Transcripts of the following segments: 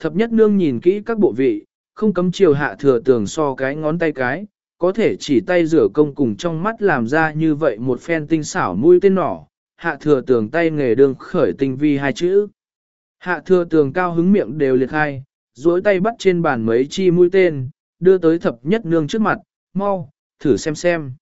Thập nhất nương nhìn kỹ các bộ vị, không cấm chiều hạ thừa tường so cái ngón tay cái, có thể chỉ tay rửa công cùng trong mắt làm ra như vậy một phen tinh xảo mũi tên nỏ, hạ thừa tường tay nghề đường khởi tinh vi hai chữ. Hạ thừa tường cao hứng miệng đều liệt hai, duỗi tay bắt trên bàn mấy chi mũi tên, đưa tới thập nhất nương trước mặt, mau, thử xem xem.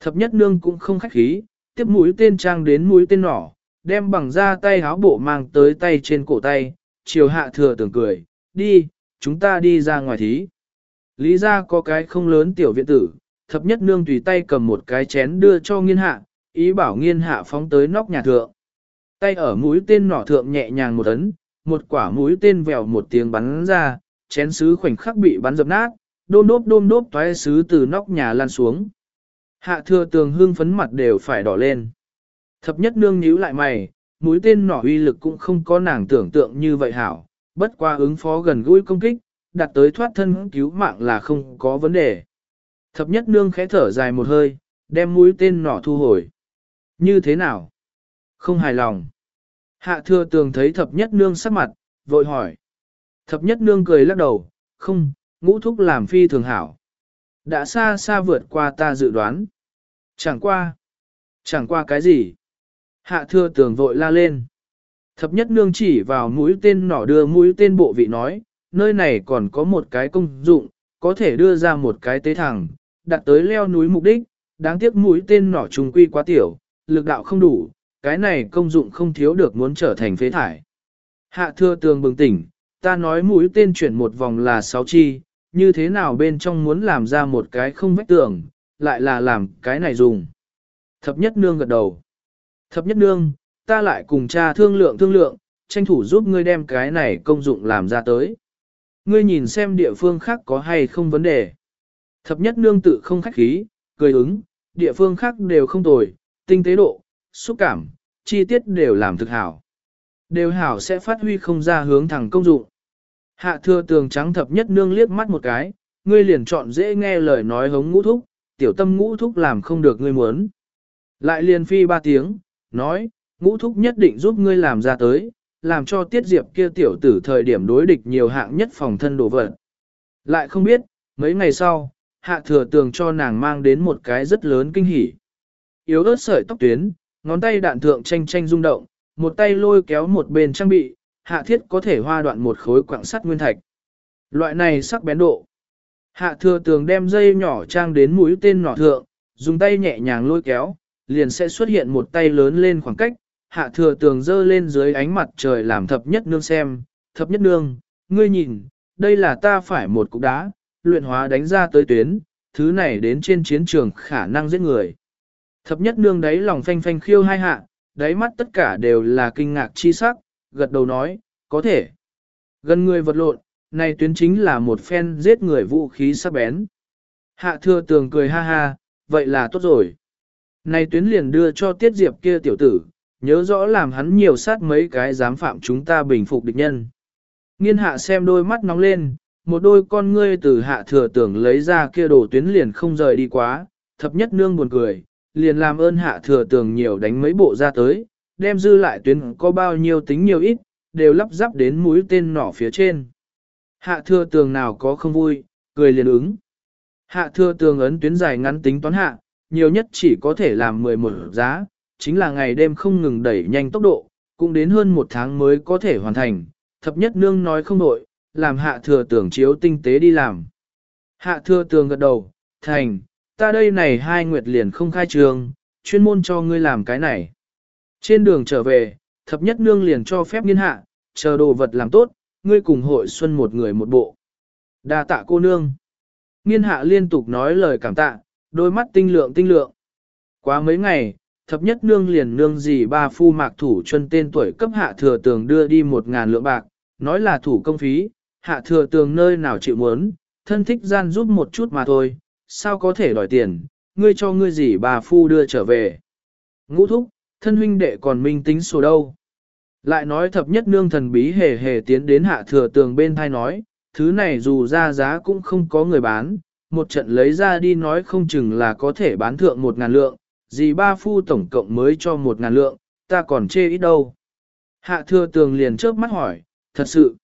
Thập nhất nương cũng không khách khí, tiếp mũi tên trang đến mũi tên nỏ, đem bằng ra tay háo bộ mang tới tay trên cổ tay, chiều hạ thừa tường cười, đi, chúng ta đi ra ngoài thí. Lý ra có cái không lớn tiểu viện tử, thập nhất nương tùy tay cầm một cái chén đưa cho nghiên hạ, ý bảo nghiên hạ phóng tới nóc nhà thượng. Tay ở mũi tên nỏ thượng nhẹ nhàng một ấn, một quả mũi tên vèo một tiếng bắn ra, chén sứ khoảnh khắc bị bắn dập nát, đôm đốp đôm đốp toái sứ từ nóc nhà lan xuống. Hạ thừa tường hương phấn mặt đều phải đỏ lên. Thập nhất nương nhíu lại mày, mũi tên nỏ uy lực cũng không có nàng tưởng tượng như vậy hảo, bất qua ứng phó gần gũi công kích, đạt tới thoát thân cứu mạng là không có vấn đề. Thập nhất nương khẽ thở dài một hơi, đem mũi tên nỏ thu hồi. Như thế nào? Không hài lòng. Hạ thừa tường thấy thập nhất nương sắc mặt, vội hỏi. Thập nhất nương cười lắc đầu, không, ngũ thúc làm phi thường hảo. Đã xa xa vượt qua ta dự đoán. Chẳng qua. Chẳng qua cái gì? Hạ thừa tường vội la lên. Thập nhất nương chỉ vào mũi tên nỏ đưa mũi tên bộ vị nói, nơi này còn có một cái công dụng, có thể đưa ra một cái tế thẳng, đặt tới leo núi mục đích, đáng tiếc mũi tên nỏ trùng quy quá tiểu, lực đạo không đủ, cái này công dụng không thiếu được muốn trở thành phế thải. Hạ thưa tường bừng tỉnh, ta nói mũi tên chuyển một vòng là sáu chi, như thế nào bên trong muốn làm ra một cái không vách tường, lại là làm cái này dùng. Thập nhất nương gật đầu. Thập nhất nương, ta lại cùng cha thương lượng thương lượng, tranh thủ giúp ngươi đem cái này công dụng làm ra tới. Ngươi nhìn xem địa phương khác có hay không vấn đề. Thập nhất nương tự không khách khí, cười ứng, địa phương khác đều không tồi, tinh tế độ, xúc cảm, chi tiết đều làm thực hảo. Đều hảo sẽ phát huy không ra hướng thẳng công dụng. Hạ thừa tường trắng thập nhất nương liếc mắt một cái, ngươi liền chọn dễ nghe lời nói hống ngũ thúc, tiểu tâm ngũ thúc làm không được ngươi muốn. Lại liền phi ba tiếng, nói, ngũ thúc nhất định giúp ngươi làm ra tới, làm cho tiết diệp kia tiểu tử thời điểm đối địch nhiều hạng nhất phòng thân đồ vật. Lại không biết, mấy ngày sau, hạ thừa tường cho nàng mang đến một cái rất lớn kinh hỉ. Yếu ớt sợi tóc tuyến, ngón tay đạn thượng tranh tranh rung động, một tay lôi kéo một bên trang bị, hạ thiết có thể hoa đoạn một khối quặng sắt nguyên thạch. Loại này sắc bén độ. Hạ thừa tường đem dây nhỏ trang đến mũi tên nỏ thượng, dùng tay nhẹ nhàng lôi kéo, liền sẽ xuất hiện một tay lớn lên khoảng cách, hạ thừa tường dơ lên dưới ánh mặt trời làm thập nhất nương xem, thập nhất nương, ngươi nhìn, đây là ta phải một cục đá, luyện hóa đánh ra tới tuyến, thứ này đến trên chiến trường khả năng giết người. Thập nhất nương đáy lòng phanh phanh khiêu hai hạ, đáy mắt tất cả đều là kinh ngạc chi sắc, gật đầu nói, có thể. Gần người vật lộn, này tuyến chính là một phen giết người vũ khí sắc bén. Hạ thừa tường cười ha ha, vậy là tốt rồi. Này tuyến liền đưa cho tiết diệp kia tiểu tử, nhớ rõ làm hắn nhiều sát mấy cái dám phạm chúng ta bình phục địch nhân. Nghiên hạ xem đôi mắt nóng lên, một đôi con ngươi từ hạ thừa tưởng lấy ra kia đồ tuyến liền không rời đi quá, thập nhất nương buồn cười, liền làm ơn hạ thừa tưởng nhiều đánh mấy bộ ra tới, đem dư lại tuyến có bao nhiêu tính nhiều ít, đều lắp ráp đến mũi tên nỏ phía trên. Hạ thừa tường nào có không vui, cười liền ứng. Hạ thừa tường ấn tuyến dài ngắn tính toán hạ, nhiều nhất chỉ có thể làm 11 giá, chính là ngày đêm không ngừng đẩy nhanh tốc độ, cũng đến hơn một tháng mới có thể hoàn thành. Thập nhất nương nói không nội, làm hạ thừa tưởng chiếu tinh tế đi làm. Hạ thừa tường gật đầu, thành, ta đây này hai nguyệt liền không khai trường, chuyên môn cho ngươi làm cái này. Trên đường trở về, thập nhất nương liền cho phép nghiên hạ, chờ đồ vật làm tốt, ngươi cùng hội xuân một người một bộ. đa tạ cô nương. Nghiên hạ liên tục nói lời cảm tạ, đôi mắt tinh lượng tinh lượng. Quá mấy ngày, thập nhất nương liền nương gì ba phu mạc thủ chân tên tuổi cấp hạ thừa tường đưa đi một ngàn lượng bạc, nói là thủ công phí, hạ thừa tường nơi nào chịu muốn, thân thích gian giúp một chút mà thôi, sao có thể đòi tiền, ngươi cho ngươi gì bà phu đưa trở về. Ngũ thúc, thân huynh đệ còn minh tính sổ đâu. Lại nói thập nhất nương thần bí hề hề tiến đến hạ thừa tường bên thai nói, thứ này dù ra giá cũng không có người bán, một trận lấy ra đi nói không chừng là có thể bán thượng một ngàn lượng, gì ba phu tổng cộng mới cho một ngàn lượng, ta còn chê ít đâu. Hạ thừa tường liền chớp mắt hỏi, thật sự,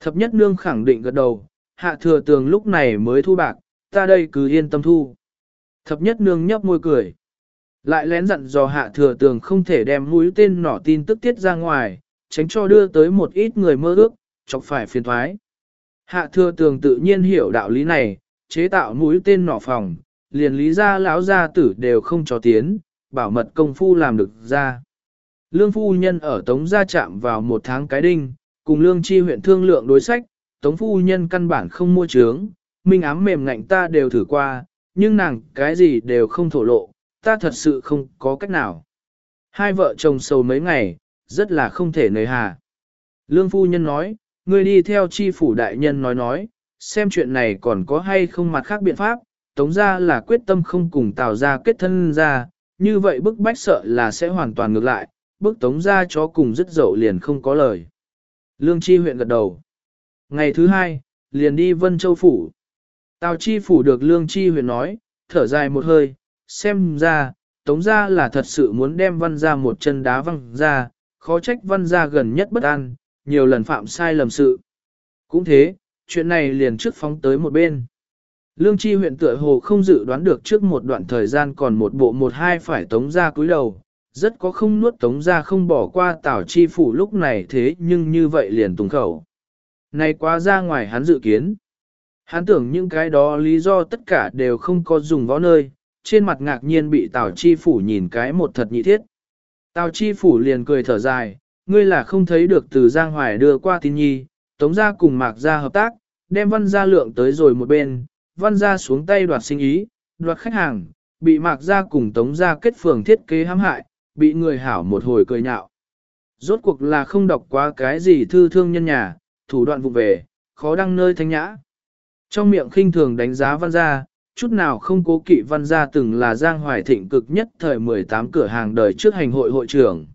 Thập nhất nương khẳng định gật đầu, hạ thừa tường lúc này mới thu bạc, ta đây cứ yên tâm thu. Thập nhất nương nhấp môi cười. Lại lén dặn dò hạ thừa tường không thể đem mũi tên nỏ tin tức tiết ra ngoài, tránh cho đưa tới một ít người mơ ước, chọc phải phiền thoái. Hạ thừa tường tự nhiên hiểu đạo lý này, chế tạo mũi tên nỏ phòng, liền lý ra lão gia tử đều không cho tiến, bảo mật công phu làm được ra. Lương phu nhân ở Tống gia chạm vào một tháng cái đinh, cùng lương chi huyện thương lượng đối sách, Tống phu nhân căn bản không mua trướng, minh ám mềm ngạnh ta đều thử qua, nhưng nàng cái gì đều không thổ lộ, ta thật sự không có cách nào. Hai vợ chồng sầu mấy ngày, rất là không thể nời hà. Lương phu nhân nói, ngươi đi theo chi phủ đại nhân nói nói, xem chuyện này còn có hay không mặt khác biện pháp, tống ra là quyết tâm không cùng tào ra kết thân ra, như vậy bức bách sợ là sẽ hoàn toàn ngược lại, bức tống ra chó cùng rất dậu liền không có lời. Lương chi huyện gật đầu. Ngày thứ hai, liền đi Vân Châu Phủ. Tào chi phủ được lương chi huyện nói, thở dài một hơi, xem ra, tống ra là thật sự muốn đem văn ra một chân đá văng ra, khó trách văn ra gần nhất bất an, nhiều lần phạm sai lầm sự. Cũng thế, chuyện này liền trước phóng tới một bên. Lương Chi huyện tựa hồ không dự đoán được trước một đoạn thời gian còn một bộ một hai phải tống ra cúi đầu, rất có không nuốt tống ra không bỏ qua tảo chi phủ lúc này thế nhưng như vậy liền tùng khẩu. Này quá ra ngoài hắn dự kiến. Hắn tưởng những cái đó lý do tất cả đều không có dùng võ nơi, trên mặt ngạc nhiên bị Tào Chi Phủ nhìn cái một thật nhị thiết. Tào Chi Phủ liền cười thở dài, ngươi là không thấy được từ Giang Hoài đưa qua tin nhi, Tống gia cùng Mạc gia hợp tác, đem văn gia lượng tới rồi một bên, văn gia xuống tay đoạt sinh ý, đoạt khách hàng, bị Mạc gia cùng Tống gia kết phường thiết kế hãm hại, bị người hảo một hồi cười nhạo. Rốt cuộc là không đọc quá cái gì thư thương nhân nhà, thủ đoạn vụ về, khó đăng nơi thanh nhã. Trong miệng khinh thường đánh giá văn gia, chút nào không cố kỵ văn gia từng là giang hoài thịnh cực nhất thời 18 cửa hàng đời trước hành hội hội trưởng.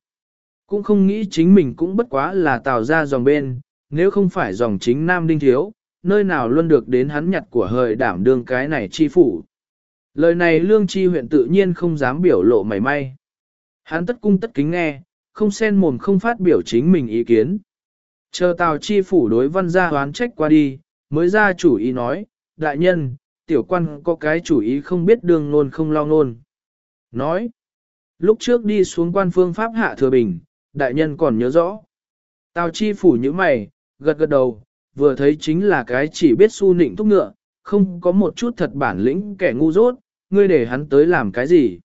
Cũng không nghĩ chính mình cũng bất quá là tạo ra dòng bên, nếu không phải dòng chính nam đinh thiếu, nơi nào luôn được đến hắn nhặt của hời đảm đương cái này chi phủ. Lời này lương chi huyện tự nhiên không dám biểu lộ mảy may. Hắn tất cung tất kính nghe, không xen mồm không phát biểu chính mình ý kiến. Chờ tào chi phủ đối văn gia hoán trách qua đi, mới ra chủ ý nói, đại nhân, tiểu quan có cái chủ ý không biết đường nôn không lo nôn. Nói, lúc trước đi xuống quan phương pháp hạ thừa bình, đại nhân còn nhớ rõ. Tào chi phủ như mày, gật gật đầu, vừa thấy chính là cái chỉ biết su nịnh thúc ngựa, không có một chút thật bản lĩnh kẻ ngu dốt, ngươi để hắn tới làm cái gì.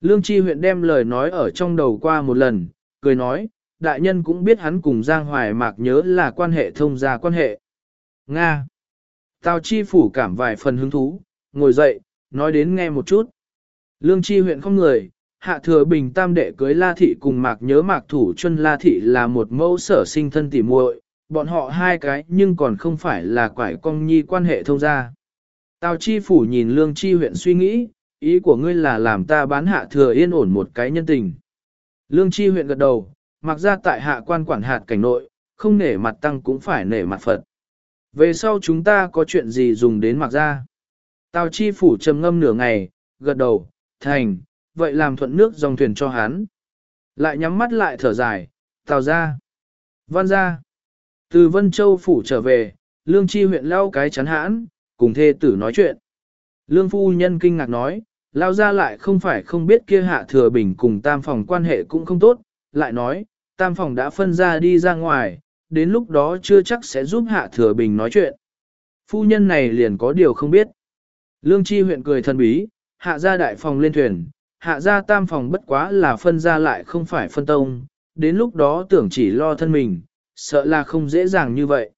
Lương Chi huyện đem lời nói ở trong đầu qua một lần, cười nói, đại nhân cũng biết hắn cùng Giang Hoài Mạc nhớ là quan hệ thông gia quan hệ. Nga. Tào Chi phủ cảm vài phần hứng thú, ngồi dậy, nói đến nghe một chút. Lương Chi huyện không người, hạ thừa bình tam đệ cưới La Thị cùng Mạc nhớ Mạc thủ chân La Thị là một mẫu sở sinh thân tỉ muội, bọn họ hai cái nhưng còn không phải là quải công nhi quan hệ thông gia. Tào Chi phủ nhìn Lương Chi huyện suy nghĩ, ý của ngươi là làm ta bán hạ thừa yên ổn một cái nhân tình. Lương Chi huyện gật đầu, mặc ra tại hạ quan quản hạt cảnh nội, không nể mặt tăng cũng phải nể mặt Phật. Về sau chúng ta có chuyện gì dùng đến mặc ra? Tào chi phủ trầm ngâm nửa ngày, gật đầu, thành, vậy làm thuận nước dòng thuyền cho hắn. Lại nhắm mắt lại thở dài, tào ra. Văn ra. Từ Vân Châu phủ trở về, Lương Chi huyện lao cái chắn hãn, cùng thê tử nói chuyện. Lương phu nhân kinh ngạc nói, lao ra lại không phải không biết kia hạ thừa bình cùng tam phòng quan hệ cũng không tốt, lại nói, tam phòng đã phân ra đi ra ngoài, đến lúc đó chưa chắc sẽ giúp hạ thừa bình nói chuyện. Phu nhân này liền có điều không biết. Lương Chi huyện cười thần bí, hạ ra đại phòng lên thuyền, hạ ra tam phòng bất quá là phân ra lại không phải phân tông, đến lúc đó tưởng chỉ lo thân mình, sợ là không dễ dàng như vậy.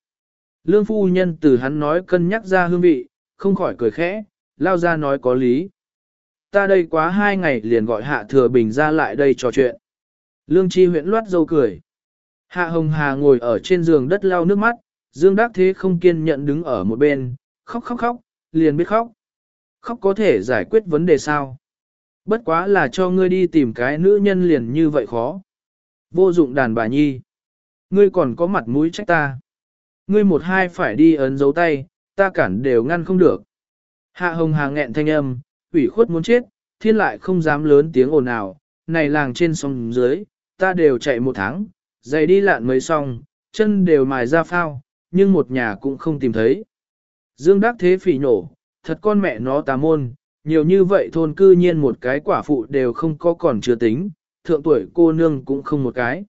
Lương phu nhân từ hắn nói cân nhắc ra hương vị, không khỏi cười khẽ, lao ra nói có lý. Ta đây quá hai ngày liền gọi hạ thừa bình ra lại đây trò chuyện. Lương chi huyện loát dâu cười. Hạ Hồng Hà ngồi ở trên giường đất lau nước mắt, Dương Đắc Thế không kiên nhận đứng ở một bên, khóc khóc khóc, liền biết khóc. Khóc có thể giải quyết vấn đề sao? Bất quá là cho ngươi đi tìm cái nữ nhân liền như vậy khó. Vô dụng đàn bà nhi. Ngươi còn có mặt mũi trách ta. Ngươi một hai phải đi ấn dấu tay, ta cản đều ngăn không được. Hạ Hồng Hà nghẹn thanh âm, ủy khuất muốn chết, thiên lại không dám lớn tiếng ồn ào, này làng trên sông dưới, ta đều chạy một tháng, giày đi lạn mới xong, chân đều mài ra phao, nhưng một nhà cũng không tìm thấy. Dương Đắc Thế phỉ nổ, thật con mẹ nó tà môn, nhiều như vậy thôn cư nhiên một cái quả phụ đều không có còn chưa tính, thượng tuổi cô nương cũng không một cái.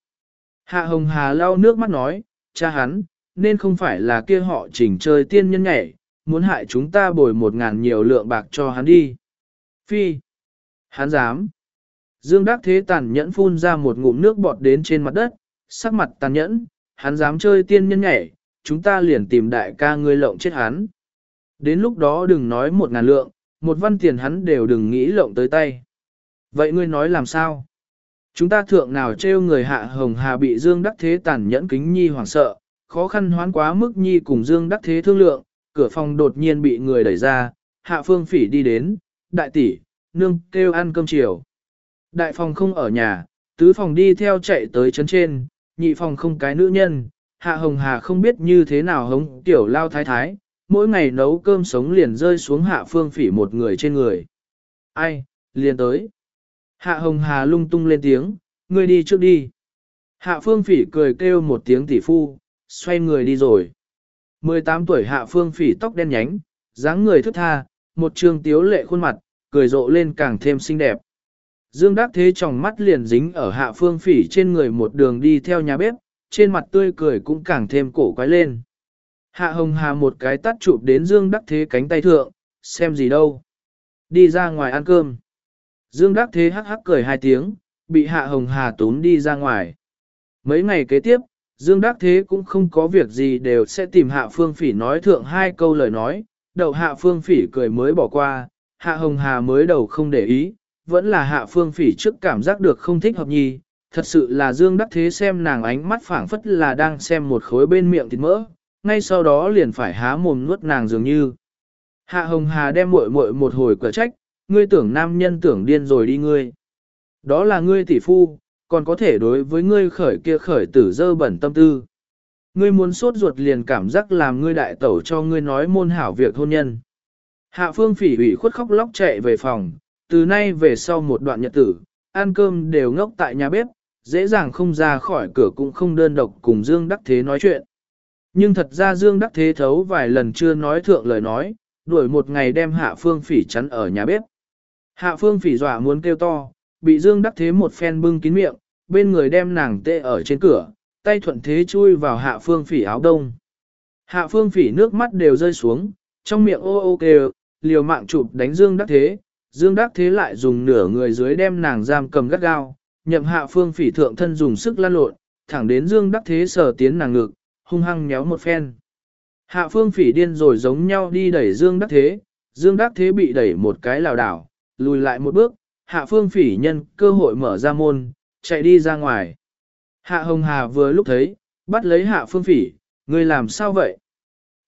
Hạ Hồng Hà lau nước mắt nói, cha hắn, nên không phải là kia họ chỉnh chơi tiên nhân nhảy, muốn hại chúng ta bồi một ngàn nhiều lượng bạc cho hắn đi. Phi, hắn dám. Dương Đắc Thế tàn nhẫn phun ra một ngụm nước bọt đến trên mặt đất, sắc mặt tàn nhẫn, hắn dám chơi tiên nhân nhảy, chúng ta liền tìm đại ca ngươi lộng chết hắn. Đến lúc đó đừng nói một ngàn lượng, một văn tiền hắn đều đừng nghĩ lộng tới tay. Vậy ngươi nói làm sao? Chúng ta thượng nào trêu người hạ hồng hà bị Dương Đắc Thế tàn nhẫn kính nhi hoảng sợ, khó khăn hoán quá mức nhi cùng Dương Đắc Thế thương lượng, cửa phòng đột nhiên bị người đẩy ra, hạ phương phỉ đi đến, đại tỷ, nương kêu ăn cơm chiều. Đại phòng không ở nhà, tứ phòng đi theo chạy tới chấn trên, nhị phòng không cái nữ nhân, hạ hồng hà không biết như thế nào hống tiểu lao thái thái, mỗi ngày nấu cơm sống liền rơi xuống hạ phương phỉ một người trên người. Ai, liền tới. Hạ hồng hà lung tung lên tiếng, ngươi đi trước đi. Hạ phương phỉ cười kêu một tiếng tỷ phu, xoay người đi rồi. 18 tuổi hạ phương phỉ tóc đen nhánh, dáng người thức tha, một trường tiếu lệ khuôn mặt, cười rộ lên càng thêm xinh đẹp. Dương Đắc Thế trong mắt liền dính ở hạ phương phỉ trên người một đường đi theo nhà bếp, trên mặt tươi cười cũng càng thêm cổ quái lên. Hạ Hồng Hà một cái tắt chụp đến Dương Đắc Thế cánh tay thượng, xem gì đâu. Đi ra ngoài ăn cơm. Dương Đắc Thế hắc hắc cười hai tiếng, bị Hạ Hồng Hà tún đi ra ngoài. Mấy ngày kế tiếp, Dương Đắc Thế cũng không có việc gì đều sẽ tìm Hạ Phương Phỉ nói thượng hai câu lời nói, đầu Hạ Phương Phỉ cười mới bỏ qua, Hạ Hồng Hà mới đầu không để ý, vẫn là Hạ Phương Phỉ trước cảm giác được không thích hợp nhì. thật sự là Dương Đắc Thế xem nàng ánh mắt phảng phất là đang xem một khối bên miệng thịt mỡ, ngay sau đó liền phải há mồm nuốt nàng dường như. Hạ Hồng Hà đem muội muội một hồi quả trách, ngươi tưởng nam nhân tưởng điên rồi đi ngươi. Đó là ngươi tỷ phu, còn có thể đối với ngươi khởi kia khởi tử dơ bẩn tâm tư. Ngươi muốn sốt ruột liền cảm giác làm ngươi đại tẩu cho ngươi nói môn hảo việc hôn nhân. Hạ phương phỉ ủy khuất khóc lóc chạy về phòng, từ nay về sau một đoạn nhật tử, ăn cơm đều ngốc tại nhà bếp, dễ dàng không ra khỏi cửa cũng không đơn độc cùng Dương Đắc Thế nói chuyện. Nhưng thật ra Dương Đắc Thế thấu vài lần chưa nói thượng lời nói, đuổi một ngày đem Hạ Phương Phỉ chắn ở nhà bếp. Hạ Phương Phỉ dọa muốn kêu to, bị Dương Đắc Thế một phen bưng kín miệng, bên người đem nàng tê ở trên cửa, tay thuận thế chui vào Hạ Phương Phỉ áo đông. Hạ Phương Phỉ nước mắt đều rơi xuống, trong miệng ô ô kêu, liều mạng chụp đánh Dương Đắc Thế, Dương Đắc Thế lại dùng nửa người dưới đem nàng giam cầm gắt gao, nhậm Hạ Phương Phỉ thượng thân dùng sức lăn lộn, thẳng đến Dương Đắc Thế sờ tiến nàng ngực, hung hăng nhéo một phen. Hạ phương phỉ điên rồi giống nhau đi đẩy Dương Đắc Thế, Dương Đắc Thế bị đẩy một cái lảo đảo, lùi lại một bước, hạ phương phỉ nhân cơ hội mở ra môn, chạy đi ra ngoài. Hạ Hồng Hà vừa lúc thấy, bắt lấy hạ phương phỉ, người làm sao vậy?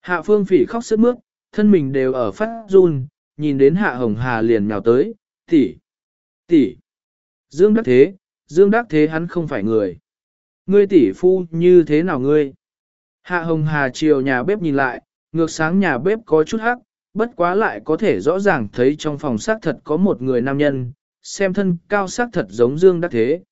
Hạ phương phỉ khóc sức mướt, thân mình đều ở phát run, nhìn đến hạ Hồng Hà liền nhào tới, tỷ, tỷ, Dương Đắc Thế, Dương Đắc Thế hắn không phải người. Ngươi tỷ phu như thế nào ngươi? Hạ Hồng Hà chiều nhà bếp nhìn lại, ngược sáng nhà bếp có chút hắc, bất quá lại có thể rõ ràng thấy trong phòng xác thật có một người nam nhân, xem thân cao xác thật giống Dương Đắc Thế.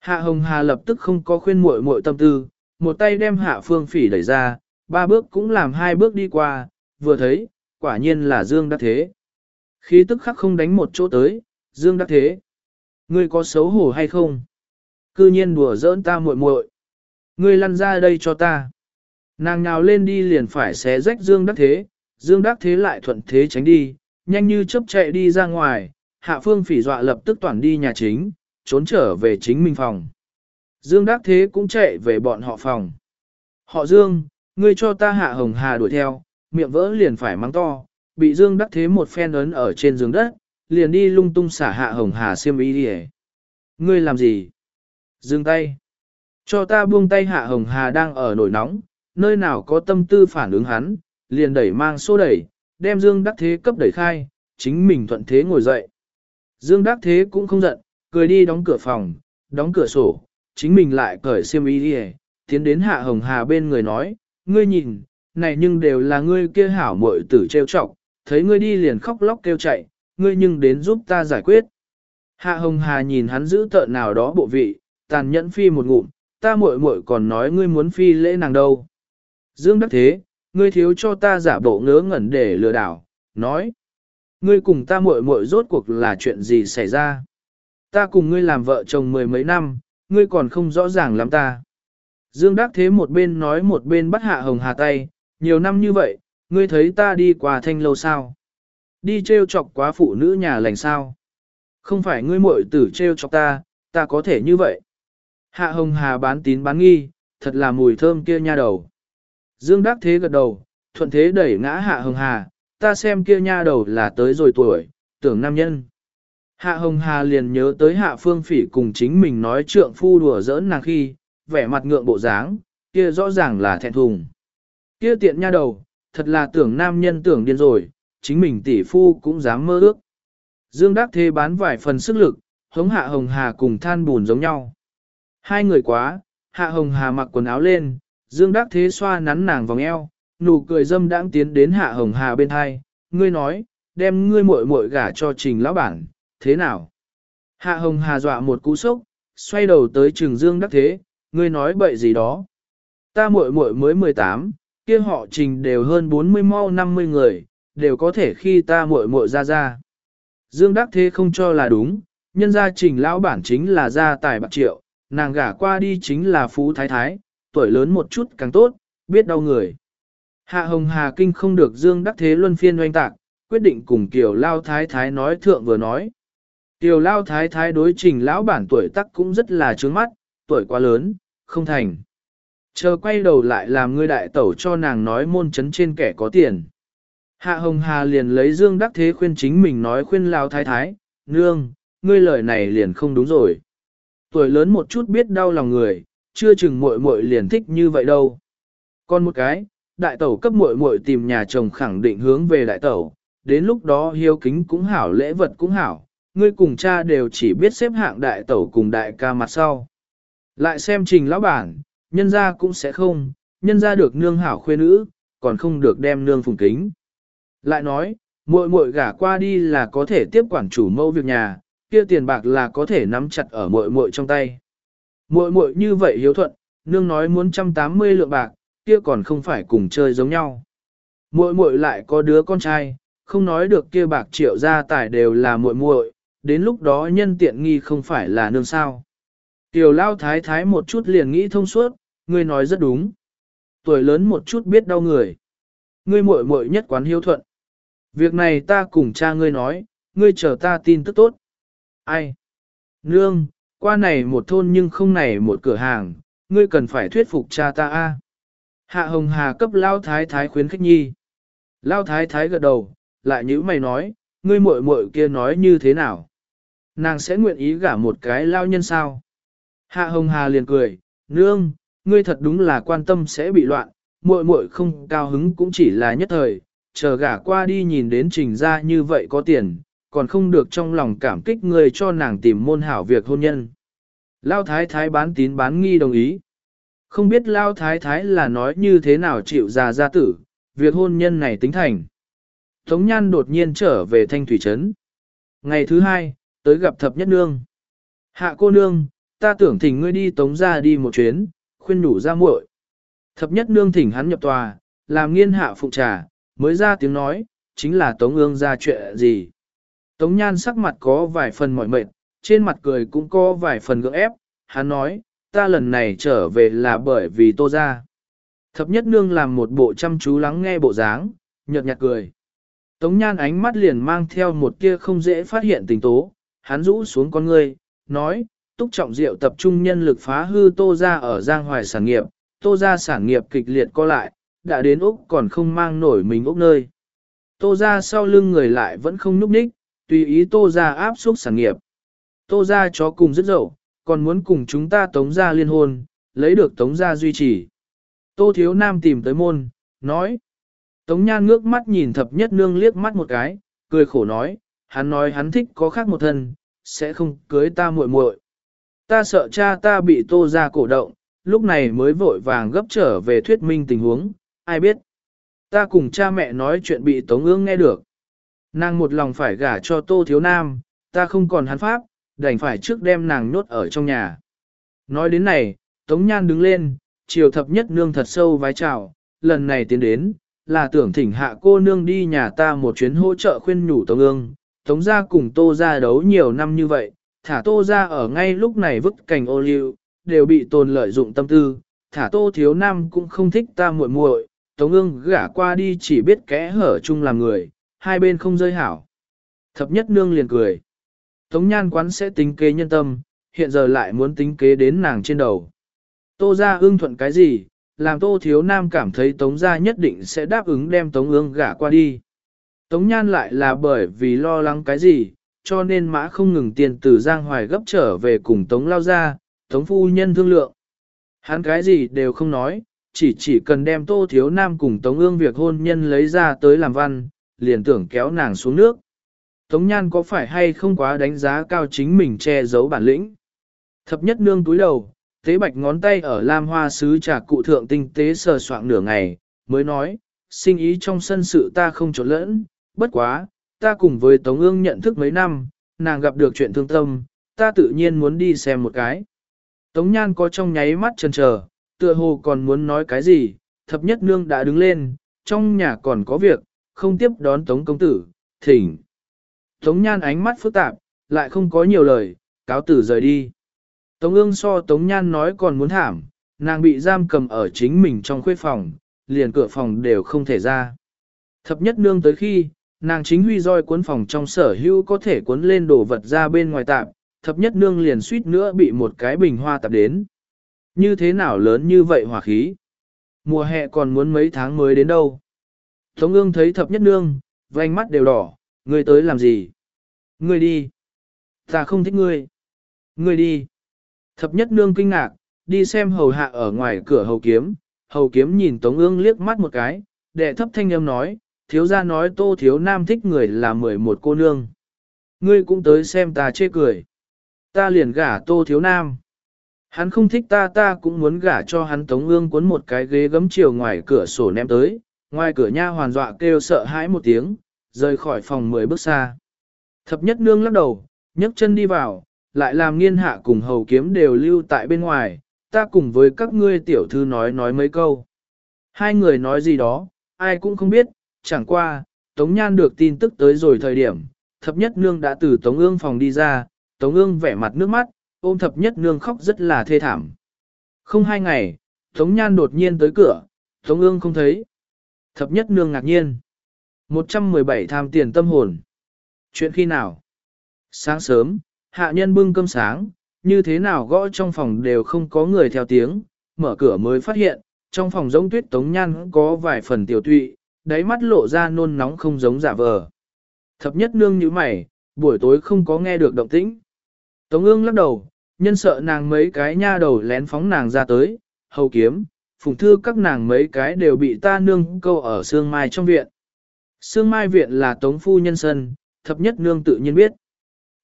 Hạ Hồng Hà lập tức không có khuyên muội muội tâm tư, một tay đem Hạ Phương Phỉ đẩy ra, ba bước cũng làm hai bước đi qua, vừa thấy, quả nhiên là Dương Đắc Thế. Khí tức khắc không đánh một chỗ tới, Dương Đắc Thế. Ngươi có xấu hổ hay không? Cư nhiên đùa giỡn ta muội muội. Ngươi lăn ra đây cho ta. Nàng nhào lên đi liền phải xé rách Dương Đắc Thế, Dương Đắc Thế lại thuận thế tránh đi, nhanh như chớp chạy đi ra ngoài, Hạ Phương phỉ dọa lập tức toàn đi nhà chính, trốn trở về chính mình phòng. Dương Đắc Thế cũng chạy về bọn họ phòng. Họ Dương, ngươi cho ta Hạ Hồng Hà đuổi theo, miệng vỡ liền phải mắng to, bị Dương Đắc Thế một phen ấn ở trên giường đất, liền đi lung tung xả Hạ Hồng Hà xiêm y đi Ngươi làm gì? Dương tay. Cho ta buông tay Hạ Hồng Hà đang ở nổi nóng, nơi nào có tâm tư phản ứng hắn, liền đẩy mang xô đẩy, đem Dương Đắc Thế cấp đẩy khai, chính mình thuận thế ngồi dậy. Dương Đắc Thế cũng không giận, cười đi đóng cửa phòng, đóng cửa sổ, chính mình lại cởi xiêm y đi tiến đến Hạ Hồng Hà bên người nói, ngươi nhìn, này nhưng đều là ngươi kia hảo muội tử trêu chọc, thấy ngươi đi liền khóc lóc kêu chạy, ngươi nhưng đến giúp ta giải quyết. Hạ Hồng Hà nhìn hắn giữ tợn nào đó bộ vị, tàn nhẫn phi một ngụm, ta muội muội còn nói ngươi muốn phi lễ nàng đâu. Dương Đắc Thế, ngươi thiếu cho ta giả bộ ngớ ngẩn để lừa đảo, nói. Ngươi cùng ta muội muội rốt cuộc là chuyện gì xảy ra? Ta cùng ngươi làm vợ chồng mười mấy năm, ngươi còn không rõ ràng lắm ta. Dương Đắc Thế một bên nói một bên bắt Hạ Hồng Hà tay, nhiều năm như vậy, ngươi thấy ta đi qua thanh lâu sao? Đi treo chọc quá phụ nữ nhà lành sao? Không phải ngươi muội tử treo chọc ta, ta có thể như vậy. Hạ Hồng Hà bán tín bán nghi, thật là mùi thơm kia nha đầu. Dương Đắc Thế gật đầu, thuận thế đẩy ngã Hạ Hồng Hà, ta xem kia nha đầu là tới rồi tuổi, tưởng nam nhân. Hạ Hồng Hà liền nhớ tới Hạ Phương Phỉ cùng chính mình nói trượng phu đùa giỡn nàng khi, vẻ mặt ngượng bộ dáng, kia rõ ràng là thẹn thùng. Kia tiện nha đầu, thật là tưởng nam nhân tưởng điên rồi, chính mình tỷ phu cũng dám mơ ước. Dương Đắc Thế bán vài phần sức lực, hống Hạ Hồng Hà cùng than bùn giống nhau. Hai người quá, Hạ Hồng Hà mặc quần áo lên, Dương Đắc Thế xoa nắn nàng vòng eo, nụ cười dâm đãng tiến đến Hạ Hồng Hà bên hai, ngươi nói, đem ngươi muội muội gả cho trình lão bản, thế nào? Hạ Hồng Hà dọa một cú sốc, xoay đầu tới Trừng Dương Đắc Thế, ngươi nói bậy gì đó? Ta muội muội mới 18, kia họ trình đều hơn 40 mau 50 người, đều có thể khi ta muội muội ra ra. Dương Đắc Thế không cho là đúng, nhân gia trình lão bản chính là gia tài bạc triệu, nàng gả qua đi chính là phú thái thái, tuổi lớn một chút càng tốt, biết đau người. Hạ Hồng Hà Kinh không được Dương Đắc Thế luân phiên oanh tạc, quyết định cùng Kiều Lao Thái Thái nói thượng vừa nói. Kiều Lao Thái Thái đối trình lão bản tuổi tắc cũng rất là trướng mắt, tuổi quá lớn, không thành. Chờ quay đầu lại làm ngươi đại tẩu cho nàng nói môn chấn trên kẻ có tiền. Hạ Hồng Hà liền lấy Dương Đắc Thế khuyên chính mình nói khuyên Lao Thái Thái, nương, ngươi lời này liền không đúng rồi. Tuổi lớn một chút biết đau lòng người, chưa chừng muội muội liền thích như vậy đâu. Còn một cái, đại tẩu cấp muội muội tìm nhà chồng khẳng định hướng về đại tẩu, đến lúc đó hiếu kính cũng hảo lễ vật cũng hảo, ngươi cùng cha đều chỉ biết xếp hạng đại tẩu cùng đại ca mặt sau. Lại xem trình lão bản, nhân gia cũng sẽ không, nhân gia được nương hảo khuê nữ, còn không được đem nương phùng kính. Lại nói, muội muội gả qua đi là có thể tiếp quản chủ mâu việc nhà, kia tiền bạc là có thể nắm chặt ở muội muội trong tay. Muội muội như vậy hiếu thuận, nương nói muốn 180 lượng bạc, kia còn không phải cùng chơi giống nhau. Muội muội lại có đứa con trai, không nói được kia bạc triệu gia tài đều là muội muội, đến lúc đó nhân tiện nghi không phải là nương sao. Tiểu lao thái thái một chút liền nghĩ thông suốt, ngươi nói rất đúng. Tuổi lớn một chút biết đau người. Ngươi muội muội nhất quán hiếu thuận. Việc này ta cùng cha ngươi nói, ngươi chờ ta tin tức tốt. Ai? Nương, qua này một thôn nhưng không này một cửa hàng, ngươi cần phải thuyết phục cha ta a. Hạ Hồng Hà cấp Lao Thái Thái khuyến khích nhi. Lao Thái Thái gật đầu, lại nhữ mày nói, ngươi muội muội kia nói như thế nào? Nàng sẽ nguyện ý gả một cái lao nhân sao? Hạ Hồng Hà liền cười, nương, ngươi thật đúng là quan tâm sẽ bị loạn, muội muội không cao hứng cũng chỉ là nhất thời, chờ gả qua đi nhìn đến trình ra như vậy có tiền, còn không được trong lòng cảm kích người cho nàng tìm môn hảo việc hôn nhân. Lao thái thái bán tín bán nghi đồng ý. Không biết Lao thái thái là nói như thế nào chịu già gia tử, việc hôn nhân này tính thành. Tống Nhan đột nhiên trở về thanh thủy trấn. Ngày thứ hai, tới gặp thập nhất nương. Hạ cô nương, ta tưởng thỉnh ngươi đi tống ra đi một chuyến, khuyên nhủ ra muội. Thập nhất nương thỉnh hắn nhập tòa, làm nghiên hạ phụ trà, mới ra tiếng nói, chính là tống ương ra chuyện gì. Tống nhan sắc mặt có vài phần mỏi mệt, trên mặt cười cũng có vài phần gượng ép, hắn nói, ta lần này trở về là bởi vì tô ra. Thập nhất nương làm một bộ chăm chú lắng nghe bộ dáng, nhợt nhạt cười. Tống nhan ánh mắt liền mang theo một kia không dễ phát hiện tình tố, hắn rũ xuống con ngươi, nói, túc trọng diệu tập trung nhân lực phá hư tô ra ở giang hoài sản nghiệp, tô ra sản nghiệp kịch liệt co lại, đã đến Úc còn không mang nổi mình Úc nơi. Tô ra sau lưng người lại vẫn không núp ních, tùy ý tô ra áp suất sản nghiệp. Tô ra chó cùng rất dậu, còn muốn cùng chúng ta tống ra liên hôn, lấy được tống ra duy trì. Tô thiếu nam tìm tới môn, nói. Tống nhan ngước mắt nhìn thập nhất nương liếc mắt một cái, cười khổ nói, hắn nói hắn thích có khác một thân, sẽ không cưới ta muội muội. Ta sợ cha ta bị tô ra cổ động, lúc này mới vội vàng gấp trở về thuyết minh tình huống, ai biết. Ta cùng cha mẹ nói chuyện bị Tống ương nghe được. Nàng một lòng phải gả cho tô thiếu nam, ta không còn hắn pháp, đành phải trước đem nàng nhốt ở trong nhà. Nói đến này, Tống Nhan đứng lên, chiều thập nhất nương thật sâu vái chào, lần này tiến đến, là tưởng thỉnh hạ cô nương đi nhà ta một chuyến hỗ trợ khuyên nhủ Tống ương, Tống gia cùng Tô gia đấu nhiều năm như vậy, thả Tô gia ở ngay lúc này vứt cành ô liu, đều bị tồn lợi dụng tâm tư, thả Tô thiếu nam cũng không thích ta muội muội, Tống ương gả qua đi chỉ biết kẽ hở chung làm người, hai bên không rơi hảo. Thập nhất nương liền cười. Tống nhan quán sẽ tính kế nhân tâm, hiện giờ lại muốn tính kế đến nàng trên đầu. Tô gia ưng thuận cái gì, làm tô thiếu nam cảm thấy tống gia nhất định sẽ đáp ứng đem tống ương gả qua đi. Tống nhan lại là bởi vì lo lắng cái gì, cho nên mã không ngừng tiền từ Giang Hoài gấp trở về cùng tống lao ra, tống phu nhân thương lượng. Hắn cái gì đều không nói, chỉ chỉ cần đem tô thiếu nam cùng tống ương việc hôn nhân lấy ra tới làm văn, liền tưởng kéo nàng xuống nước. Tống nhan có phải hay không quá đánh giá cao chính mình che giấu bản lĩnh? Thập nhất nương túi đầu, tế bạch ngón tay ở lam hoa sứ trà cụ thượng tinh tế sờ soạn nửa ngày, mới nói, sinh ý trong sân sự ta không trộn lẫn, bất quá, ta cùng với Tống ương nhận thức mấy năm, nàng gặp được chuyện thương tâm, ta tự nhiên muốn đi xem một cái. Tống nhan có trong nháy mắt chần chờ, tựa hồ còn muốn nói cái gì, thập nhất nương đã đứng lên, trong nhà còn có việc, không tiếp đón Tống công tử, thỉnh. Tống nhan ánh mắt phức tạp, lại không có nhiều lời, cáo tử rời đi. Tống ương so Tống Nhan nói còn muốn thảm, nàng bị giam cầm ở chính mình trong khuê phòng, liền cửa phòng đều không thể ra. Thập nhất nương tới khi, nàng chính huy roi cuốn phòng trong sở hữu có thể cuốn lên đồ vật ra bên ngoài tạp, thập nhất nương liền suýt nữa bị một cái bình hoa tạp đến. Như thế nào lớn như vậy hỏa khí? Mùa hè còn muốn mấy tháng mới đến đâu? Tống ương thấy thập nhất nương, vành mắt đều đỏ, ngươi tới làm gì? Ngươi đi. Ta không thích ngươi. Ngươi đi. Thập nhất nương kinh ngạc, đi xem hầu hạ ở ngoài cửa hầu kiếm, hầu kiếm nhìn Tống ương liếc mắt một cái, đệ thấp thanh âm nói, thiếu gia nói tô thiếu nam thích người là mười một cô nương. Ngươi cũng tới xem ta chê cười. Ta liền gả tô thiếu nam. Hắn không thích ta ta cũng muốn gả cho hắn Tống ương cuốn một cái ghế gấm chiều ngoài cửa sổ ném tới, ngoài cửa nha hoàn dọa kêu sợ hãi một tiếng, rời khỏi phòng mười bước xa. Thập nhất nương lắc đầu, nhấc chân đi vào, lại làm nghiên hạ cùng hầu kiếm đều lưu tại bên ngoài, ta cùng với các ngươi tiểu thư nói nói mấy câu. Hai người nói gì đó, ai cũng không biết, chẳng qua, Tống Nhan được tin tức tới rồi thời điểm, thập nhất nương đã từ Tống ương phòng đi ra, Tống ương vẻ mặt nước mắt, ôm thập nhất nương khóc rất là thê thảm. Không hai ngày, Tống Nhan đột nhiên tới cửa, Tống ương không thấy. Thập nhất nương ngạc nhiên. 117 tham tiền tâm hồn. Chuyện khi nào? Sáng sớm, hạ nhân bưng cơm sáng, như thế nào gõ trong phòng đều không có người theo tiếng, mở cửa mới phát hiện, trong phòng giống tuyết tống nhan có vài phần tiểu tụy, đáy mắt lộ ra nôn nóng không giống giả vờ. Thập nhất nương như mày, buổi tối không có nghe được động tĩnh. Tống ương lắc đầu, nhân sợ nàng mấy cái nha đầu lén phóng nàng ra tới, hầu kiếm, phùng thư các nàng mấy cái đều bị ta nương câu ở sương mai trong viện. Sương mai viện là tống phu nhân sân, thập nhất nương tự nhiên biết.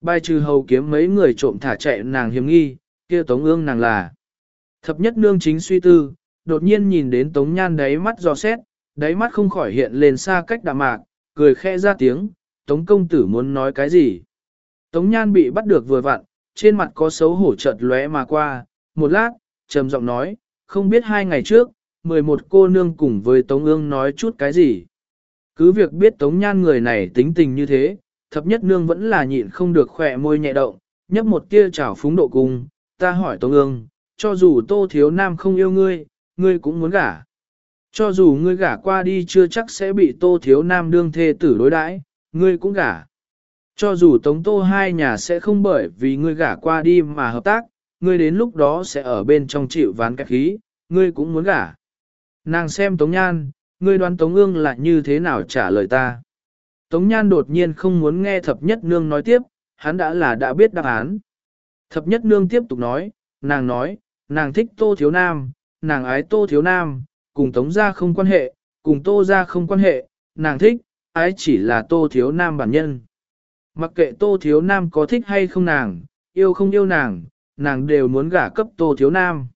Bài trừ hầu kiếm mấy người trộm thả chạy nàng hiếm nghi, kia tống ương nàng là. Thập nhất nương chính suy tư, đột nhiên nhìn đến tống nhan đáy mắt giò xét, đáy mắt không khỏi hiện lên xa cách đạm mạc, cười khẽ ra tiếng, tống công tử muốn nói cái gì. Tống nhan bị bắt được vừa vặn, trên mặt có xấu hổ chợt lóe mà qua, một lát, trầm giọng nói, không biết hai ngày trước, 11 cô nương cùng với tống ương nói chút cái gì. Cứ việc biết tống nhan người này tính tình như thế, thập nhất nương vẫn là nhịn không được khỏe môi nhẹ động, nhấp một tia trào phúng độ cung, ta hỏi Tống ương, cho dù tô thiếu nam không yêu ngươi, ngươi cũng muốn gả. Cho dù ngươi gả qua đi chưa chắc sẽ bị tô thiếu nam đương thê tử đối đãi, ngươi cũng gả. Cho dù tống tô hai nhà sẽ không bởi vì ngươi gả qua đi mà hợp tác, ngươi đến lúc đó sẽ ở bên trong chịu ván cách khí, ngươi cũng muốn gả. Nàng xem tống nhan, ngươi đoán tống ương là như thế nào trả lời ta. Tống Nhan đột nhiên không muốn nghe thập nhất nương nói tiếp, hắn đã là đã biết đáp án. Thập nhất nương tiếp tục nói, nàng nói, nàng thích tô thiếu nam, nàng ái tô thiếu nam, cùng tống gia không quan hệ, cùng tô gia không quan hệ, nàng thích, ái chỉ là tô thiếu nam bản nhân. Mặc kệ tô thiếu nam có thích hay không nàng, yêu không yêu nàng, nàng đều muốn gả cấp tô thiếu nam.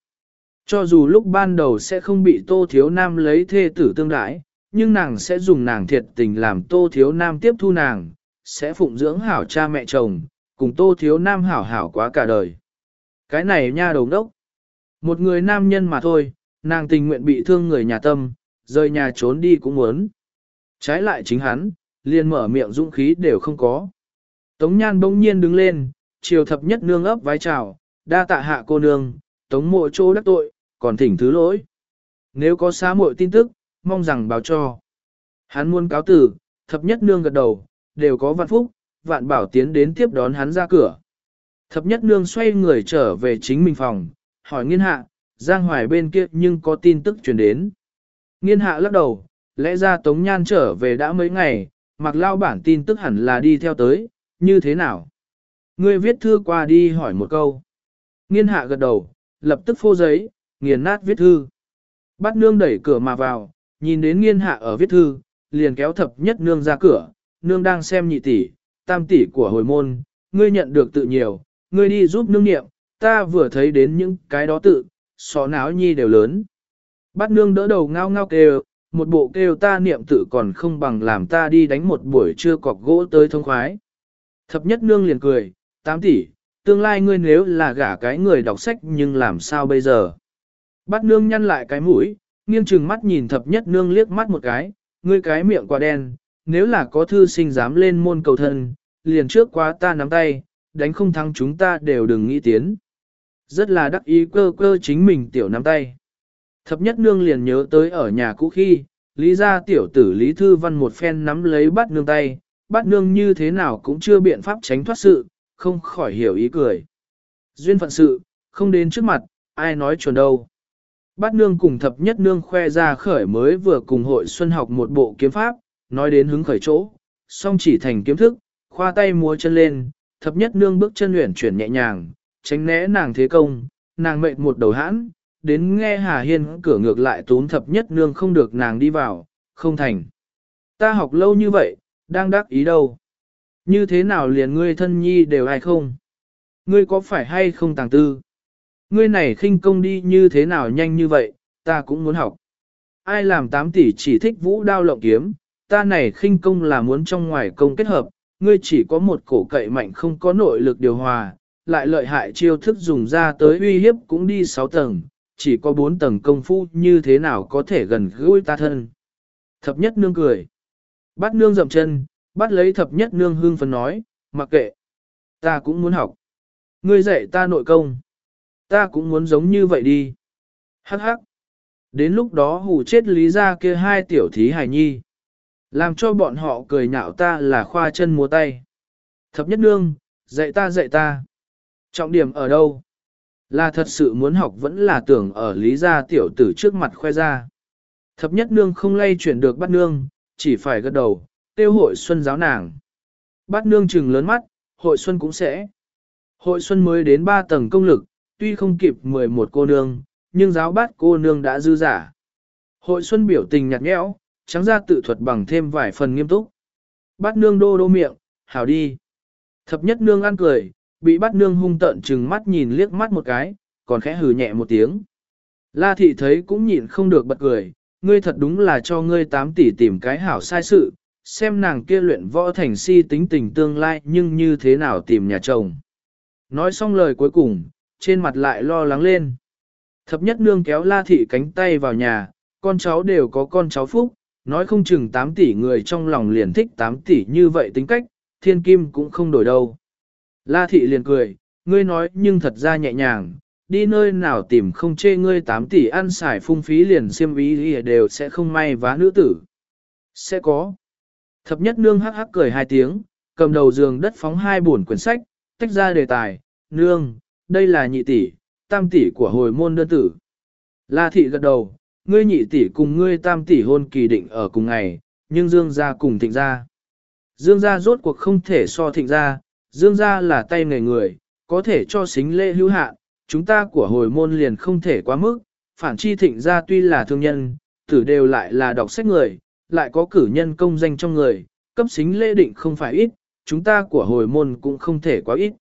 Cho dù lúc ban đầu sẽ không bị tô thiếu nam lấy thê tử tương đãi, nhưng nàng sẽ dùng nàng thiệt tình làm tô thiếu nam tiếp thu nàng, sẽ phụng dưỡng hảo cha mẹ chồng, cùng tô thiếu nam hảo hảo quá cả đời. Cái này nha đồng đốc. Một người nam nhân mà thôi, nàng tình nguyện bị thương người nhà tâm, rời nhà trốn đi cũng muốn. Trái lại chính hắn, liền mở miệng dũng khí đều không có. Tống Nhan bỗng nhiên đứng lên, chiều thập nhất nương ấp vái chào, đa tạ hạ cô nương, tống mộ chỗ đắc tội, còn thỉnh thứ lỗi. Nếu có xá muội tin tức, mong rằng báo cho. Hắn muốn cáo tử, thập nhất nương gật đầu, đều có vạn phúc, vạn bảo tiến đến tiếp đón hắn ra cửa. Thập nhất nương xoay người trở về chính mình phòng, hỏi nghiên hạ, Giang Hoài bên kia nhưng có tin tức truyền đến. Nghiên hạ lắc đầu, lẽ ra Tống Nhan trở về đã mấy ngày, mặc lao bản tin tức hẳn là đi theo tới, như thế nào? Ngươi viết thư qua đi hỏi một câu. Nghiên hạ gật đầu, lập tức phô giấy, nghiền nát viết thư. Bắt nương đẩy cửa mà vào, nhìn đến nghiên hạ ở viết thư, liền kéo thập nhất nương ra cửa, nương đang xem nhị tỷ, tam tỷ của hồi môn, ngươi nhận được tự nhiều, ngươi đi giúp nương niệm, ta vừa thấy đến những cái đó tự, xó náo nhi đều lớn. Bắt nương đỡ đầu ngao ngao kêu, một bộ kêu ta niệm tự còn không bằng làm ta đi đánh một buổi trưa cọc gỗ tới thông khoái. Thập nhất nương liền cười, tám tỷ, tương lai ngươi nếu là gả cái người đọc sách nhưng làm sao bây giờ? Bắt nương nhăn lại cái mũi, nghiêng chừng mắt nhìn thập nhất nương liếc mắt một cái, ngươi cái miệng quá đen, nếu là có thư sinh dám lên môn cầu thân, liền trước quá ta nắm tay, đánh không thắng chúng ta đều đừng nghĩ tiến. Rất là đắc ý cơ cơ chính mình tiểu nắm tay. Thập nhất nương liền nhớ tới ở nhà cũ khi, lý ra tiểu tử lý thư văn một phen nắm lấy bắt nương tay, bắt nương như thế nào cũng chưa biện pháp tránh thoát sự, không khỏi hiểu ý cười. Duyên phận sự, không đến trước mặt, ai nói chuẩn đâu. Bát nương cùng thập nhất nương khoe ra khởi mới vừa cùng hội xuân học một bộ kiếm pháp, nói đến hứng khởi chỗ, song chỉ thành kiếm thức, khoa tay múa chân lên, thập nhất nương bước chân luyện chuyển nhẹ nhàng, tránh né nàng thế công, nàng mệt một đầu hãn, đến nghe Hà Hiên cửa ngược lại tún thập nhất nương không được nàng đi vào, không thành. Ta học lâu như vậy, đang đắc ý đâu. Như thế nào liền ngươi thân nhi đều hay không? Ngươi có phải hay không tàng tư? Ngươi này khinh công đi như thế nào nhanh như vậy, ta cũng muốn học. Ai làm tám tỷ chỉ thích vũ đao lộng kiếm, ta này khinh công là muốn trong ngoài công kết hợp, ngươi chỉ có một cổ cậy mạnh không có nội lực điều hòa, lại lợi hại chiêu thức dùng ra tới uy hiếp cũng đi 6 tầng, chỉ có 4 tầng công phu như thế nào có thể gần gũi ta thân. Thập nhất nương cười. Bắt nương dậm chân, bắt lấy thập nhất nương hương phấn nói, mặc kệ. Ta cũng muốn học. Ngươi dạy ta nội công. Ta cũng muốn giống như vậy đi. Hắc hắc. Đến lúc đó hù chết lý ra kia hai tiểu thí hài nhi. Làm cho bọn họ cười nhạo ta là khoa chân múa tay. Thập nhất nương, dạy ta dạy ta. Trọng điểm ở đâu? Là thật sự muốn học vẫn là tưởng ở lý gia tiểu tử trước mặt khoe ra. Thập nhất nương không lay chuyển được bắt nương, chỉ phải gật đầu, tiêu hội xuân giáo nàng. Bát nương trừng lớn mắt, hội xuân cũng sẽ. Hội xuân mới đến 3 tầng công lực, tuy không kịp 11 cô nương, nhưng giáo bát cô nương đã dư giả. Hội xuân biểu tình nhạt nhẽo, trắng ra tự thuật bằng thêm vài phần nghiêm túc. Bát nương đô đô miệng, hảo đi. Thập nhất nương ăn cười, bị bát nương hung tợn chừng mắt nhìn liếc mắt một cái, còn khẽ hừ nhẹ một tiếng. La thị thấy cũng nhịn không được bật cười, ngươi thật đúng là cho ngươi tám tỷ tìm cái hảo sai sự, xem nàng kia luyện võ thành si tính tình tương lai nhưng như thế nào tìm nhà chồng. Nói xong lời cuối cùng, trên mặt lại lo lắng lên. Thập nhất nương kéo la thị cánh tay vào nhà, con cháu đều có con cháu phúc, nói không chừng 8 tỷ người trong lòng liền thích 8 tỷ như vậy tính cách, thiên kim cũng không đổi đâu. La thị liền cười, ngươi nói nhưng thật ra nhẹ nhàng, đi nơi nào tìm không chê ngươi 8 tỷ ăn xài phung phí liền xiêm ý đều sẽ không may vá nữ tử. Sẽ có. Thập nhất nương hắc hắc cười hai tiếng, cầm đầu giường đất phóng hai buồn quyển sách, tách ra đề tài, nương, đây là nhị tỷ, tam tỷ của hồi môn đơn tử. La thị gật đầu, ngươi nhị tỷ cùng ngươi tam tỷ hôn kỳ định ở cùng ngày, nhưng dương gia cùng thịnh gia. Dương gia rốt cuộc không thể so thịnh gia, dương gia là tay nghề người, có thể cho xính lễ hữu hạn, chúng ta của hồi môn liền không thể quá mức, phản chi thịnh gia tuy là thương nhân, tử đều lại là đọc sách người, lại có cử nhân công danh trong người, cấp xính lễ định không phải ít, chúng ta của hồi môn cũng không thể quá ít.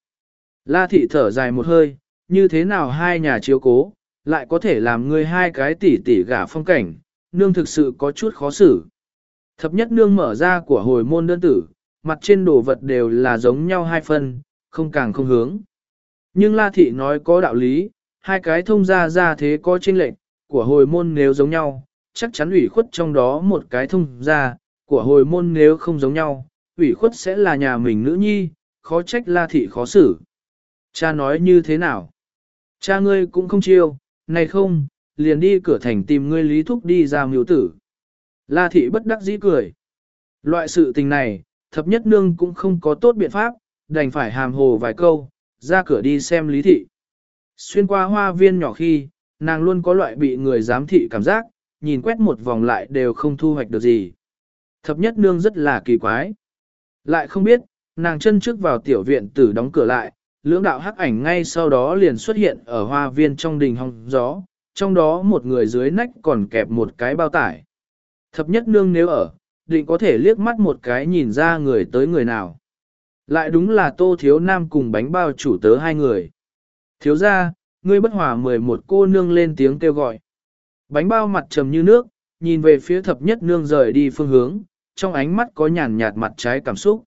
La thị thở dài một hơi, như thế nào hai nhà chiếu cố, lại có thể làm ngươi hai cái tỷ tỷ gả phong cảnh, nương thực sự có chút khó xử. Thập nhất nương mở ra của hồi môn đơn tử, mặt trên đồ vật đều là giống nhau hai phân, không càng không hướng. Nhưng La Thị nói có đạo lý, hai cái thông ra ra thế có chênh lệch, của hồi môn nếu giống nhau, chắc chắn ủy khuất trong đó một cái thông ra, của hồi môn nếu không giống nhau, ủy khuất sẽ là nhà mình nữ nhi, khó trách la thị khó xử. Cha nói như thế nào? Cha ngươi cũng không chiêu, này không, liền đi cửa thành tìm ngươi lý thúc đi ra miếu tử. La thị bất đắc dĩ cười. Loại sự tình này, thập nhất nương cũng không có tốt biện pháp, đành phải hàm hồ vài câu, ra cửa đi xem lý thị. Xuyên qua hoa viên nhỏ khi, nàng luôn có loại bị người giám thị cảm giác, nhìn quét một vòng lại đều không thu hoạch được gì. Thập nhất nương rất là kỳ quái. Lại không biết, nàng chân trước vào tiểu viện tử đóng cửa lại, lưỡng đạo hắc ảnh ngay sau đó liền xuất hiện ở hoa viên trong đình hong gió, trong đó một người dưới nách còn kẹp một cái bao tải. Thập nhất nương nếu ở, định có thể liếc mắt một cái nhìn ra người tới người nào. Lại đúng là tô thiếu nam cùng bánh bao chủ tớ hai người. Thiếu ra, ngươi bất hòa 11 cô nương lên tiếng kêu gọi. Bánh bao mặt trầm như nước, nhìn về phía thập nhất nương rời đi phương hướng, trong ánh mắt có nhàn nhạt mặt trái cảm xúc.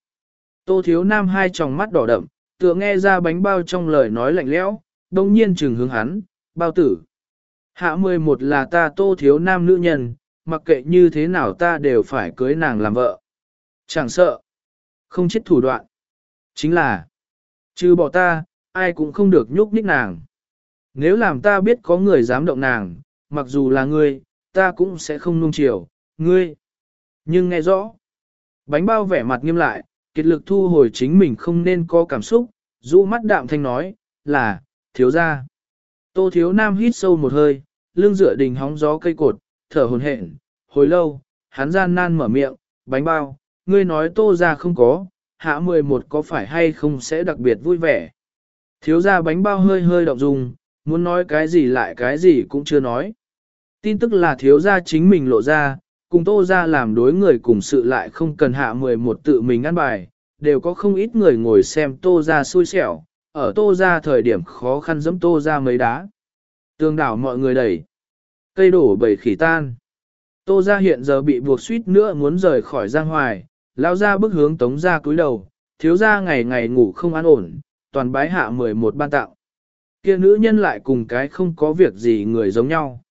Tô thiếu nam hai tròng mắt đỏ đậm, tựa nghe ra bánh bao trong lời nói lạnh lẽo, đồng nhiên trừng hướng hắn, bao tử. Hạ 11 là ta tô thiếu nam nữ nhân, mặc kệ như thế nào ta đều phải cưới nàng làm vợ. Chẳng sợ, không chết thủ đoạn. Chính là, trừ bỏ ta, ai cũng không được nhúc nhích nàng. Nếu làm ta biết có người dám động nàng, mặc dù là ngươi, ta cũng sẽ không nung chiều, ngươi. Nhưng nghe rõ, bánh bao vẻ mặt nghiêm lại, kiệt lực thu hồi chính mình không nên có cảm xúc, rũ mắt đạm thanh nói, là, thiếu ra. Tô thiếu nam hít sâu một hơi, lưng dựa đình hóng gió cây cột, thở hồn hển, hồi lâu, hắn gian nan mở miệng, bánh bao, ngươi nói tô ra không có, hạ 11 có phải hay không sẽ đặc biệt vui vẻ. Thiếu ra bánh bao hơi hơi động dung, muốn nói cái gì lại cái gì cũng chưa nói. Tin tức là thiếu gia chính mình lộ ra, cùng tô ra làm đối người cùng sự lại không cần hạ 11 tự mình ăn bài, đều có không ít người ngồi xem tô ra xui xẻo, ở tô ra thời điểm khó khăn dẫm tô ra mấy đá. Tương đảo mọi người đẩy, cây đổ bầy khỉ tan. Tô ra hiện giờ bị buộc suýt nữa muốn rời khỏi giang hoài, lao ra bức hướng tống ra cúi đầu, thiếu ra ngày ngày ngủ không an ổn, toàn bái hạ 11 ban tạo. Kia nữ nhân lại cùng cái không có việc gì người giống nhau.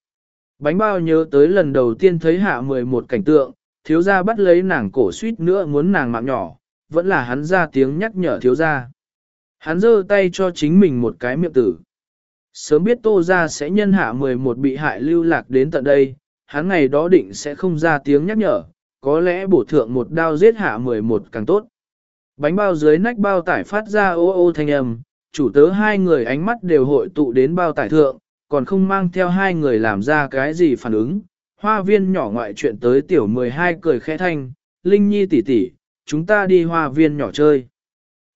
Bánh bao nhớ tới lần đầu tiên thấy hạ 11 cảnh tượng, thiếu gia bắt lấy nàng cổ suýt nữa muốn nàng mạng nhỏ, vẫn là hắn ra tiếng nhắc nhở thiếu gia. Hắn giơ tay cho chính mình một cái miệng tử. Sớm biết tô gia sẽ nhân hạ 11 bị hại lưu lạc đến tận đây, hắn ngày đó định sẽ không ra tiếng nhắc nhở, có lẽ bổ thượng một đao giết hạ 11 càng tốt. Bánh bao dưới nách bao tải phát ra ô ô thanh âm, chủ tớ hai người ánh mắt đều hội tụ đến bao tải thượng, còn không mang theo hai người làm ra cái gì phản ứng. Hoa viên nhỏ ngoại chuyện tới tiểu 12 cười khẽ thanh, Linh Nhi tỷ tỷ, chúng ta đi hoa viên nhỏ chơi.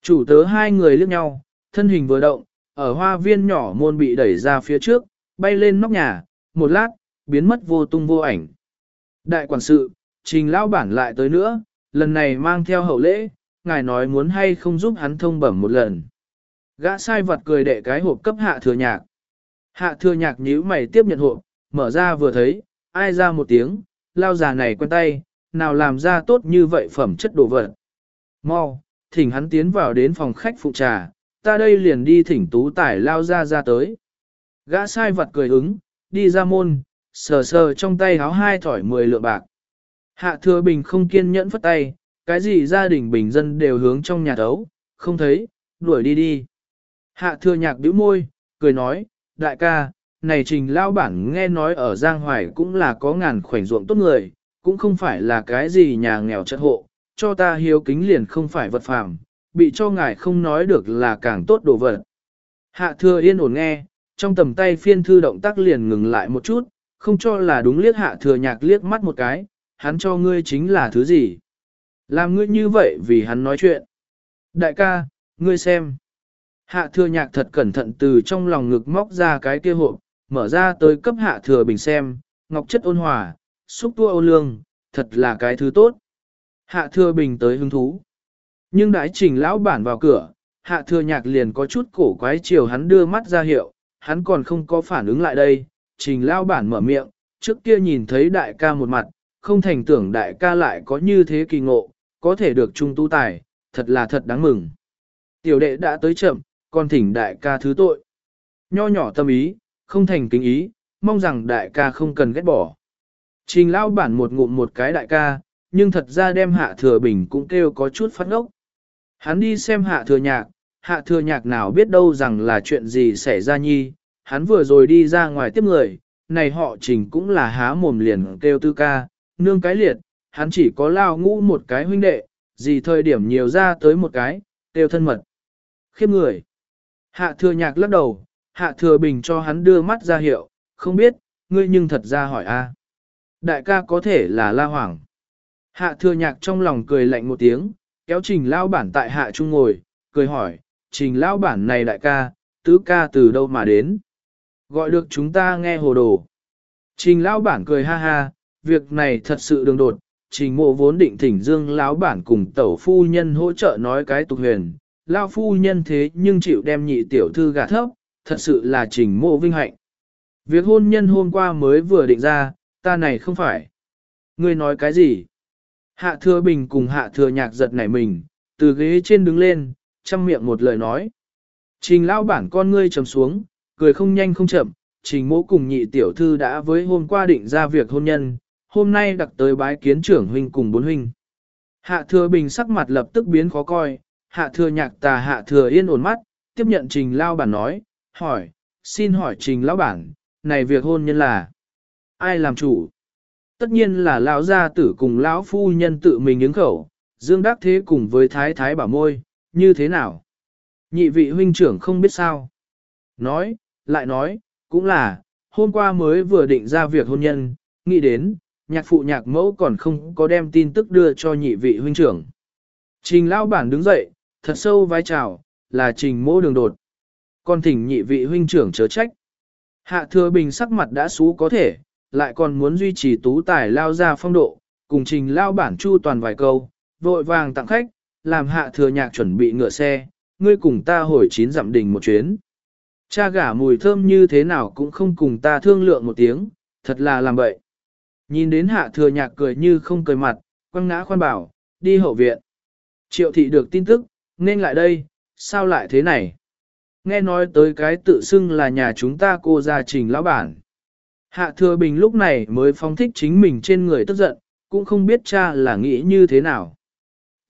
Chủ tớ hai người liếc nhau, thân hình vừa động, ở hoa viên nhỏ môn bị đẩy ra phía trước, bay lên nóc nhà, một lát, biến mất vô tung vô ảnh. Đại quản sự, trình lão bản lại tới nữa, lần này mang theo hậu lễ, ngài nói muốn hay không giúp hắn thông bẩm một lần. Gã sai vật cười đệ cái hộp cấp hạ thừa nhạc. Hạ thừa nhạc nhíu mày tiếp nhận hộp, mở ra vừa thấy, ai ra một tiếng, lao già này quen tay, nào làm ra tốt như vậy phẩm chất đồ vật. Mau, thỉnh hắn tiến vào đến phòng khách phụ trà, ta đây liền đi thỉnh tú tải lao ra ra tới. Gã sai vật cười ứng, đi ra môn, sờ sờ trong tay háo hai thỏi mười lượng bạc. Hạ thừa bình không kiên nhẫn phất tay, cái gì gia đình bình dân đều hướng trong nhà thấu, không thấy, đuổi đi đi. Hạ thừa nhạc bĩu môi, cười nói, đại ca, này trình lao bản nghe nói ở Giang Hoài cũng là có ngàn khoảnh ruộng tốt người, cũng không phải là cái gì nhà nghèo chất hộ, cho ta hiếu kính liền không phải vật phàm, bị cho ngài không nói được là càng tốt đồ vật. Hạ thừa yên ổn nghe, trong tầm tay phiên thư động tác liền ngừng lại một chút, không cho là đúng liếc hạ thừa nhạc liếc mắt một cái, hắn cho ngươi chính là thứ gì. Làm ngươi như vậy vì hắn nói chuyện. Đại ca, ngươi xem. Hạ thừa nhạc thật cẩn thận từ trong lòng ngực móc ra cái kia hộp, mở ra tới cấp hạ thừa bình xem, ngọc chất ôn hòa, xúc tua ôn lương, thật là cái thứ tốt. Hạ thừa bình tới hứng thú. Nhưng đãi trình lão bản vào cửa, hạ thừa nhạc liền có chút cổ quái chiều hắn đưa mắt ra hiệu, hắn còn không có phản ứng lại đây, trình lão bản mở miệng, trước kia nhìn thấy đại ca một mặt, không thành tưởng đại ca lại có như thế kỳ ngộ, có thể được trung tu tài, thật là thật đáng mừng. Tiểu đệ đã tới chậm, còn thỉnh đại ca thứ tội. Nho nhỏ tâm ý, không thành kính ý, mong rằng đại ca không cần ghét bỏ. Trình lao bản một ngụm một cái đại ca, nhưng thật ra đem hạ thừa bình cũng kêu có chút phát ngốc. Hắn đi xem hạ thừa nhạc, hạ thừa nhạc nào biết đâu rằng là chuyện gì xảy ra nhi, hắn vừa rồi đi ra ngoài tiếp người, này họ trình cũng là há mồm liền kêu tư ca, nương cái liệt, hắn chỉ có lao ngũ một cái huynh đệ, gì thời điểm nhiều ra tới một cái, kêu thân mật. Khiếp người. Hạ thừa nhạc lắc đầu, hạ thừa bình cho hắn đưa mắt ra hiệu, không biết, ngươi nhưng thật ra hỏi a Đại ca có thể là la hoàng. Hạ thừa nhạc trong lòng cười lạnh một tiếng, kéo trình lao bản tại hạ trung ngồi, cười hỏi, trình lao bản này đại ca, tứ ca từ đâu mà đến? Gọi được chúng ta nghe hồ đồ. Trình lao bản cười ha ha, việc này thật sự đường đột, trình mộ vốn định thỉnh dương lão bản cùng tẩu phu nhân hỗ trợ nói cái tục huyền, lao phu nhân thế nhưng chịu đem nhị tiểu thư gả thấp, thật sự là trình mộ vinh hạnh. Việc hôn nhân hôm qua mới vừa định ra, ta này không phải. Ngươi nói cái gì? Hạ thừa bình cùng hạ thừa nhạc giật nảy mình, từ ghế trên đứng lên, chăm miệng một lời nói. Trình lão bản con ngươi trầm xuống, cười không nhanh không chậm, trình mỗ cùng nhị tiểu thư đã với hôm qua định ra việc hôn nhân, hôm nay đặc tới bái kiến trưởng huynh cùng bốn huynh. Hạ thừa bình sắc mặt lập tức biến khó coi, hạ thừa nhạc tà hạ thừa yên ổn mắt, tiếp nhận trình lao bản nói, hỏi, xin hỏi trình lão bản, này việc hôn nhân là ai làm chủ? Tất nhiên là lão gia tử cùng lão phu nhân tự mình ứng khẩu, dương đắc thế cùng với thái thái bảo môi, như thế nào? Nhị vị huynh trưởng không biết sao. Nói, lại nói, cũng là, hôm qua mới vừa định ra việc hôn nhân, nghĩ đến, nhạc phụ nhạc mẫu còn không có đem tin tức đưa cho nhị vị huynh trưởng. Trình lão bản đứng dậy, thật sâu vai trào, là trình mỗ đường đột. con thỉnh nhị vị huynh trưởng chớ trách. Hạ thừa bình sắc mặt đã xú có thể, lại còn muốn duy trì tú tài lao ra phong độ, cùng trình lao bản chu toàn vài câu, vội vàng tặng khách, làm hạ thừa nhạc chuẩn bị ngựa xe, ngươi cùng ta hồi chín dặm đình một chuyến. Cha gả mùi thơm như thế nào cũng không cùng ta thương lượng một tiếng, thật là làm bậy. Nhìn đến hạ thừa nhạc cười như không cười mặt, quăng ngã khoan bảo, đi hậu viện. Triệu thị được tin tức, nên lại đây, sao lại thế này? Nghe nói tới cái tự xưng là nhà chúng ta cô gia trình lão bản. Hạ thừa bình lúc này mới phóng thích chính mình trên người tức giận, cũng không biết cha là nghĩ như thế nào.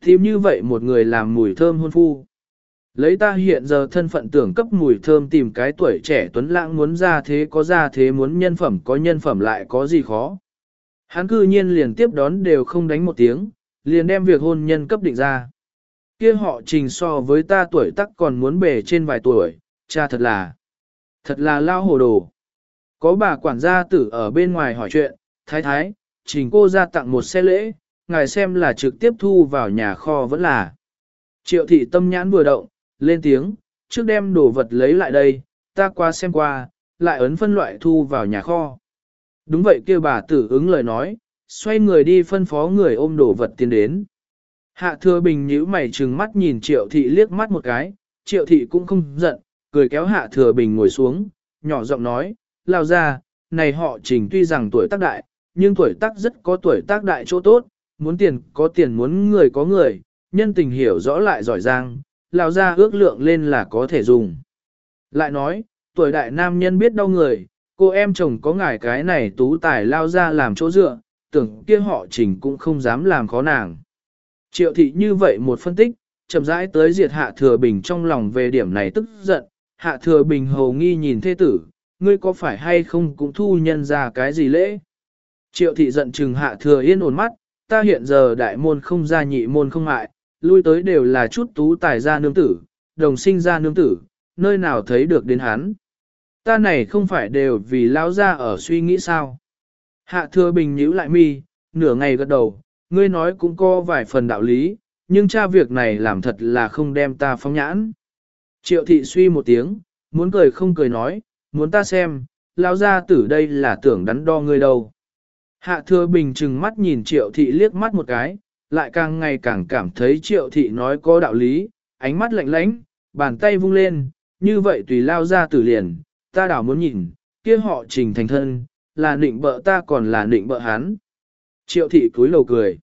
Tìm như vậy một người làm mùi thơm hôn phu. Lấy ta hiện giờ thân phận tưởng cấp mùi thơm tìm cái tuổi trẻ tuấn lãng muốn ra thế có ra thế muốn nhân phẩm có nhân phẩm lại có gì khó. Hắn cư nhiên liền tiếp đón đều không đánh một tiếng, liền đem việc hôn nhân cấp định ra. Kia họ trình so với ta tuổi tắc còn muốn bề trên vài tuổi, cha thật là, thật là lao hồ đồ. Có bà quản gia tử ở bên ngoài hỏi chuyện, thái thái, trình cô ra tặng một xe lễ, ngài xem là trực tiếp thu vào nhà kho vẫn là. Triệu thị tâm nhãn vừa động, lên tiếng, trước đem đồ vật lấy lại đây, ta qua xem qua, lại ấn phân loại thu vào nhà kho. Đúng vậy kia bà tử ứng lời nói, xoay người đi phân phó người ôm đồ vật tiến đến. Hạ thừa bình nhíu mày trừng mắt nhìn triệu thị liếc mắt một cái, triệu thị cũng không giận, cười kéo hạ thừa bình ngồi xuống, nhỏ giọng nói, lao ra, này họ trình tuy rằng tuổi tác đại, nhưng tuổi tác rất có tuổi tác đại chỗ tốt, muốn tiền có tiền muốn người có người, nhân tình hiểu rõ lại giỏi giang, lao ra ước lượng lên là có thể dùng. Lại nói, tuổi đại nam nhân biết đau người, cô em chồng có ngài cái này tú tài lao ra làm chỗ dựa, tưởng kia họ trình cũng không dám làm khó nàng. Triệu thị như vậy một phân tích, chậm rãi tới diệt hạ thừa bình trong lòng về điểm này tức giận, hạ thừa bình hầu nghi nhìn thê tử, ngươi có phải hay không cũng thu nhân ra cái gì lễ. Triệu thị giận chừng hạ thừa yên ổn mắt, ta hiện giờ đại môn không ra nhị môn không ngại, lui tới đều là chút tú tài gia nương tử, đồng sinh gia nương tử, nơi nào thấy được đến hắn. Ta này không phải đều vì lão ra ở suy nghĩ sao. Hạ thừa bình nhíu lại mi, nửa ngày gật đầu, ngươi nói cũng có vài phần đạo lý, nhưng cha việc này làm thật là không đem ta phóng nhãn. Triệu thị suy một tiếng, muốn cười không cười nói, muốn ta xem, lão gia tử đây là tưởng đắn đo ngươi đâu. Hạ thừa bình chừng mắt nhìn triệu thị liếc mắt một cái, lại càng ngày càng cảm thấy triệu thị nói có đạo lý, ánh mắt lạnh lãnh, bàn tay vung lên, như vậy tùy lao ra tử liền, ta đảo muốn nhìn, kia họ trình thành thân, là nịnh bợ ta còn là nịnh bợ hắn. Triệu thị cúi lầu cười.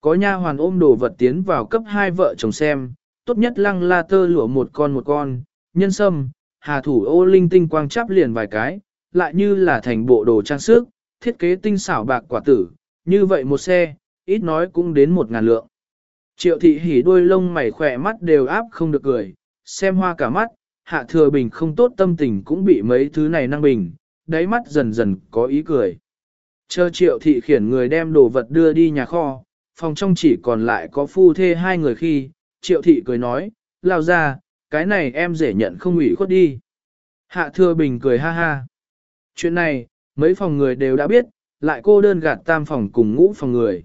Có nha hoàn ôm đồ vật tiến vào cấp hai vợ chồng xem, tốt nhất lăng la tơ lụa một con một con, nhân sâm, hà thủ ô linh tinh quang chắp liền vài cái, lại như là thành bộ đồ trang sức, thiết kế tinh xảo bạc quả tử, như vậy một xe, ít nói cũng đến một ngàn lượng. Triệu thị hỉ đôi lông mày khỏe mắt đều áp không được cười, xem hoa cả mắt, hạ thừa bình không tốt tâm tình cũng bị mấy thứ này năng bình, đáy mắt dần dần có ý cười. Chờ triệu thị khiển người đem đồ vật đưa đi nhà kho, phòng trong chỉ còn lại có phu thê hai người khi, triệu thị cười nói, lao ra, cái này em dễ nhận không ủy khuất đi. Hạ thừa bình cười ha ha. Chuyện này, mấy phòng người đều đã biết, lại cô đơn gạt tam phòng cùng ngũ phòng người.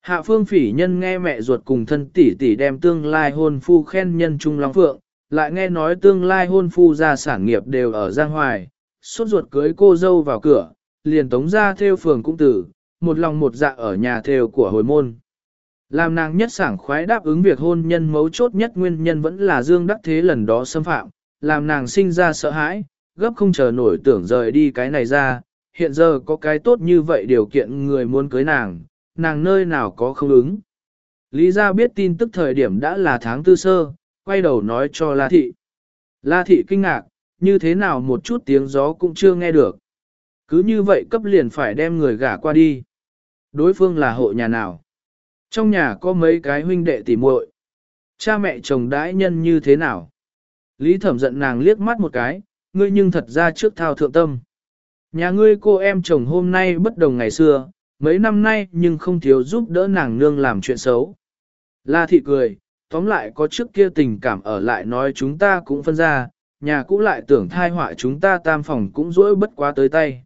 Hạ phương phỉ nhân nghe mẹ ruột cùng thân tỷ tỷ đem tương lai hôn phu khen nhân trung long phượng, lại nghe nói tương lai hôn phu ra sản nghiệp đều ở Giang Hoài, suốt ruột cưới cô dâu vào cửa, liền tống ra theo phường cũng tử, một lòng một dạ ở nhà theo của hồi môn. Làm nàng nhất sảng khoái đáp ứng việc hôn nhân mấu chốt nhất nguyên nhân vẫn là Dương Đắc Thế lần đó xâm phạm, làm nàng sinh ra sợ hãi, gấp không chờ nổi tưởng rời đi cái này ra, hiện giờ có cái tốt như vậy điều kiện người muốn cưới nàng, nàng nơi nào có không ứng. Lý gia biết tin tức thời điểm đã là tháng tư sơ, quay đầu nói cho La Thị. La Thị kinh ngạc, như thế nào một chút tiếng gió cũng chưa nghe được. Cứ như vậy cấp liền phải đem người gả qua đi. Đối phương là hộ nhà nào? Trong nhà có mấy cái huynh đệ tỉ muội, Cha mẹ chồng đãi nhân như thế nào? Lý thẩm giận nàng liếc mắt một cái, ngươi nhưng thật ra trước thao thượng tâm. Nhà ngươi cô em chồng hôm nay bất đồng ngày xưa, mấy năm nay nhưng không thiếu giúp đỡ nàng nương làm chuyện xấu. La thị cười, tóm lại có trước kia tình cảm ở lại nói chúng ta cũng phân ra, nhà cũ lại tưởng thai họa chúng ta tam phòng cũng dỗi bất quá tới tay.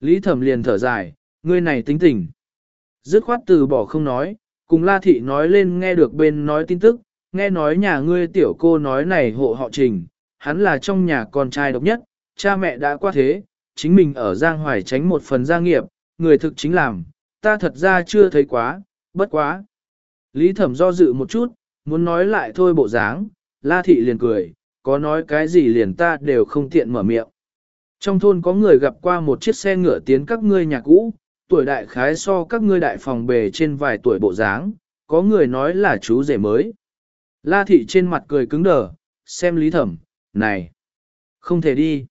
Lý thẩm liền thở dài, ngươi này tính tình. Dứt khoát từ bỏ không nói, cùng La thị nói lên nghe được bên nói tin tức, nghe nói nhà ngươi tiểu cô nói này hộ họ trình, hắn là trong nhà con trai độc nhất, cha mẹ đã qua thế, chính mình ở Giang Hoài tránh một phần gia nghiệp, người thực chính làm, ta thật ra chưa thấy quá, bất quá. Lý thẩm do dự một chút, muốn nói lại thôi bộ dáng, la thị liền cười, có nói cái gì liền ta đều không tiện mở miệng. Trong thôn có người gặp qua một chiếc xe ngựa tiến các ngươi nhà cũ, tuổi đại khái so các ngươi đại phòng bề trên vài tuổi bộ dáng, có người nói là chú rể mới. La thị trên mặt cười cứng đờ, xem lý thẩm, này, không thể đi.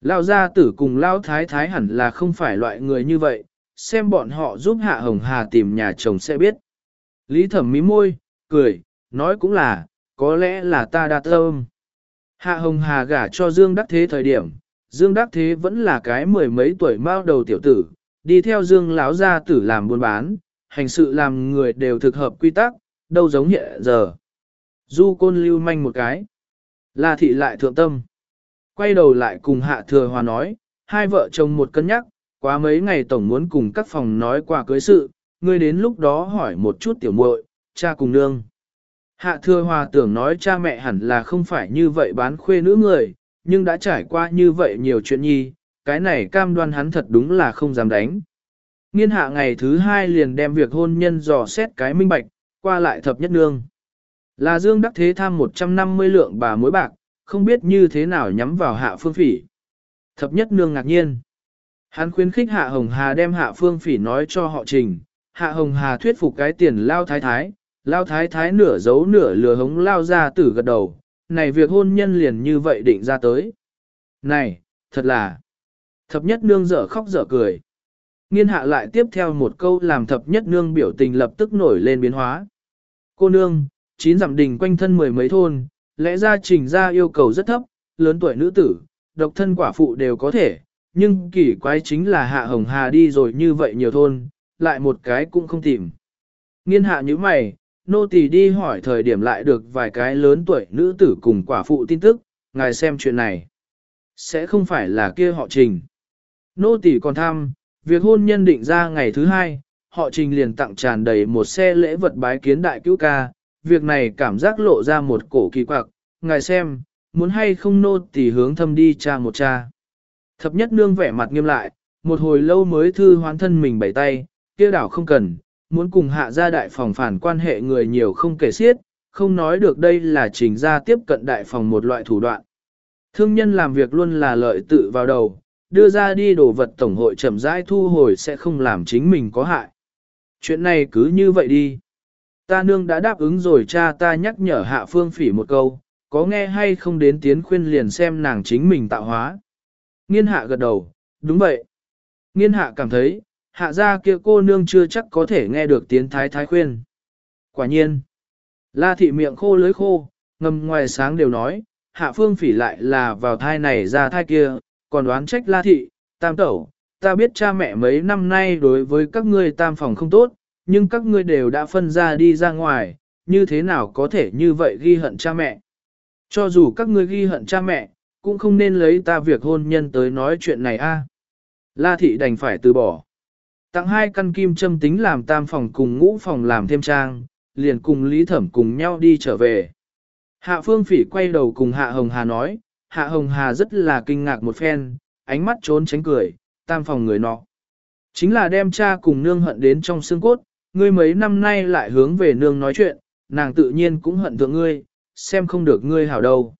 Lao gia tử cùng Lao thái thái hẳn là không phải loại người như vậy, xem bọn họ giúp Hạ Hồng Hà tìm nhà chồng sẽ biết. Lý thẩm mí môi, cười, nói cũng là, có lẽ là ta đa tâm. Hạ Hồng Hà gả cho Dương Đắc Thế thời điểm, Dương Đắc Thế vẫn là cái mười mấy tuổi mao đầu tiểu tử, đi theo Dương lão gia tử làm buôn bán, hành sự làm người đều thực hợp quy tắc, đâu giống hiện giờ. Du côn lưu manh một cái. La thị lại thượng tâm. Quay đầu lại cùng hạ thừa hòa nói, hai vợ chồng một cân nhắc, quá mấy ngày tổng muốn cùng các phòng nói qua cưới sự, ngươi đến lúc đó hỏi một chút tiểu muội, cha cùng nương. Hạ thừa hòa tưởng nói cha mẹ hẳn là không phải như vậy bán khuê nữ người, nhưng đã trải qua như vậy nhiều chuyện nhi, cái này cam đoan hắn thật đúng là không dám đánh. Nghiên hạ ngày thứ hai liền đem việc hôn nhân dò xét cái minh bạch, qua lại thập nhất nương. Là Dương Đắc Thế tham 150 lượng bà mối bạc, không biết như thế nào nhắm vào hạ phương phỉ. Thập nhất nương ngạc nhiên. Hắn khuyến khích hạ hồng hà đem hạ phương phỉ nói cho họ trình. Hạ hồng hà thuyết phục cái tiền lao thái thái, lao thái thái nửa giấu nửa lừa hống lao ra tử gật đầu. Này việc hôn nhân liền như vậy định ra tới. Này, thật là. Thập nhất nương dở khóc dở cười. Nghiên hạ lại tiếp theo một câu làm thập nhất nương biểu tình lập tức nổi lên biến hóa. Cô nương, chín dặm đình quanh thân mười mấy thôn, lẽ ra trình ra yêu cầu rất thấp, lớn tuổi nữ tử, độc thân quả phụ đều có thể, nhưng kỳ quái chính là hạ hồng hà đi rồi như vậy nhiều thôn, lại một cái cũng không tìm. Nghiên hạ như mày, nô tỳ đi hỏi thời điểm lại được vài cái lớn tuổi nữ tử cùng quả phụ tin tức, ngài xem chuyện này. Sẽ không phải là kia họ trình. Nô tỳ còn tham, việc hôn nhân định ra ngày thứ hai, họ trình liền tặng tràn đầy một xe lễ vật bái kiến đại cứu ca, việc này cảm giác lộ ra một cổ kỳ quặc, ngài xem, muốn hay không nô tỳ hướng thâm đi cha một cha. Thập nhất nương vẻ mặt nghiêm lại, một hồi lâu mới thư hoán thân mình bảy tay, kia đảo không cần, muốn cùng hạ gia đại phòng phản quan hệ người nhiều không kể xiết, không nói được đây là trình gia tiếp cận đại phòng một loại thủ đoạn. Thương nhân làm việc luôn là lợi tự vào đầu, đưa ra đi đồ vật tổng hội chậm rãi thu hồi sẽ không làm chính mình có hại. Chuyện này cứ như vậy đi. Ta nương đã đáp ứng rồi cha ta nhắc nhở hạ phương phỉ một câu, có nghe hay không đến tiến khuyên liền xem nàng chính mình tạo hóa. Nghiên hạ gật đầu, đúng vậy. Nghiên hạ cảm thấy, hạ gia kia cô nương chưa chắc có thể nghe được tiếng thái thái khuyên. Quả nhiên, la thị miệng khô lưới khô, ngầm ngoài sáng đều nói, hạ phương phỉ lại là vào thai này ra thai kia, còn đoán trách la thị, tam tẩu, ta biết cha mẹ mấy năm nay đối với các ngươi tam phòng không tốt, nhưng các ngươi đều đã phân ra đi ra ngoài, như thế nào có thể như vậy ghi hận cha mẹ. Cho dù các ngươi ghi hận cha mẹ, cũng không nên lấy ta việc hôn nhân tới nói chuyện này a. La thị đành phải từ bỏ. Tặng hai căn kim châm tính làm tam phòng cùng ngũ phòng làm thêm trang, liền cùng Lý Thẩm cùng nhau đi trở về. Hạ Phương Phỉ quay đầu cùng Hạ Hồng Hà nói, Hạ Hồng Hà rất là kinh ngạc một phen, ánh mắt trốn tránh cười, tam phòng người nọ. Chính là đem cha cùng nương hận đến trong xương cốt, ngươi mấy năm nay lại hướng về nương nói chuyện, nàng tự nhiên cũng hận thượng ngươi, xem không được ngươi hảo đâu.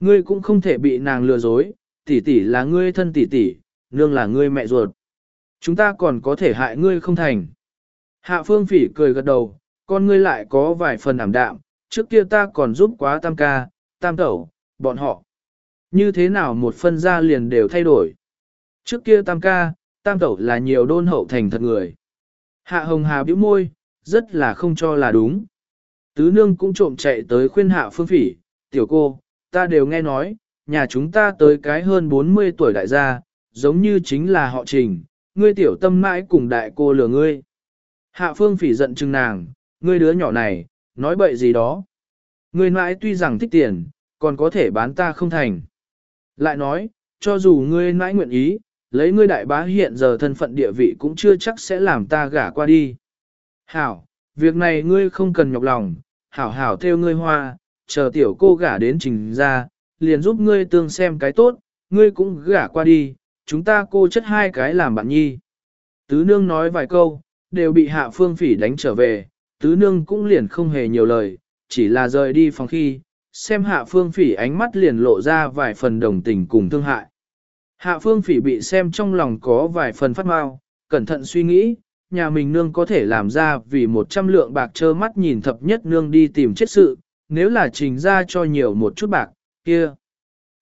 Ngươi cũng không thể bị nàng lừa dối, tỷ tỷ là ngươi thân tỷ tỷ, nương là ngươi mẹ ruột. Chúng ta còn có thể hại ngươi không thành. Hạ phương phỉ cười gật đầu, con ngươi lại có vài phần ảm đạm, trước kia ta còn giúp quá tam ca, tam tẩu, bọn họ. Như thế nào một phân ra liền đều thay đổi. Trước kia tam ca, tam tẩu là nhiều đôn hậu thành thật người. Hạ hồng hà bĩu môi, rất là không cho là đúng. Tứ nương cũng trộm chạy tới khuyên hạ phương phỉ, tiểu cô, ta đều nghe nói, nhà chúng ta tới cái hơn 40 tuổi đại gia, giống như chính là họ trình, ngươi tiểu tâm mãi cùng đại cô lừa ngươi. Hạ phương phỉ giận chừng nàng, ngươi đứa nhỏ này, nói bậy gì đó. Ngươi mãi tuy rằng thích tiền, còn có thể bán ta không thành. Lại nói, cho dù ngươi mãi nguyện ý, lấy ngươi đại bá hiện giờ thân phận địa vị cũng chưa chắc sẽ làm ta gả qua đi. Hảo, việc này ngươi không cần nhọc lòng, hảo hảo theo ngươi hoa, chờ tiểu cô gả đến trình ra, liền giúp ngươi tương xem cái tốt, ngươi cũng gả qua đi, chúng ta cô chất hai cái làm bạn nhi. Tứ nương nói vài câu, đều bị hạ phương phỉ đánh trở về, tứ nương cũng liền không hề nhiều lời, chỉ là rời đi phòng khi, xem hạ phương phỉ ánh mắt liền lộ ra vài phần đồng tình cùng thương hại. Hạ phương phỉ bị xem trong lòng có vài phần phát mau, cẩn thận suy nghĩ, nhà mình nương có thể làm ra vì một trăm lượng bạc trơ mắt nhìn thập nhất nương đi tìm chết sự, nếu là trình ra cho nhiều một chút bạc, kia.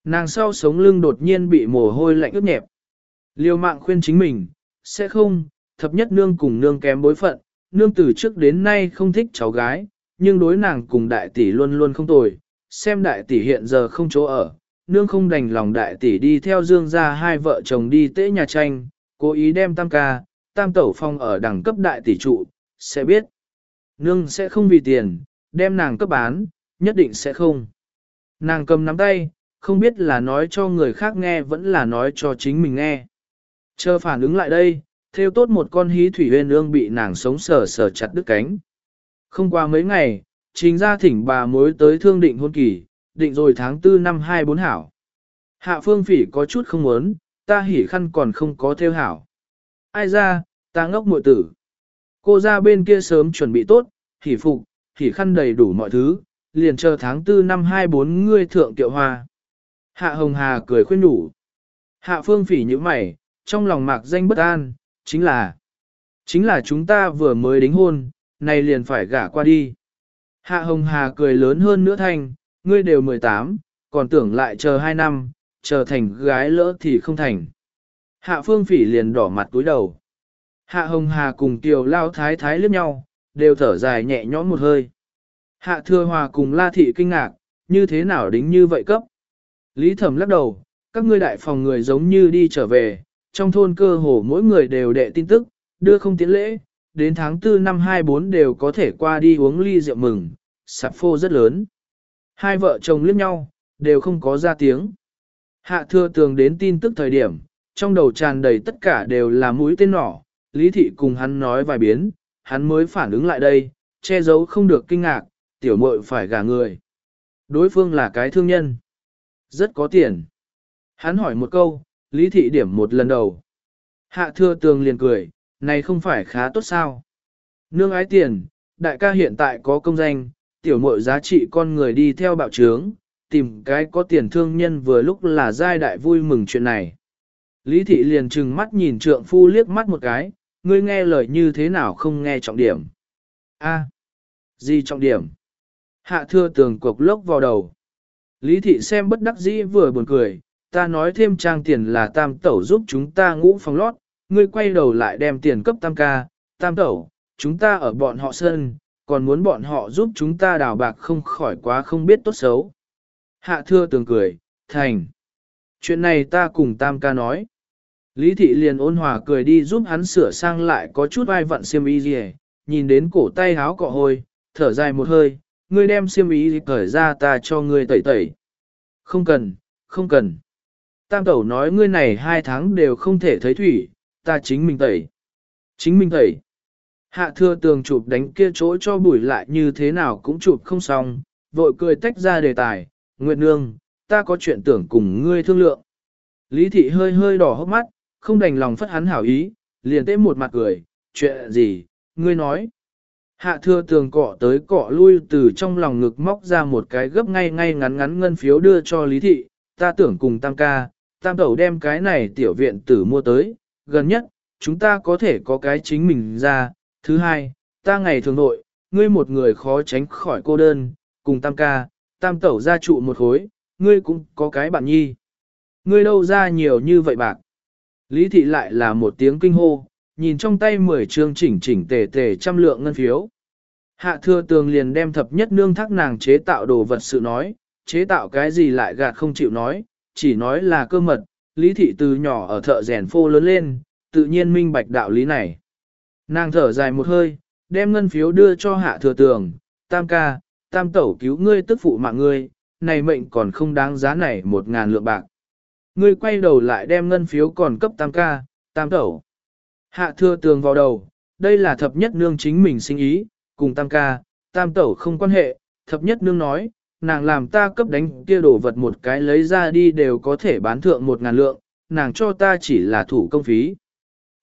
Nàng sau sống lưng đột nhiên bị mồ hôi lạnh ướt nhẹp. Liêu mạng khuyên chính mình, sẽ không, thập nhất nương cùng nương kém bối phận, nương từ trước đến nay không thích cháu gái, nhưng đối nàng cùng đại tỷ luôn luôn không tồi, xem đại tỷ hiện giờ không chỗ ở, nương không đành lòng đại tỷ đi theo dương ra hai vợ chồng đi tế nhà tranh, cố ý đem tam ca, tam tẩu phong ở đẳng cấp đại tỷ trụ, sẽ biết. Nương sẽ không vì tiền, đem nàng cấp bán, nhất định sẽ không. Nàng cầm nắm tay, không biết là nói cho người khác nghe vẫn là nói cho chính mình nghe. Chờ phản ứng lại đây, theo tốt một con hí thủy huyên ương bị nàng sống sờ sờ chặt đứt cánh. Không qua mấy ngày, chính ra thỉnh bà mối tới thương định hôn kỳ, định rồi tháng 4 năm 24 hảo. Hạ phương phỉ có chút không muốn, ta hỉ khăn còn không có theo hảo. Ai ra, ta ngốc muội tử. Cô ra bên kia sớm chuẩn bị tốt, hỉ phục, hỉ khăn đầy đủ mọi thứ, liền chờ tháng 4 năm 24 ngươi thượng tiệu hoa. Hạ Hồng Hà cười khuyên nhủ. Hạ Phương Phỉ như mày, trong lòng mạc danh bất an, chính là, chính là chúng ta vừa mới đính hôn, này liền phải gả qua đi. Hạ Hồng Hà cười lớn hơn nữa thanh, ngươi đều 18, còn tưởng lại chờ 2 năm, chờ thành gái lỡ thì không thành. Hạ Phương Phỉ liền đỏ mặt túi đầu. Hạ Hồng Hà cùng Kiều Lao Thái Thái liếc nhau, đều thở dài nhẹ nhõm một hơi. Hạ Thừa Hòa cùng La Thị kinh ngạc, như thế nào đính như vậy cấp. Lý Thẩm lắc đầu, các ngươi đại phòng người giống như đi trở về, trong thôn cơ hồ mỗi người đều đệ tin tức, đưa không tiến lễ, đến tháng 4 năm 24 đều có thể qua đi uống ly rượu mừng, sạp phô rất lớn. Hai vợ chồng liếc nhau, đều không có ra tiếng. Hạ thừa tường đến tin tức thời điểm, trong đầu tràn đầy tất cả đều là mũi tên nỏ, lý thị cùng hắn nói vài biến, hắn mới phản ứng lại đây, che giấu không được kinh ngạc, tiểu muội phải gả người. Đối phương là cái thương nhân. Rất có tiền. Hắn hỏi một câu, lý thị điểm một lần đầu. Hạ thừa tường liền cười, này không phải khá tốt sao. Nương ái tiền, đại ca hiện tại có công danh, tiểu mội giá trị con người đi theo bạo trướng, tìm cái có tiền thương nhân vừa lúc là giai đại vui mừng chuyện này. Lý thị liền trừng mắt nhìn trượng phu liếc mắt một cái, ngươi nghe lời như thế nào không nghe trọng điểm. A, gì trọng điểm? Hạ thưa tường cục lốc vào đầu. Lý thị xem bất đắc dĩ vừa buồn cười, ta nói thêm trang tiền là tam tẩu giúp chúng ta ngũ phòng lót, ngươi quay đầu lại đem tiền cấp tam ca, tam tẩu, chúng ta ở bọn họ sơn, còn muốn bọn họ giúp chúng ta đào bạc không khỏi quá không biết tốt xấu. Hạ thưa tường cười, thành. Chuyện này ta cùng tam ca nói. Lý thị liền ôn hòa cười đi giúp hắn sửa sang lại có chút ai vặn xiêm y gì nhìn đến cổ tay háo cọ hôi, thở dài một hơi, ngươi đem xiêm y gì cởi ra ta cho ngươi tẩy tẩy. Không cần, không cần. Tam tẩu nói ngươi này hai tháng đều không thể thấy thủy, ta chính mình tẩy. Chính mình tẩy. Hạ thưa tường chụp đánh kia chỗ cho bùi lại như thế nào cũng chụp không xong, vội cười tách ra đề tài, Nguyệt Nương, ta có chuyện tưởng cùng ngươi thương lượng. Lý thị hơi hơi đỏ hốc mắt, không đành lòng phất hắn hảo ý, liền tế một mặt cười, chuyện gì, ngươi nói. Hạ thưa tường cọ tới cọ lui từ trong lòng ngực móc ra một cái gấp ngay ngay ngắn ngắn ngân phiếu đưa cho Lý thị, ta tưởng cùng tam ca, tam tẩu đem cái này tiểu viện tử mua tới, gần nhất, chúng ta có thể có cái chính mình ra, thứ hai, ta ngày thường nội, ngươi một người khó tránh khỏi cô đơn, cùng tam ca, tam tẩu ra trụ một khối, ngươi cũng có cái bạn nhi. Ngươi đâu ra nhiều như vậy bạc. Lý thị lại là một tiếng kinh hô, nhìn trong tay mười trương chỉnh chỉnh tề tề trăm lượng ngân phiếu. Hạ thừa tường liền đem thập nhất nương thác nàng chế tạo đồ vật sự nói, chế tạo cái gì lại gạt không chịu nói, chỉ nói là cơ mật, lý thị từ nhỏ ở thợ rèn phô lớn lên, tự nhiên minh bạch đạo lý này. Nàng thở dài một hơi, đem ngân phiếu đưa cho hạ thừa tường, tam ca, tam tẩu cứu ngươi tức phụ mạng ngươi, này mệnh còn không đáng giá này một ngàn lượng bạc. Ngươi quay đầu lại đem ngân phiếu còn cấp tam ca, tam tẩu. Hạ thừa tường vào đầu, đây là thập nhất nương chính mình sinh ý, cùng tam ca, tam tẩu không quan hệ, thập nhất nương nói, nàng làm ta cấp đánh kia đổ vật một cái lấy ra đi đều có thể bán thượng một ngàn lượng, nàng cho ta chỉ là thủ công phí.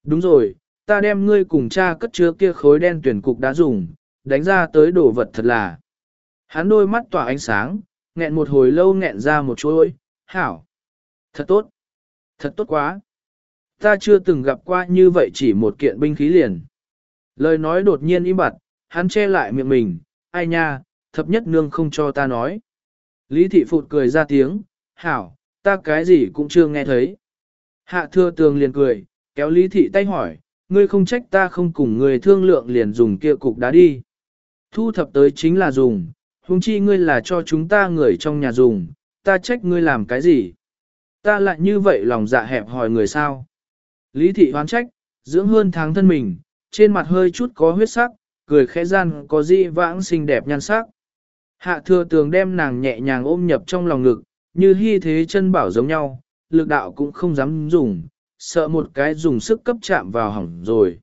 Đúng rồi, ta đem ngươi cùng cha cất chứa kia khối đen tuyển cục đã dùng, đánh ra tới đổ vật thật là. Hắn đôi mắt tỏa ánh sáng, nghẹn một hồi lâu nghẹn ra một chuỗi, hảo. Thật tốt. Thật tốt quá. Ta chưa từng gặp qua như vậy chỉ một kiện binh khí liền. Lời nói đột nhiên im bặt, hắn che lại miệng mình, ai nha, thập nhất nương không cho ta nói. Lý thị phụt cười ra tiếng, hảo, ta cái gì cũng chưa nghe thấy. Hạ thưa tường liền cười, kéo lý thị tay hỏi, ngươi không trách ta không cùng người thương lượng liền dùng kia cục đá đi. Thu thập tới chính là dùng, huống chi ngươi là cho chúng ta người trong nhà dùng, ta trách ngươi làm cái gì. Ta lại như vậy lòng dạ hẹp hỏi người sao. Lý thị hoán trách, dưỡng hơn tháng thân mình, trên mặt hơi chút có huyết sắc, cười khẽ gian có di vãng xinh đẹp nhan sắc. Hạ thừa tường đem nàng nhẹ nhàng ôm nhập trong lòng ngực, như hy thế chân bảo giống nhau, lực đạo cũng không dám dùng, sợ một cái dùng sức cấp chạm vào hỏng rồi.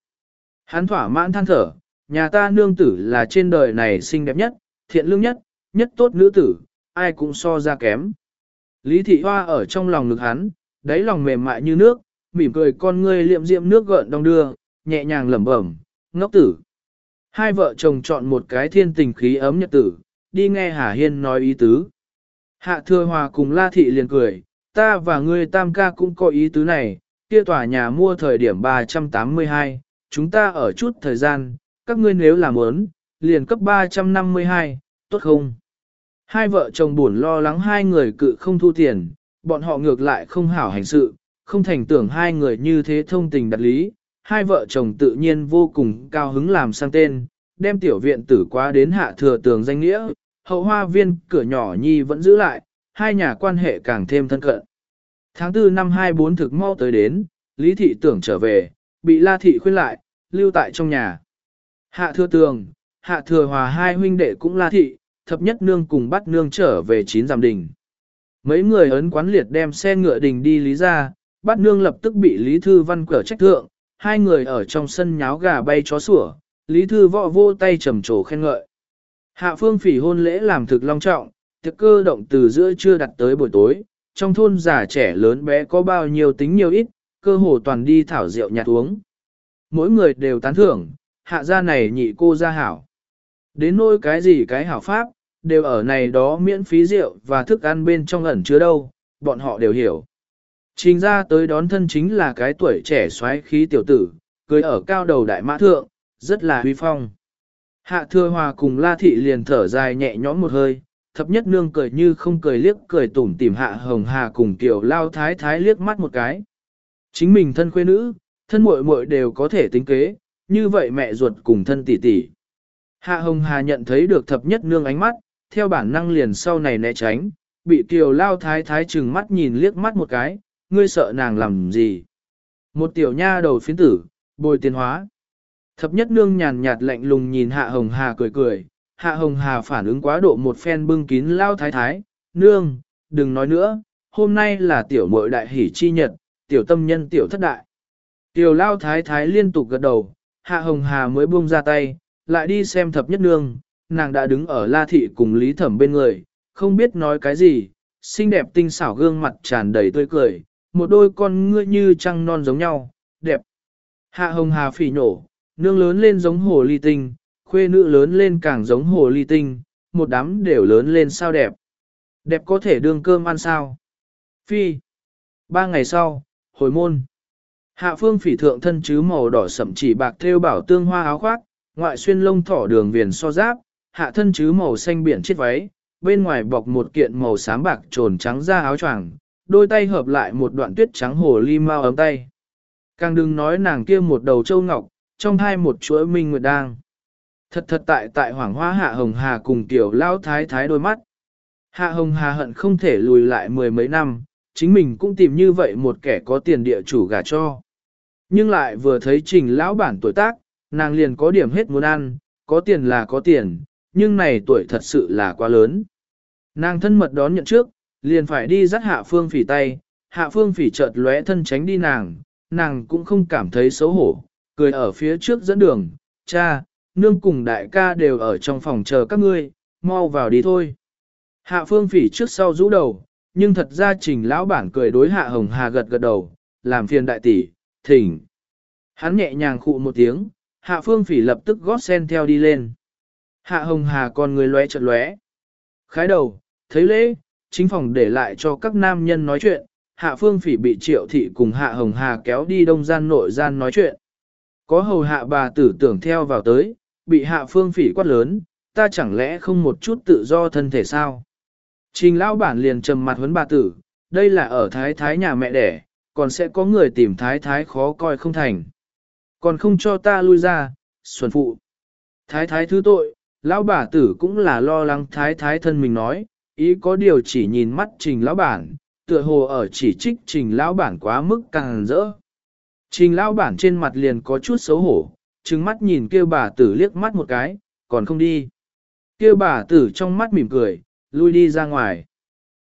Hắn thỏa mãn than thở, nhà ta nương tử là trên đời này xinh đẹp nhất, thiện lương nhất, nhất tốt nữ tử, ai cũng so ra kém. Lý thị hoa ở trong lòng ngực hắn, đáy lòng mềm mại như nước, mỉm cười con ngươi liệm diệm nước gợn đong đưa, nhẹ nhàng lẩm bẩm, ngốc tử. Hai vợ chồng chọn một cái thiên tình khí ấm nhật tử, đi nghe Hà Hiên nói ý tứ. Hạ thừa hòa cùng La Thị liền cười, ta và ngươi tam ca cũng có ý tứ này, kia tòa nhà mua thời điểm 382, chúng ta ở chút thời gian, các ngươi nếu làm muốn, liền cấp 352, tốt không? Hai vợ chồng buồn lo lắng hai người cự không thu tiền, bọn họ ngược lại không hảo hành sự, không thành tưởng hai người như thế thông tình đặt lý, hai vợ chồng tự nhiên vô cùng cao hứng làm sang tên, đem tiểu viện tử quá đến hạ thừa tường danh nghĩa, hậu hoa viên cửa nhỏ nhi vẫn giữ lại, hai nhà quan hệ càng thêm thân cận. Tháng 4 năm 24 thực mau tới đến, Lý Thị tưởng trở về, bị La Thị khuyên lại, lưu tại trong nhà. Hạ thừa tường, hạ thừa hòa hai huynh đệ cũng La Thị, thập nhất nương cùng bắt nương trở về chín giam đình. Mấy người ấn quán liệt đem xe ngựa đình đi lý ra, bắt nương lập tức bị Lý Thư Văn cở trách thượng, hai người ở trong sân nháo gà bay chó sủa, Lý Thư võ vô tay trầm trồ khen ngợi. Hạ phương phỉ hôn lễ làm thực long trọng, thực cơ động từ giữa trưa đặt tới buổi tối, trong thôn già trẻ lớn bé có bao nhiêu tính nhiều ít, cơ hồ toàn đi thảo rượu nhạt uống. Mỗi người đều tán thưởng, hạ gia này nhị cô gia hảo. Đến nỗi cái gì cái hảo pháp, đều ở này đó miễn phí rượu và thức ăn bên trong ẩn chứa đâu, bọn họ đều hiểu. Trình ra tới đón thân chính là cái tuổi trẻ xoáy khí tiểu tử, cưới ở cao đầu đại mã thượng, rất là huy phong. Hạ thừa hòa cùng la thị liền thở dài nhẹ nhõm một hơi, thập nhất nương cười như không cười liếc cười tủm tìm hạ hồng hà cùng tiểu lao thái thái liếc mắt một cái. Chính mình thân khuê nữ, thân muội muội đều có thể tính kế, như vậy mẹ ruột cùng thân tỷ tỷ. Hạ Hồng Hà nhận thấy được thập nhất nương ánh mắt, theo bản năng liền sau này né tránh, bị tiểu Lao Thái Thái chừng mắt nhìn liếc mắt một cái, ngươi sợ nàng làm gì. Một tiểu nha đầu phiến tử, bồi tiền hóa. Thập nhất nương nhàn nhạt lạnh lùng nhìn Hạ Hồng Hà cười cười, Hạ Hồng Hà phản ứng quá độ một phen bưng kín Lao Thái Thái, nương, đừng nói nữa, hôm nay là tiểu Mội đại hỷ chi nhật, tiểu tâm nhân tiểu thất đại. Tiểu Lao Thái Thái liên tục gật đầu, Hạ Hồng Hà mới buông ra tay, lại đi xem thập nhất nương, nàng đã đứng ở La Thị cùng Lý Thẩm bên người, không biết nói cái gì, xinh đẹp tinh xảo gương mặt tràn đầy tươi cười, một đôi con ngươi như trăng non giống nhau, đẹp. Hạ Hồng Hà phỉ nổ, nương lớn lên giống hồ ly tinh, khuê nữ lớn lên càng giống hồ ly tinh, một đám đều lớn lên sao đẹp. Đẹp có thể đương cơm ăn sao. Phi. Ba ngày sau, hồi môn. Hạ phương phỉ thượng thân chứ màu đỏ sậm chỉ bạc thêu bảo tương hoa áo khoác, ngoại xuyên lông thỏ đường viền so giáp, hạ thân chứ màu xanh biển chiếc váy, bên ngoài bọc một kiện màu xám bạc trồn trắng ra áo choàng, đôi tay hợp lại một đoạn tuyết trắng hồ ly mau ấm tay. Càng đừng nói nàng kia một đầu châu ngọc, trong hai một chuỗi minh nguyệt đang. Thật thật tại tại hoàng hoa hạ hồng hà cùng tiểu lao thái thái đôi mắt. Hạ hồng hà hận không thể lùi lại mười mấy năm, chính mình cũng tìm như vậy một kẻ có tiền địa chủ gà cho. Nhưng lại vừa thấy trình lão bản tuổi tác, nàng liền có điểm hết muốn ăn, có tiền là có tiền, nhưng này tuổi thật sự là quá lớn. Nàng thân mật đón nhận trước, liền phải đi dắt hạ phương phỉ tay, hạ phương phỉ chợt lóe thân tránh đi nàng, nàng cũng không cảm thấy xấu hổ, cười ở phía trước dẫn đường, cha, nương cùng đại ca đều ở trong phòng chờ các ngươi, mau vào đi thôi. Hạ phương phỉ trước sau rũ đầu, nhưng thật ra trình lão bản cười đối hạ hồng hà gật gật đầu, làm phiền đại tỷ, thỉnh. Hắn nhẹ nhàng khụ một tiếng, hạ phương phỉ lập tức gót sen theo đi lên. Hạ hồng hà còn người lóe chợt lóe. Khái đầu, thấy lễ, chính phòng để lại cho các nam nhân nói chuyện, hạ phương phỉ bị triệu thị cùng hạ hồng hà kéo đi đông gian nội gian nói chuyện. Có hầu hạ bà tử tưởng theo vào tới, bị hạ phương phỉ quát lớn, ta chẳng lẽ không một chút tự do thân thể sao? Trình lão bản liền trầm mặt huấn bà tử, đây là ở thái thái nhà mẹ đẻ, còn sẽ có người tìm thái thái khó coi không thành. Còn không cho ta lui ra, xuân phụ. Thái thái thứ tội, lão bà tử cũng là lo lắng thái thái thân mình nói, ý có điều chỉ nhìn mắt trình lão bản, tựa hồ ở chỉ trích trình lão bản quá mức càng rỡ. Trình lão bản trên mặt liền có chút xấu hổ, trừng mắt nhìn kêu bà tử liếc mắt một cái, còn không đi. Kêu bà tử trong mắt mỉm cười, lui đi ra ngoài.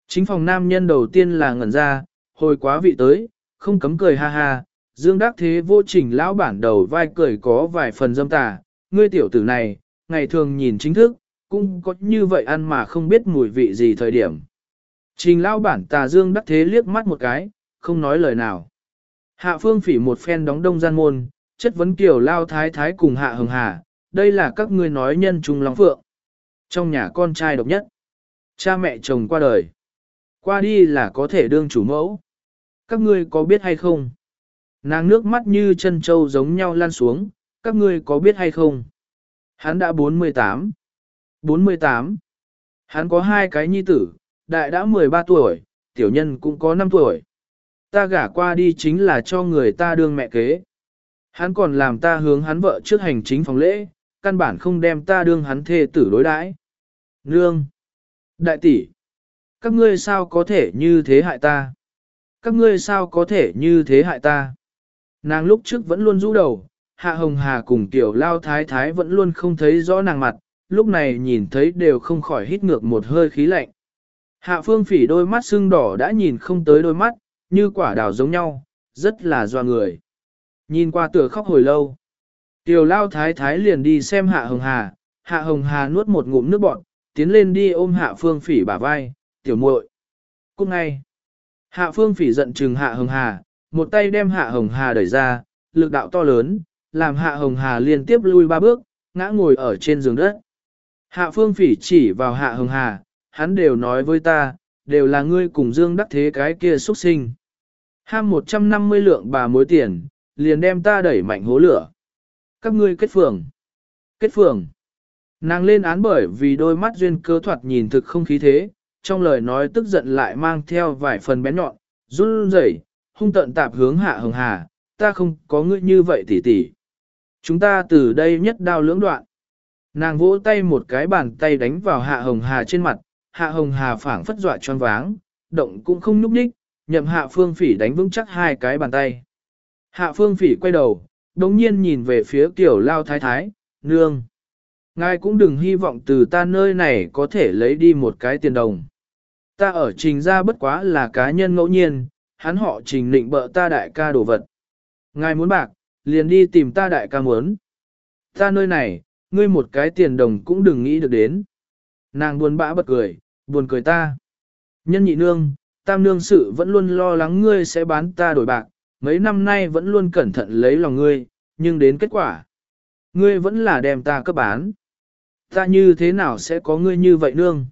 Chính phòng nam nhân đầu tiên là ngẩn ra, hồi quá vị tới, không cấm cười ha ha, dương đắc thế vô trình lão bản đầu vai cười có vài phần dâm tà, ngươi tiểu tử này, ngày thường nhìn chính thức, cũng có như vậy ăn mà không biết mùi vị gì thời điểm. Trình lão bản tà dương đắc thế liếc mắt một cái, không nói lời nào. Hạ phương phỉ một phen đóng đông gian môn, chất vấn kiểu lao thái thái cùng hạ hồng hà, đây là các ngươi nói nhân trung long phượng. Trong nhà con trai độc nhất, cha mẹ chồng qua đời. Qua đi là có thể đương chủ mẫu. Các ngươi có biết hay không? Nàng nước mắt như chân trâu giống nhau lan xuống, các ngươi có biết hay không? Hắn đã 48. 48. Hắn có hai cái nhi tử, đại đã 13 tuổi, tiểu nhân cũng có 5 tuổi. Ta gả qua đi chính là cho người ta đương mẹ kế. Hắn còn làm ta hướng hắn vợ trước hành chính phòng lễ, căn bản không đem ta đương hắn thê tử đối đãi. Nương! Đại tỷ! Các ngươi sao có thể như thế hại ta? Các ngươi sao có thể như thế hại ta? Nàng lúc trước vẫn luôn rũ đầu, Hạ Hồng Hà cùng Tiểu Lao Thái Thái vẫn luôn không thấy rõ nàng mặt, lúc này nhìn thấy đều không khỏi hít ngược một hơi khí lạnh. Hạ Phương Phỉ đôi mắt sưng đỏ đã nhìn không tới đôi mắt, như quả đào giống nhau, rất là doa người. Nhìn qua tựa khóc hồi lâu. Tiểu Lao Thái Thái liền đi xem Hạ Hồng Hà, Hạ Hồng Hà nuốt một ngụm nước bọt, tiến lên đi ôm Hạ Phương Phỉ bả vai, tiểu muội. Cúc ngay. Hạ Phương Phỉ giận trừng Hạ Hồng Hà, một tay đem Hạ Hồng Hà đẩy ra, lực đạo to lớn, làm Hạ Hồng Hà liên tiếp lui ba bước, ngã ngồi ở trên giường đất. Hạ Phương Phỉ chỉ vào Hạ Hồng Hà, hắn đều nói với ta, đều là ngươi cùng Dương đắc thế cái kia xuất sinh. Ham 150 lượng bà mối tiền, liền đem ta đẩy mạnh hố lửa. Các ngươi kết phường. Kết phường. Nàng lên án bởi vì đôi mắt duyên cơ thoạt nhìn thực không khí thế, trong lời nói tức giận lại mang theo vài phần bén nhọn, run rẩy, hung tận tạp hướng hạ hồng hà, ta không có ngươi như vậy tỉ tỉ. Chúng ta từ đây nhất đao lưỡng đoạn. Nàng vỗ tay một cái bàn tay đánh vào hạ hồng hà trên mặt, hạ hồng hà phảng phất dọa choáng váng, động cũng không núp nhích, nhậm hạ phương phỉ đánh vững chắc hai cái bàn tay. Hạ phương phỉ quay đầu, đống nhiên nhìn về phía Tiểu lao thái thái, nương. Ngài cũng đừng hy vọng từ ta nơi này có thể lấy đi một cái tiền đồng. Ta ở trình ra bất quá là cá nhân ngẫu nhiên, hắn họ trình định bợ ta đại ca đồ vật. Ngài muốn bạc, liền đi tìm ta đại ca muốn. Ta nơi này, ngươi một cái tiền đồng cũng đừng nghĩ được đến. Nàng buồn bã bật cười, buồn cười ta. Nhân nhị nương, tam nương sự vẫn luôn lo lắng ngươi sẽ bán ta đổi bạc, mấy năm nay vẫn luôn cẩn thận lấy lòng ngươi, nhưng đến kết quả. Ngươi vẫn là đem ta cấp bán. Ta như thế nào sẽ có ngươi như vậy nương?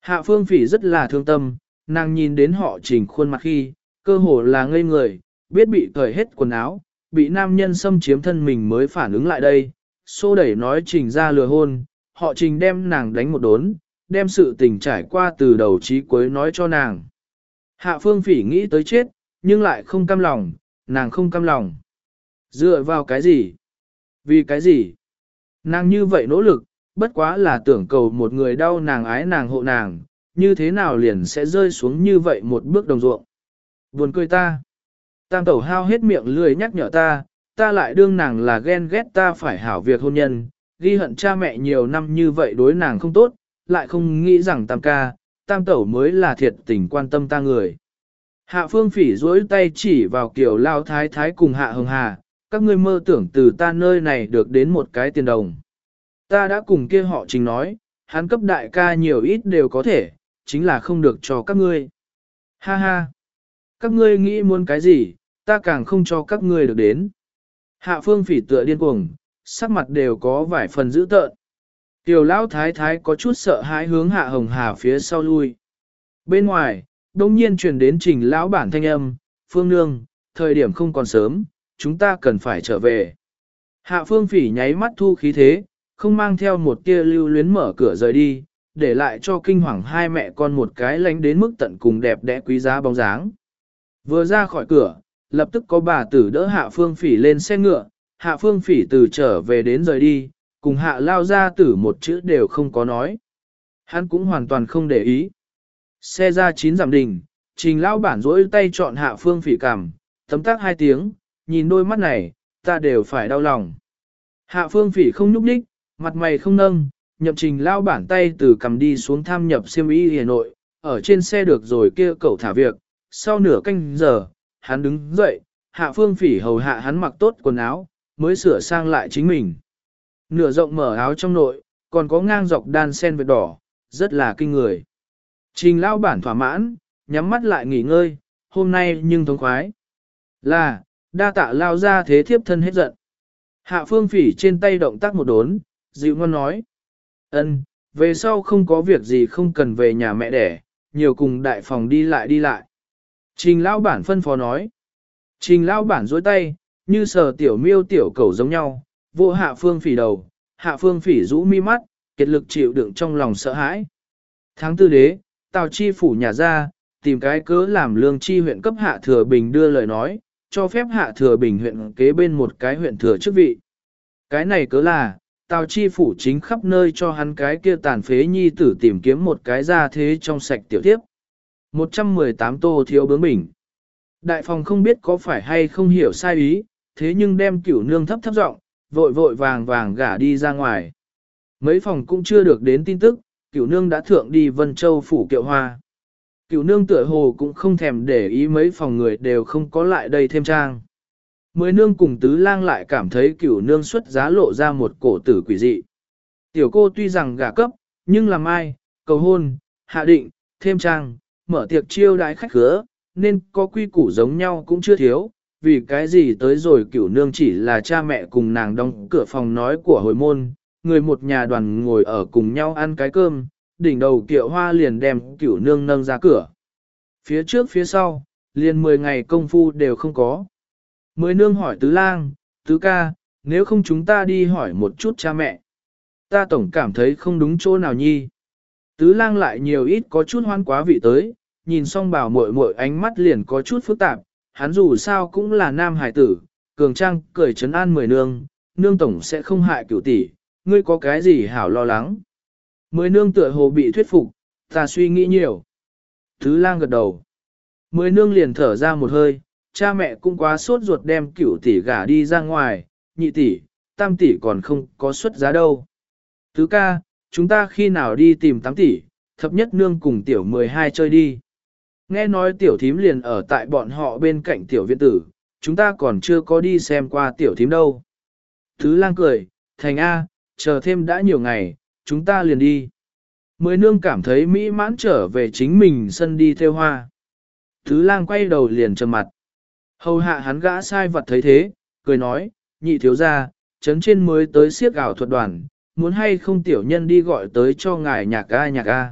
Hạ phương phỉ rất là thương tâm, nàng nhìn đến họ chỉnh khuôn mặt khi, cơ hồ là ngây người, biết bị cởi hết quần áo, bị nam nhân xâm chiếm thân mình mới phản ứng lại đây, xô đẩy nói trình ra lừa hôn, họ trình đem nàng đánh một đốn, đem sự tình trải qua từ đầu chí cuối nói cho nàng. Hạ phương phỉ nghĩ tới chết, nhưng lại không cam lòng, nàng không cam lòng. Dựa vào cái gì? Vì cái gì? Nàng như vậy nỗ lực, bất quá là tưởng cầu một người đau nàng ái nàng hộ nàng, như thế nào liền sẽ rơi xuống như vậy một bước đồng ruộng. Buồn cười ta. Tam tẩu hao hết miệng lười nhắc nhở ta, ta lại đương nàng là ghen ghét ta phải hảo việc hôn nhân, ghi hận cha mẹ nhiều năm như vậy đối nàng không tốt, lại không nghĩ rằng tam ca, tam tẩu mới là thiệt tình quan tâm ta người. Hạ phương phỉ duỗi tay chỉ vào kiểu lao thái thái cùng hạ hồng hà, các ngươi mơ tưởng từ ta nơi này được đến một cái tiền đồng. Ta đã cùng kia họ trình nói, hắn cấp đại ca nhiều ít đều có thể, chính là không được cho các ngươi. Ha ha! Các ngươi nghĩ muốn cái gì, ta càng không cho các ngươi được đến. Hạ phương phỉ tựa điên cuồng, sắc mặt đều có vài phần dữ tợn. Tiểu lão thái thái có chút sợ hãi hướng hạ hồng hà phía sau lui. Bên ngoài, đông nhiên truyền đến trình lão bản thanh âm, phương nương, thời điểm không còn sớm, chúng ta cần phải trở về. Hạ phương phỉ nháy mắt thu khí thế, không mang theo một tia lưu luyến mở cửa rời đi, để lại cho kinh hoàng hai mẹ con một cái lánh đến mức tận cùng đẹp đẽ quý giá bóng dáng. Vừa ra khỏi cửa, lập tức có bà tử đỡ hạ phương phỉ lên xe ngựa, hạ phương phỉ từ trở về đến rời đi, cùng hạ lao ra tử một chữ đều không có nói. Hắn cũng hoàn toàn không để ý. Xe ra chín giảm đình, trình lao bản rỗi tay chọn hạ phương phỉ cảm, tấm tác hai tiếng, nhìn đôi mắt này, ta đều phải đau lòng. Hạ phương phỉ không nhúc nhích, mặt mày không nâng, nhậm trình lao bản tay từ cầm đi xuống tham nhập siêm y Hà Nội, ở trên xe được rồi kia cậu thả việc, sau nửa canh giờ, hắn đứng dậy, hạ phương phỉ hầu hạ hắn mặc tốt quần áo, mới sửa sang lại chính mình. Nửa rộng mở áo trong nội, còn có ngang dọc đan sen vệt đỏ, rất là kinh người. Trình lao bản thỏa mãn, nhắm mắt lại nghỉ ngơi, hôm nay nhưng thống khoái. Là, đa tạ lao ra thế thiếp thân hết giận. Hạ phương phỉ trên tay động tác một đốn, dịu ngon nói. ân, về sau không có việc gì không cần về nhà mẹ đẻ, nhiều cùng đại phòng đi lại đi lại. Trình lao bản phân phó nói. Trình lao bản dối tay, như sờ tiểu miêu tiểu cầu giống nhau, vô hạ phương phỉ đầu, hạ phương phỉ rũ mi mắt, kiệt lực chịu đựng trong lòng sợ hãi. Tháng tư đế, tào chi phủ nhà ra, tìm cái cớ làm lương chi huyện cấp hạ thừa bình đưa lời nói, cho phép hạ thừa bình huyện kế bên một cái huyện thừa chức vị. Cái này cớ là, tào chi phủ chính khắp nơi cho hắn cái kia tàn phế nhi tử tìm kiếm một cái ra thế trong sạch tiểu tiếp. 118 tô thiếu bướng bình. Đại phòng không biết có phải hay không hiểu sai ý, thế nhưng đem cửu nương thấp thấp giọng, vội vội vàng vàng gả đi ra ngoài. Mấy phòng cũng chưa được đến tin tức, cửu nương đã thượng đi Vân Châu phủ kiệu hoa. Cửu nương tựa hồ cũng không thèm để ý mấy phòng người đều không có lại đây thêm trang. Mười nương cùng tứ lang lại cảm thấy cửu nương xuất giá lộ ra một cổ tử quỷ dị. Tiểu cô tuy rằng gả cấp, nhưng làm ai, cầu hôn, hạ định, thêm trang, mở tiệc chiêu đái khách khứa, nên có quy củ giống nhau cũng chưa thiếu, vì cái gì tới rồi cửu nương chỉ là cha mẹ cùng nàng đóng cửa phòng nói của hồi môn, người một nhà đoàn ngồi ở cùng nhau ăn cái cơm, đỉnh đầu kiệu hoa liền đem cửu nương nâng ra cửa. Phía trước phía sau, liền 10 ngày công phu đều không có. Mười nương hỏi tứ lang, tứ ca, nếu không chúng ta đi hỏi một chút cha mẹ. Ta tổng cảm thấy không đúng chỗ nào nhi. Tứ lang lại nhiều ít có chút hoan quá vị tới, nhìn xong bảo muội muội ánh mắt liền có chút phức tạp, hắn dù sao cũng là nam hải tử, cường trang cười trấn an mười nương, nương tổng sẽ không hại cửu tỷ, ngươi có cái gì hảo lo lắng. Mười nương tựa hồ bị thuyết phục, ta suy nghĩ nhiều. Thứ lang gật đầu. Mười nương liền thở ra một hơi, cha mẹ cũng quá sốt ruột đem cửu tỷ gả đi ra ngoài, nhị tỷ, tam tỷ còn không có xuất giá đâu. Thứ ca, chúng ta khi nào đi tìm tám tỷ, thập nhất nương cùng tiểu 12 chơi đi. Nghe nói tiểu thím liền ở tại bọn họ bên cạnh tiểu viện tử, chúng ta còn chưa có đi xem qua tiểu thím đâu. Thứ lang cười, thành A, chờ thêm đã nhiều ngày, chúng ta liền đi. Mười nương cảm thấy mỹ mãn trở về chính mình sân đi theo hoa. Thứ lang quay đầu liền trầm mặt. Hầu hạ hắn gã sai vật thấy thế, cười nói, nhị thiếu ra, chấn trên mới tới siết ảo thuật đoàn, muốn hay không tiểu nhân đi gọi tới cho ngài nhạc ga nhạc ga.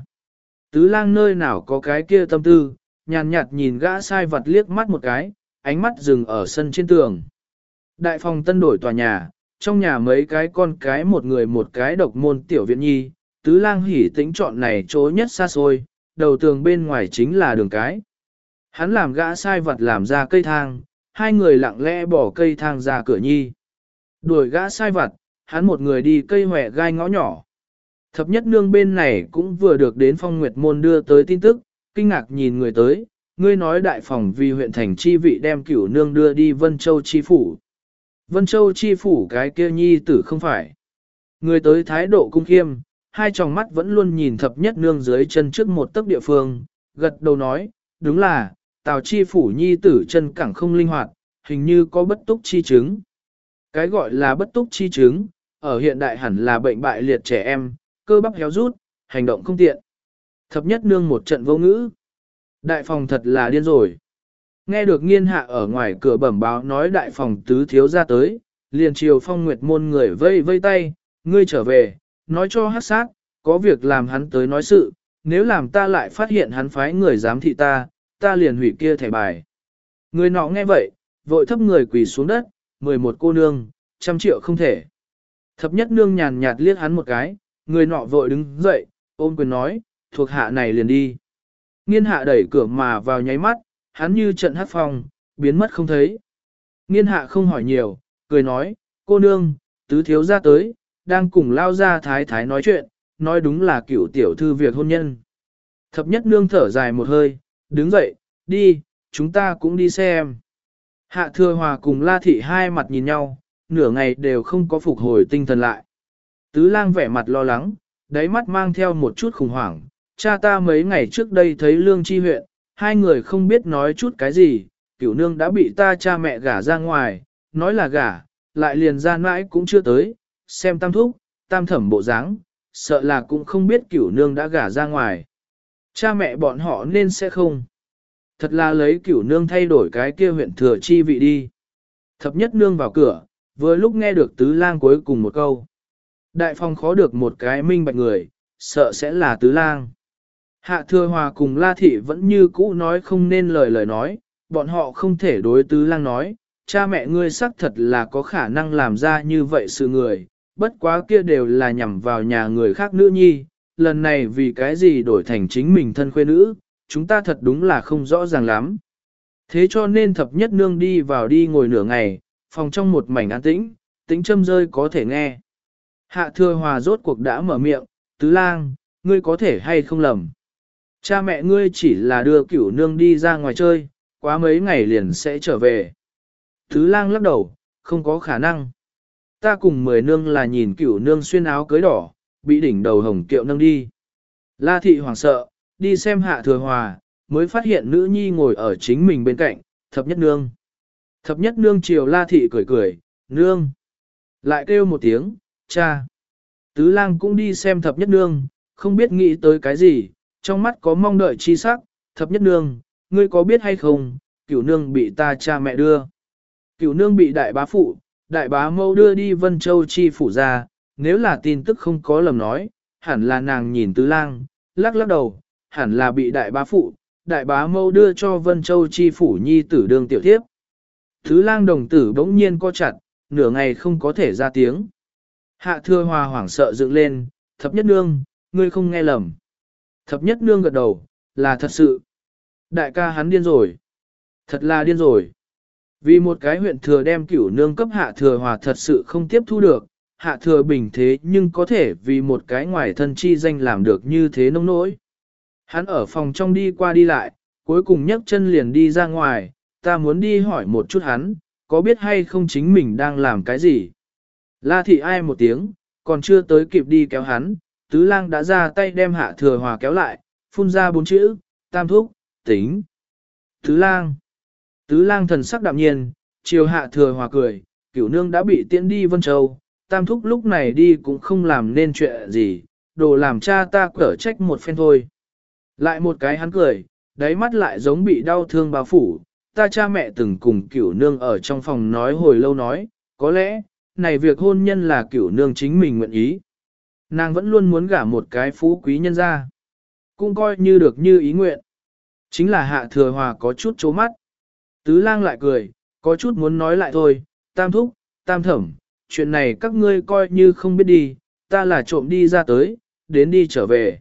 Tứ lang nơi nào có cái kia tâm tư, nhàn nhạt nhìn gã sai vật liếc mắt một cái, ánh mắt dừng ở sân trên tường. Đại phòng tân đổi tòa nhà, trong nhà mấy cái con cái một người một cái độc môn tiểu viện nhi, tứ lang hỉ tính chọn này chỗ nhất xa xôi, đầu tường bên ngoài chính là đường cái. Hắn làm gã sai vật làm ra cây thang, hai người lặng lẽ bỏ cây thang ra cửa nhi. Đuổi gã sai vật, hắn một người đi cây hòe gai ngõ nhỏ. Thập nhất nương bên này cũng vừa được đến phong nguyệt môn đưa tới tin tức, kinh ngạc nhìn người tới, ngươi nói đại phòng vì huyện thành chi vị đem cửu nương đưa đi Vân Châu chi phủ. Vân Châu chi phủ cái kia nhi tử không phải. Người tới thái độ cung khiêm, hai tròng mắt vẫn luôn nhìn thập nhất nương dưới chân trước một tấc địa phương, gật đầu nói, đúng là, tào chi phủ nhi tử chân cẳng không linh hoạt, hình như có bất túc chi chứng. Cái gọi là bất túc chi chứng, ở hiện đại hẳn là bệnh bại liệt trẻ em, cơ bắp héo rút, hành động không tiện. Thập nhất nương một trận vô ngữ. Đại phòng thật là điên rồi. Nghe được nghiên hạ ở ngoài cửa bẩm báo nói đại phòng tứ thiếu ra tới, liền chiều phong nguyệt môn người vây vây tay, ngươi trở về, nói cho hát sát, có việc làm hắn tới nói sự, nếu làm ta lại phát hiện hắn phái người giám thị ta, ta liền hủy kia thẻ bài. Người nọ nghe vậy, vội thấp người quỳ xuống đất, 11 cô nương, trăm triệu không thể. Thập nhất nương nhàn nhạt liếc hắn một cái, người nọ vội đứng dậy, ôm quyền nói, thuộc hạ này liền đi. Nghiên hạ đẩy cửa mà vào nháy mắt, hắn như trận hát phong, biến mất không thấy. Nghiên hạ không hỏi nhiều, cười nói, cô nương, tứ thiếu ra tới, đang cùng lao ra thái thái nói chuyện, nói đúng là cựu tiểu thư việc hôn nhân. Thập nhất nương thở dài một hơi, đứng dậy, đi, chúng ta cũng đi xem. Hạ thừa hòa cùng la thị hai mặt nhìn nhau, nửa ngày đều không có phục hồi tinh thần lại. Tứ lang vẻ mặt lo lắng, đáy mắt mang theo một chút khủng hoảng, cha ta mấy ngày trước đây thấy lương chi huyện, hai người không biết nói chút cái gì, cửu nương đã bị ta cha mẹ gả ra ngoài, nói là gả, lại liền ra mãi cũng chưa tới, xem tam thúc, tam thẩm bộ dáng, sợ là cũng không biết cửu nương đã gả ra ngoài. Cha mẹ bọn họ nên sẽ không. Thật là lấy cửu nương thay đổi cái kia huyện thừa chi vị đi. Thập nhất nương vào cửa, vừa lúc nghe được tứ lang cuối cùng một câu. Đại phong khó được một cái minh bạch người, sợ sẽ là tứ lang. Hạ thừa hòa cùng La Thị vẫn như cũ nói không nên lời lời nói, bọn họ không thể đối tứ lang nói, cha mẹ ngươi xác thật là có khả năng làm ra như vậy sự người, bất quá kia đều là nhằm vào nhà người khác nữ nhi, lần này vì cái gì đổi thành chính mình thân khuê nữ, chúng ta thật đúng là không rõ ràng lắm. Thế cho nên thập nhất nương đi vào đi ngồi nửa ngày, phòng trong một mảnh an tĩnh, tĩnh châm rơi có thể nghe. Hạ thừa hòa rốt cuộc đã mở miệng, tứ lang, ngươi có thể hay không lầm. Cha mẹ ngươi chỉ là đưa cửu nương đi ra ngoài chơi, quá mấy ngày liền sẽ trở về. Tứ lang lắc đầu, không có khả năng. Ta cùng mười nương là nhìn cửu nương xuyên áo cưới đỏ, bị đỉnh đầu hồng kiệu nâng đi. La thị hoảng sợ, đi xem hạ thừa hòa, mới phát hiện nữ nhi ngồi ở chính mình bên cạnh, thập nhất nương. Thập nhất nương chiều la thị cười cười, nương. Lại kêu một tiếng, cha. Tứ lang cũng đi xem thập nhất nương, không biết nghĩ tới cái gì, trong mắt có mong đợi chi sắc, thập nhất nương, ngươi có biết hay không, cửu nương bị ta cha mẹ đưa. Cửu nương bị đại bá phụ, đại bá mâu đưa đi Vân Châu chi phủ ra, nếu là tin tức không có lầm nói, hẳn là nàng nhìn tứ lang, lắc lắc đầu, hẳn là bị đại bá phụ, đại bá mâu đưa cho Vân Châu chi phủ nhi tử đương tiểu thiếp. Tứ lang đồng tử bỗng nhiên co chặt, nửa ngày không có thể ra tiếng. Hạ thưa hòa hoảng sợ dựng lên, thập nhất nương, ngươi không nghe lầm. Thập nhất nương gật đầu, là thật sự. Đại ca hắn điên rồi. Thật là điên rồi. Vì một cái huyện thừa đem cửu nương cấp hạ thừa hòa thật sự không tiếp thu được, hạ thừa bình thế nhưng có thể vì một cái ngoài thân chi danh làm được như thế nông nỗi. Hắn ở phòng trong đi qua đi lại, cuối cùng nhấc chân liền đi ra ngoài, ta muốn đi hỏi một chút hắn, có biết hay không chính mình đang làm cái gì. La thị ai một tiếng, còn chưa tới kịp đi kéo hắn, tứ lang đã ra tay đem hạ thừa hòa kéo lại, phun ra bốn chữ, tam thúc, tính. Tứ lang. Tứ lang thần sắc đạm nhiên, chiều hạ thừa hòa cười, cửu nương đã bị tiễn đi Vân Châu, tam thúc lúc này đi cũng không làm nên chuyện gì, đồ làm cha ta cở trách một phen thôi. Lại một cái hắn cười, đáy mắt lại giống bị đau thương bao phủ, ta cha mẹ từng cùng cửu nương ở trong phòng nói hồi lâu nói, có lẽ, này việc hôn nhân là cửu nương chính mình nguyện ý. Nàng vẫn luôn muốn gả một cái phú quý nhân ra. Cũng coi như được như ý nguyện. Chính là hạ thừa hòa có chút chố mắt. Tứ lang lại cười, có chút muốn nói lại thôi, tam thúc, tam thẩm, chuyện này các ngươi coi như không biết đi, ta là trộm đi ra tới, đến đi trở về.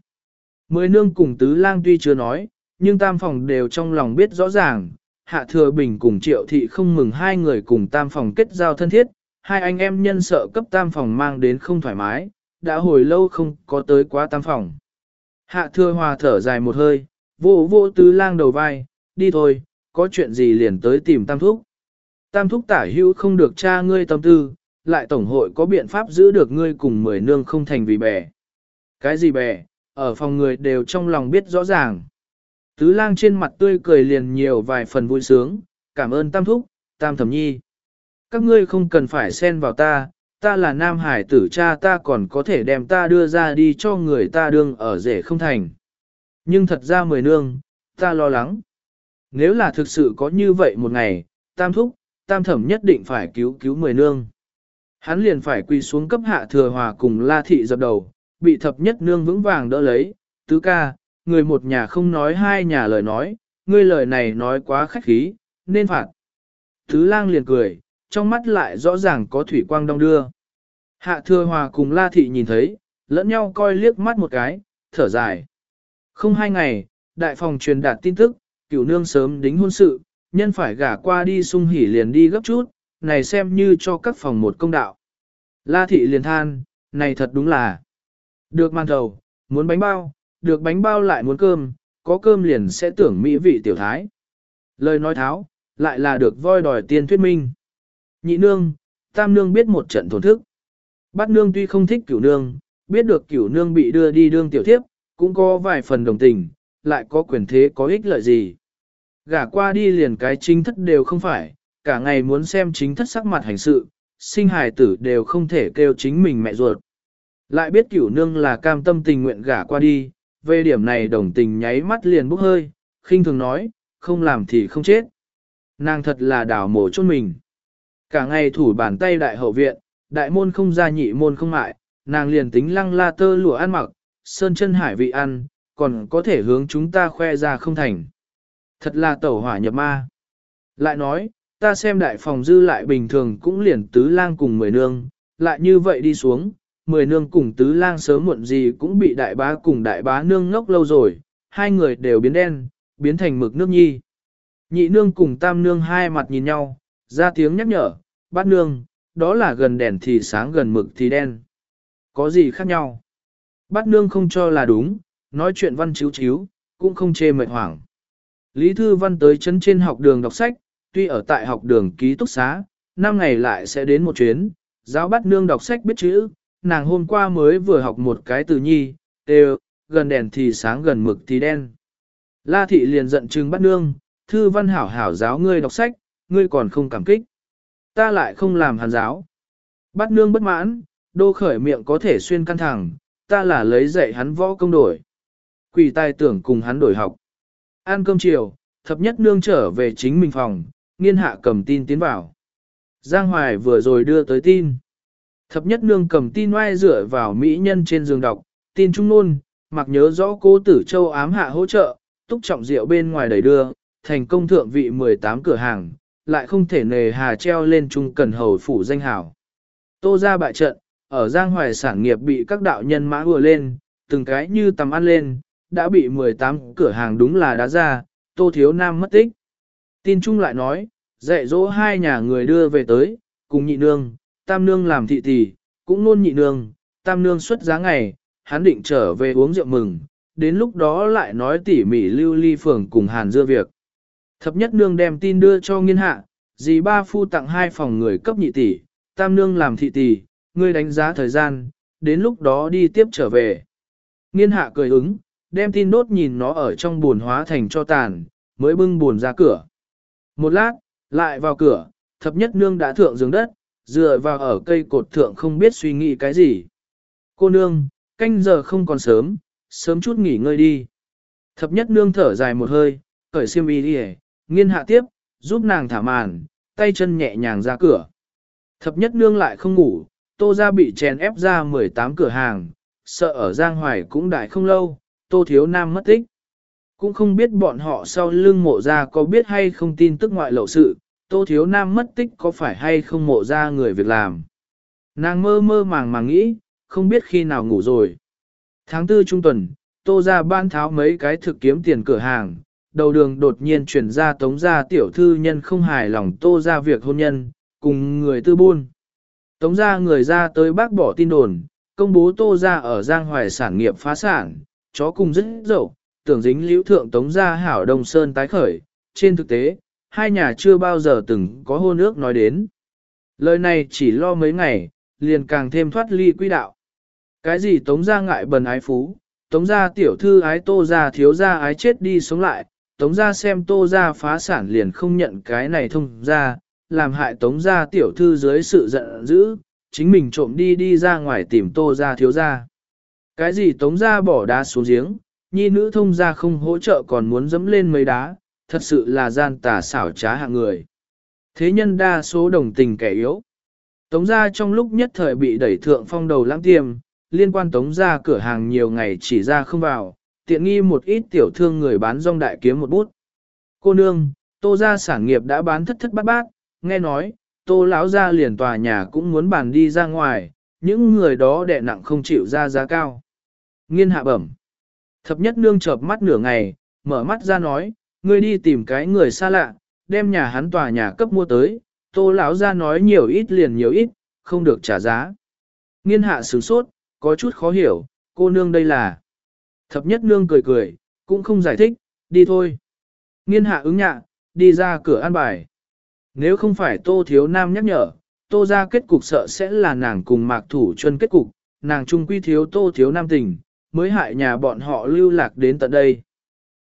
Mười nương cùng tứ lang tuy chưa nói, nhưng tam phòng đều trong lòng biết rõ ràng, hạ thừa bình cùng triệu thị không mừng hai người cùng tam phòng kết giao thân thiết, hai anh em nhân sợ cấp tam phòng mang đến không thoải mái, đã hồi lâu không có tới quá tam phòng. Hạ thừa hòa thở dài một hơi, vô vô tứ lang đầu vai, đi thôi, có chuyện gì liền tới tìm tam thúc. Tam thúc tả hữu không được cha ngươi tâm tư, lại tổng hội có biện pháp giữ được ngươi cùng mười nương không thành vì bè. Cái gì bè, ở phòng người đều trong lòng biết rõ ràng. Tứ lang trên mặt tươi cười liền nhiều vài phần vui sướng, cảm ơn tam thúc, tam thẩm nhi. Các ngươi không cần phải xen vào ta, ta là nam hải tử cha ta còn có thể đem ta đưa ra đi cho người ta đương ở rể không thành. Nhưng thật ra mười nương, ta lo lắng. Nếu là thực sự có như vậy một ngày, tam thúc, tam thẩm nhất định phải cứu cứu mười nương. Hắn liền phải quỳ xuống cấp hạ thừa hòa cùng la thị dập đầu, bị thập nhất nương vững vàng đỡ lấy, tứ ca, người một nhà không nói hai nhà lời nói, ngươi lời này nói quá khách khí, nên phạt. Tứ lang liền cười, trong mắt lại rõ ràng có thủy quang đông đưa. Hạ thừa hòa cùng la thị nhìn thấy, lẫn nhau coi liếc mắt một cái, thở dài. Không hai ngày, đại phòng truyền đạt tin tức, cửu nương sớm đính hôn sự, nhân phải gả qua đi sung hỉ liền đi gấp chút, này xem như cho các phòng một công đạo. La thị liền than, này thật đúng là được màn đầu, muốn bánh bao, được bánh bao lại muốn cơm, có cơm liền sẽ tưởng mỹ vị tiểu thái. Lời nói tháo, lại là được voi đòi tiên thuyết minh. Nhị nương, tam nương biết một trận thổn thức. Bát nương tuy không thích cửu nương, biết được cửu nương bị đưa đi đương tiểu thiếp, cũng có vài phần đồng tình, lại có quyền thế có ích lợi gì. Gả qua đi liền cái chính thất đều không phải, cả ngày muốn xem chính thất sắc mặt hành sự, sinh hài tử đều không thể kêu chính mình mẹ ruột. Lại biết cửu nương là cam tâm tình nguyện gả qua đi, về điểm này đồng tình nháy mắt liền bốc hơi, khinh thường nói, không làm thì không chết. Nàng thật là đảo mổ chôn mình. Cả ngày thủ bàn tay đại hậu viện, đại môn không ra nhị môn không mại, nàng liền tính lăng la tơ lụa ăn mặc, sơn chân hải vị ăn, còn có thể hướng chúng ta khoe ra không thành. Thật là tẩu hỏa nhập ma. Lại nói, ta xem đại phòng dư lại bình thường cũng liền tứ lang cùng mười nương, lại như vậy đi xuống, mười nương cùng tứ lang sớm muộn gì cũng bị đại bá cùng đại bá nương ngốc lâu rồi, hai người đều biến đen, biến thành mực nước nhi. Nhị nương cùng tam nương hai mặt nhìn nhau, ra tiếng nhắc nhở, bát nương, đó là gần đèn thì sáng gần mực thì đen. Có gì khác nhau? Bát nương không cho là đúng, nói chuyện văn chiếu chiếu, cũng không chê mệt hoảng. Lý Thư Văn tới chân trên học đường đọc sách, tuy ở tại học đường ký túc xá, năm ngày lại sẽ đến một chuyến, giáo bắt nương đọc sách biết chữ, nàng hôm qua mới vừa học một cái từ nhi, đều, gần đèn thì sáng gần mực thì đen. La thị liền giận chừng bắt nương, Thư Văn hảo hảo giáo ngươi đọc sách, ngươi còn không cảm kích. Ta lại không làm hàn giáo. Bắt nương bất mãn, đô khởi miệng có thể xuyên căn thẳng, ta là lấy dạy hắn võ công đổi. Quỷ tai tưởng cùng hắn đổi học. Ăn cơm chiều, thập nhất nương trở về chính mình phòng, nghiên hạ cầm tin tiến vào. Giang Hoài vừa rồi đưa tới tin. Thập nhất nương cầm tin oai dựa vào mỹ nhân trên giường đọc, tin trung nôn, mặc nhớ rõ cố tử châu ám hạ hỗ trợ, túc trọng rượu bên ngoài đẩy đưa, thành công thượng vị 18 cửa hàng, lại không thể nề hà treo lên trung cần hầu phủ danh hảo. Tô ra bại trận, ở Giang Hoài sản nghiệp bị các đạo nhân mã vừa lên, từng cái như tầm ăn lên, đã bị 18 cửa hàng đúng là đá ra, Tô Thiếu Nam mất tích. Tin trung lại nói, Dạy dỗ hai nhà người đưa về tới, cùng nhị nương, tam nương làm thị tỷ, cũng luôn nhị nương, tam nương xuất giá ngày, hắn định trở về uống rượu mừng, đến lúc đó lại nói tỉ mỉ lưu ly phường cùng hàn dưa việc. Thập nhất nương đem tin đưa cho nghiên hạ, dì ba phu tặng hai phòng người cấp nhị tỷ, tam nương làm thị tỷ, ngươi đánh giá thời gian, đến lúc đó đi tiếp trở về. Nghiên hạ cười ứng, đem tin đốt nhìn nó ở trong buồn hóa thành cho tàn, mới bưng buồn ra cửa. Một lát, lại vào cửa, thập nhất nương đã thượng giường đất, dựa vào ở cây cột thượng không biết suy nghĩ cái gì. Cô nương, canh giờ không còn sớm, sớm chút nghỉ ngơi đi. Thập nhất nương thở dài một hơi, cởi xiêm y đi nghiên hạ tiếp, giúp nàng thả màn, tay chân nhẹ nhàng ra cửa. Thập nhất nương lại không ngủ, tô ra bị chèn ép ra 18 cửa hàng, sợ ở Giang Hoài cũng đại không lâu, tô thiếu nam mất tích. Cũng không biết bọn họ sau lưng mộ ra có biết hay không tin tức ngoại lậu sự, tô thiếu nam mất tích có phải hay không mộ ra người việc làm. Nàng mơ mơ màng màng nghĩ, không biết khi nào ngủ rồi. Tháng tư trung tuần, tô ra ban tháo mấy cái thực kiếm tiền cửa hàng, đầu đường đột nhiên chuyển ra tống gia tiểu thư nhân không hài lòng tô ra việc hôn nhân, cùng người tư buôn. Tống gia người ra tới bác bỏ tin đồn, công bố tô ra ở Giang Hoài sản nghiệp phá sản, chó cùng rất dậu, tưởng dính liễu thượng tống gia hảo Đông Sơn tái khởi. Trên thực tế, hai nhà chưa bao giờ từng có hôn ước nói đến. Lời này chỉ lo mấy ngày, liền càng thêm thoát ly quy đạo. Cái gì tống gia ngại bần ái phú, tống gia tiểu thư ái tô gia thiếu gia ái chết đi sống lại, tống gia xem tô gia phá sản liền không nhận cái này thông ra, làm hại tống gia tiểu thư dưới sự giận dữ, chính mình trộm đi đi ra ngoài tìm tô gia thiếu gia. Cái gì tống gia bỏ đá xuống giếng, nhi nữ thông gia không hỗ trợ còn muốn dẫm lên mấy đá, thật sự là gian tà xảo trá hạng người. Thế nhân đa số đồng tình kẻ yếu. Tống gia trong lúc nhất thời bị đẩy thượng phong đầu lãng tiêm, liên quan tống gia cửa hàng nhiều ngày chỉ ra không vào, tiện nghi một ít tiểu thương người bán rong đại kiếm một bút. Cô nương, tô gia sản nghiệp đã bán thất thất bát bát, nghe nói, tô lão gia liền tòa nhà cũng muốn bàn đi ra ngoài, những người đó đẻ nặng không chịu ra giá cao. Nghiên hạ bẩm. Thập nhất nương chợp mắt nửa ngày, mở mắt ra nói, ngươi đi tìm cái người xa lạ, đem nhà hắn tòa nhà cấp mua tới, tô lão gia nói nhiều ít liền nhiều ít, không được trả giá. Nghiên hạ sửng sốt, có chút khó hiểu, cô nương đây là. Thập nhất nương cười cười, cũng không giải thích, đi thôi. Nghiên hạ ứng nhạ, đi ra cửa an bài. Nếu không phải tô thiếu nam nhắc nhở, tô ra kết cục sợ sẽ là nàng cùng mạc thủ chân kết cục, nàng trung quy thiếu tô thiếu nam tình, mới hại nhà bọn họ lưu lạc đến tận đây.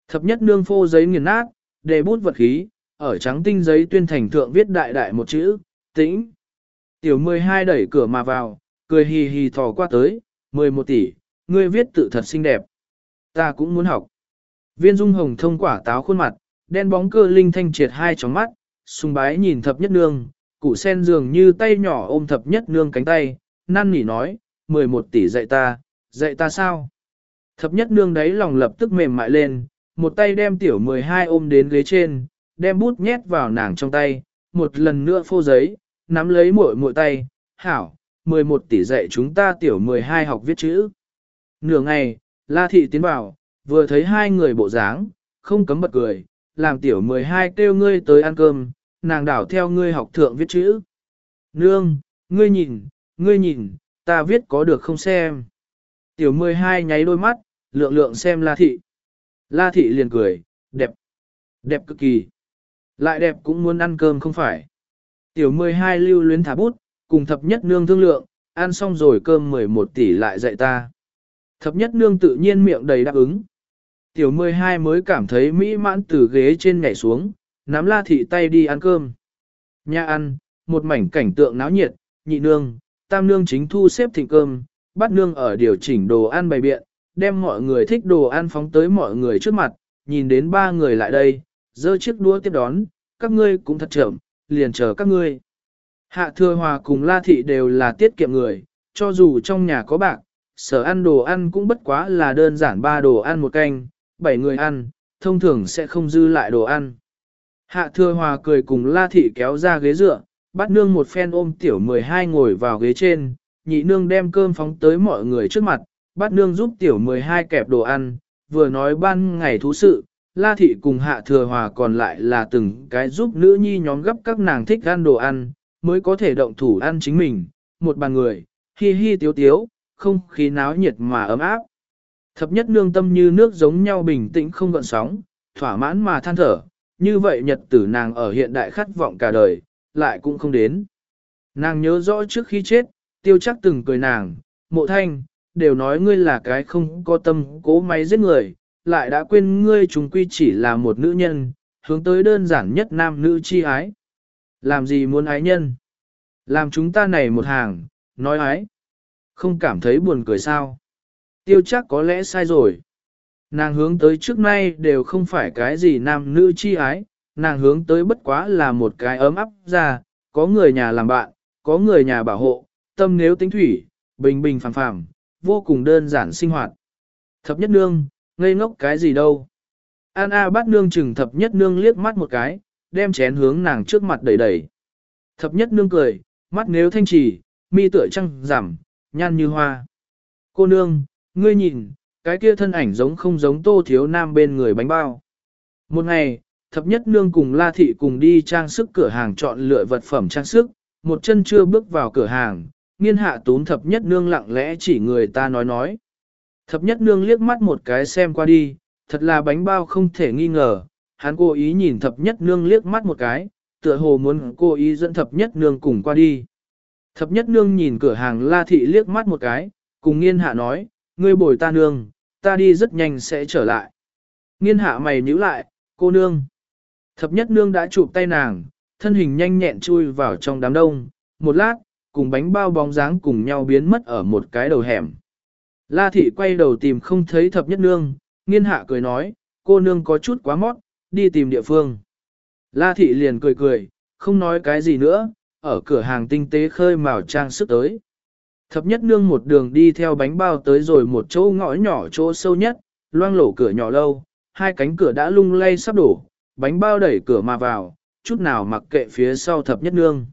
Thập nhất nương phô giấy nghiền nát, để bút vật khí, ở trắng tinh giấy tuyên thành thượng viết đại đại một chữ, tĩnh. Tiểu 12 đẩy cửa mà vào, cười hì hì thò qua tới, 11 tỷ, ngươi viết tự thật xinh đẹp. Ta cũng muốn học. Viên dung hồng thông quả táo khuôn mặt, đen bóng cơ linh thanh triệt hai tròng mắt, sung bái nhìn thập nhất nương, cụ sen dường như tay nhỏ ôm thập nhất nương cánh tay, năn nỉ nói, 11 tỷ dạy ta, dạy ta sao? Thập nhất nương đấy lòng lập tức mềm mại lên, một tay đem tiểu 12 ôm đến ghế trên, đem bút nhét vào nàng trong tay, một lần nữa phô giấy, nắm lấy muội muội tay, hảo, 11 tỷ dạy chúng ta tiểu 12 học viết chữ. Nửa ngày, La Thị tiến vào, vừa thấy hai người bộ dáng, không cấm bật cười, làm tiểu 12 kêu ngươi tới ăn cơm, nàng đảo theo ngươi học thượng viết chữ. Nương, ngươi nhìn, ngươi nhìn, ta viết có được không xem. Tiểu 12 nháy đôi mắt, lượng lượng xem La Thị. La Thị liền cười, đẹp, đẹp cực kỳ. Lại đẹp cũng muốn ăn cơm không phải. Tiểu 12 lưu luyến thả bút, cùng thập nhất nương thương lượng, ăn xong rồi cơm 11 tỷ lại dạy ta. Thập nhất nương tự nhiên miệng đầy đáp ứng. Tiểu 12 mới cảm thấy mỹ mãn từ ghế trên nhảy xuống, nắm la thị tay đi ăn cơm. Nhà ăn, một mảnh cảnh tượng náo nhiệt, nhị nương, tam nương chính thu xếp thịnh cơm, bắt nương ở điều chỉnh đồ ăn bày biện, đem mọi người thích đồ ăn phóng tới mọi người trước mặt, nhìn đến ba người lại đây, giơ chiếc đũa tiếp đón, các ngươi cũng thật chậm, liền chờ các ngươi. Hạ thừa hòa cùng la thị đều là tiết kiệm người, cho dù trong nhà có bạc, sở ăn đồ ăn cũng bất quá là đơn giản ba đồ ăn một canh, bảy người ăn, thông thường sẽ không dư lại đồ ăn. Hạ thừa hòa cười cùng la thị kéo ra ghế dựa, bắt nương một phen ôm tiểu 12 ngồi vào ghế trên, nhị nương đem cơm phóng tới mọi người trước mặt, bắt nương giúp tiểu 12 kẹp đồ ăn, vừa nói ban ngày thú sự, La thị cùng hạ thừa hòa còn lại là từng cái giúp nữ nhi nhóm gấp các nàng thích ăn đồ ăn, mới có thể động thủ ăn chính mình, một bàn người, hi hi tiếu tiếu, không khí náo nhiệt mà ấm áp. Thập nhất nương tâm như nước giống nhau bình tĩnh không gợn sóng, thỏa mãn mà than thở, như vậy nhật tử nàng ở hiện đại khát vọng cả đời, lại cũng không đến. Nàng nhớ rõ trước khi chết, tiêu chắc từng cười nàng, mộ thanh, đều nói ngươi là cái không có tâm cố máy giết người, lại đã quên ngươi chúng quy chỉ là một nữ nhân, hướng tới đơn giản nhất nam nữ chi ái. Làm gì muốn ái nhân? Làm chúng ta này một hàng, nói ái. Không cảm thấy buồn cười sao? Tiêu chắc có lẽ sai rồi. Nàng hướng tới trước nay đều không phải cái gì nam nữ chi ái, nàng hướng tới bất quá là một cái ấm áp ra, có người nhà làm bạn, có người nhà bảo hộ, tâm nếu tính thủy, bình bình phẳng phẳng, vô cùng đơn giản sinh hoạt. Thập nhất nương, ngây ngốc cái gì đâu. An A bắt nương chừng thập nhất nương liếc mắt một cái, đem chén hướng nàng trước mặt đẩy đẩy. Thập nhất nương cười, mắt nếu thanh trì, mi tựa trăng giảm, nhan như hoa. Cô nương, ngươi nhìn, cái kia thân ảnh giống không giống tô thiếu nam bên người bánh bao. Một ngày, thập nhất nương cùng La Thị cùng đi trang sức cửa hàng chọn lựa vật phẩm trang sức, một chân chưa bước vào cửa hàng, nghiên hạ tún thập nhất nương lặng lẽ chỉ người ta nói nói. Thập nhất nương liếc mắt một cái xem qua đi, thật là bánh bao không thể nghi ngờ, hắn cố ý nhìn thập nhất nương liếc mắt một cái, tựa hồ muốn cố ý dẫn thập nhất nương cùng qua đi. Thập nhất nương nhìn cửa hàng la thị liếc mắt một cái, cùng nghiên hạ nói, ngươi bồi ta nương, ta đi rất nhanh sẽ trở lại. Nghiên hạ mày nhíu lại, cô nương. Thập nhất nương đã chụp tay nàng, thân hình nhanh nhẹn chui vào trong đám đông, một lát, cùng bánh bao bóng dáng cùng nhau biến mất ở một cái đầu hẻm. La thị quay đầu tìm không thấy thập nhất nương, nghiên hạ cười nói, cô nương có chút quá mót, đi tìm địa phương. La thị liền cười cười, không nói cái gì nữa, ở cửa hàng tinh tế khơi màu trang sức tới. Thập nhất nương một đường đi theo bánh bao tới rồi một chỗ ngõ nhỏ chỗ sâu nhất, loang lổ cửa nhỏ lâu, hai cánh cửa đã lung lay sắp đổ, bánh bao đẩy cửa mà vào, chút nào mặc kệ phía sau thập nhất nương.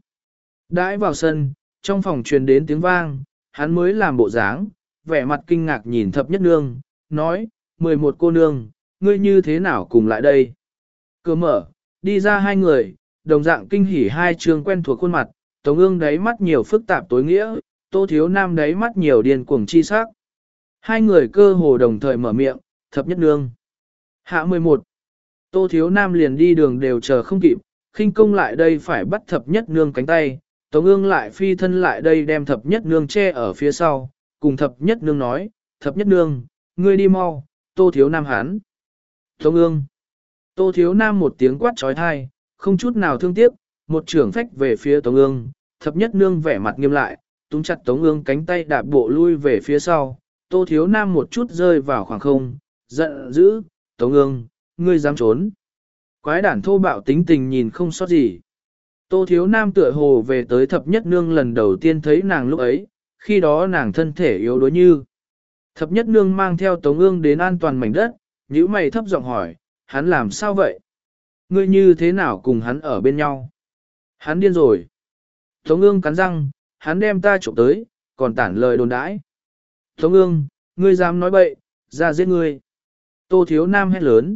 Đãi vào sân, trong phòng truyền đến tiếng vang, hắn mới làm bộ dáng, vẻ mặt kinh ngạc nhìn thập nhất nương, nói, mười một cô nương, ngươi như thế nào cùng lại đây? Cửa mở, đi ra hai người, đồng dạng kinh hỉ hai trường quen thuộc khuôn mặt, Tống ương đáy mắt nhiều phức tạp tối nghĩa, Tô Thiếu Nam đáy mắt nhiều điên cuồng chi sắc. Hai người cơ hồ đồng thời mở miệng, thập nhất nương. Hạ 11. Tô Thiếu Nam liền đi đường đều chờ không kịp, khinh công lại đây phải bắt thập nhất nương cánh tay, Tống ương lại phi thân lại đây đem thập nhất nương che ở phía sau, cùng thập nhất nương nói, thập nhất nương, ngươi đi mau, Tô Thiếu Nam hán. Tống ương. Tô Thiếu Nam một tiếng quát trói thai, không chút nào thương tiếc, một trưởng phách về phía Tống ương, thập nhất nương vẻ mặt nghiêm lại, túm chặt Tống ương cánh tay đạp bộ lui về phía sau, Tô Thiếu Nam một chút rơi vào khoảng không, giận dữ, Tống ương, ngươi dám trốn. Quái đản thô bạo tính tình nhìn không sót gì. Tô Thiếu Nam tựa hồ về tới thập nhất nương lần đầu tiên thấy nàng lúc ấy, khi đó nàng thân thể yếu đuối như. Thập nhất nương mang theo Tống ương đến an toàn mảnh đất, nhíu mày thấp giọng hỏi, hắn làm sao vậy? Ngươi như thế nào cùng hắn ở bên nhau? Hắn điên rồi. Tống ương cắn răng, hắn đem ta trộm tới, còn tản lời đồn đãi. Tống ương, ngươi dám nói bậy, ra giết ngươi. Tô thiếu nam hét lớn.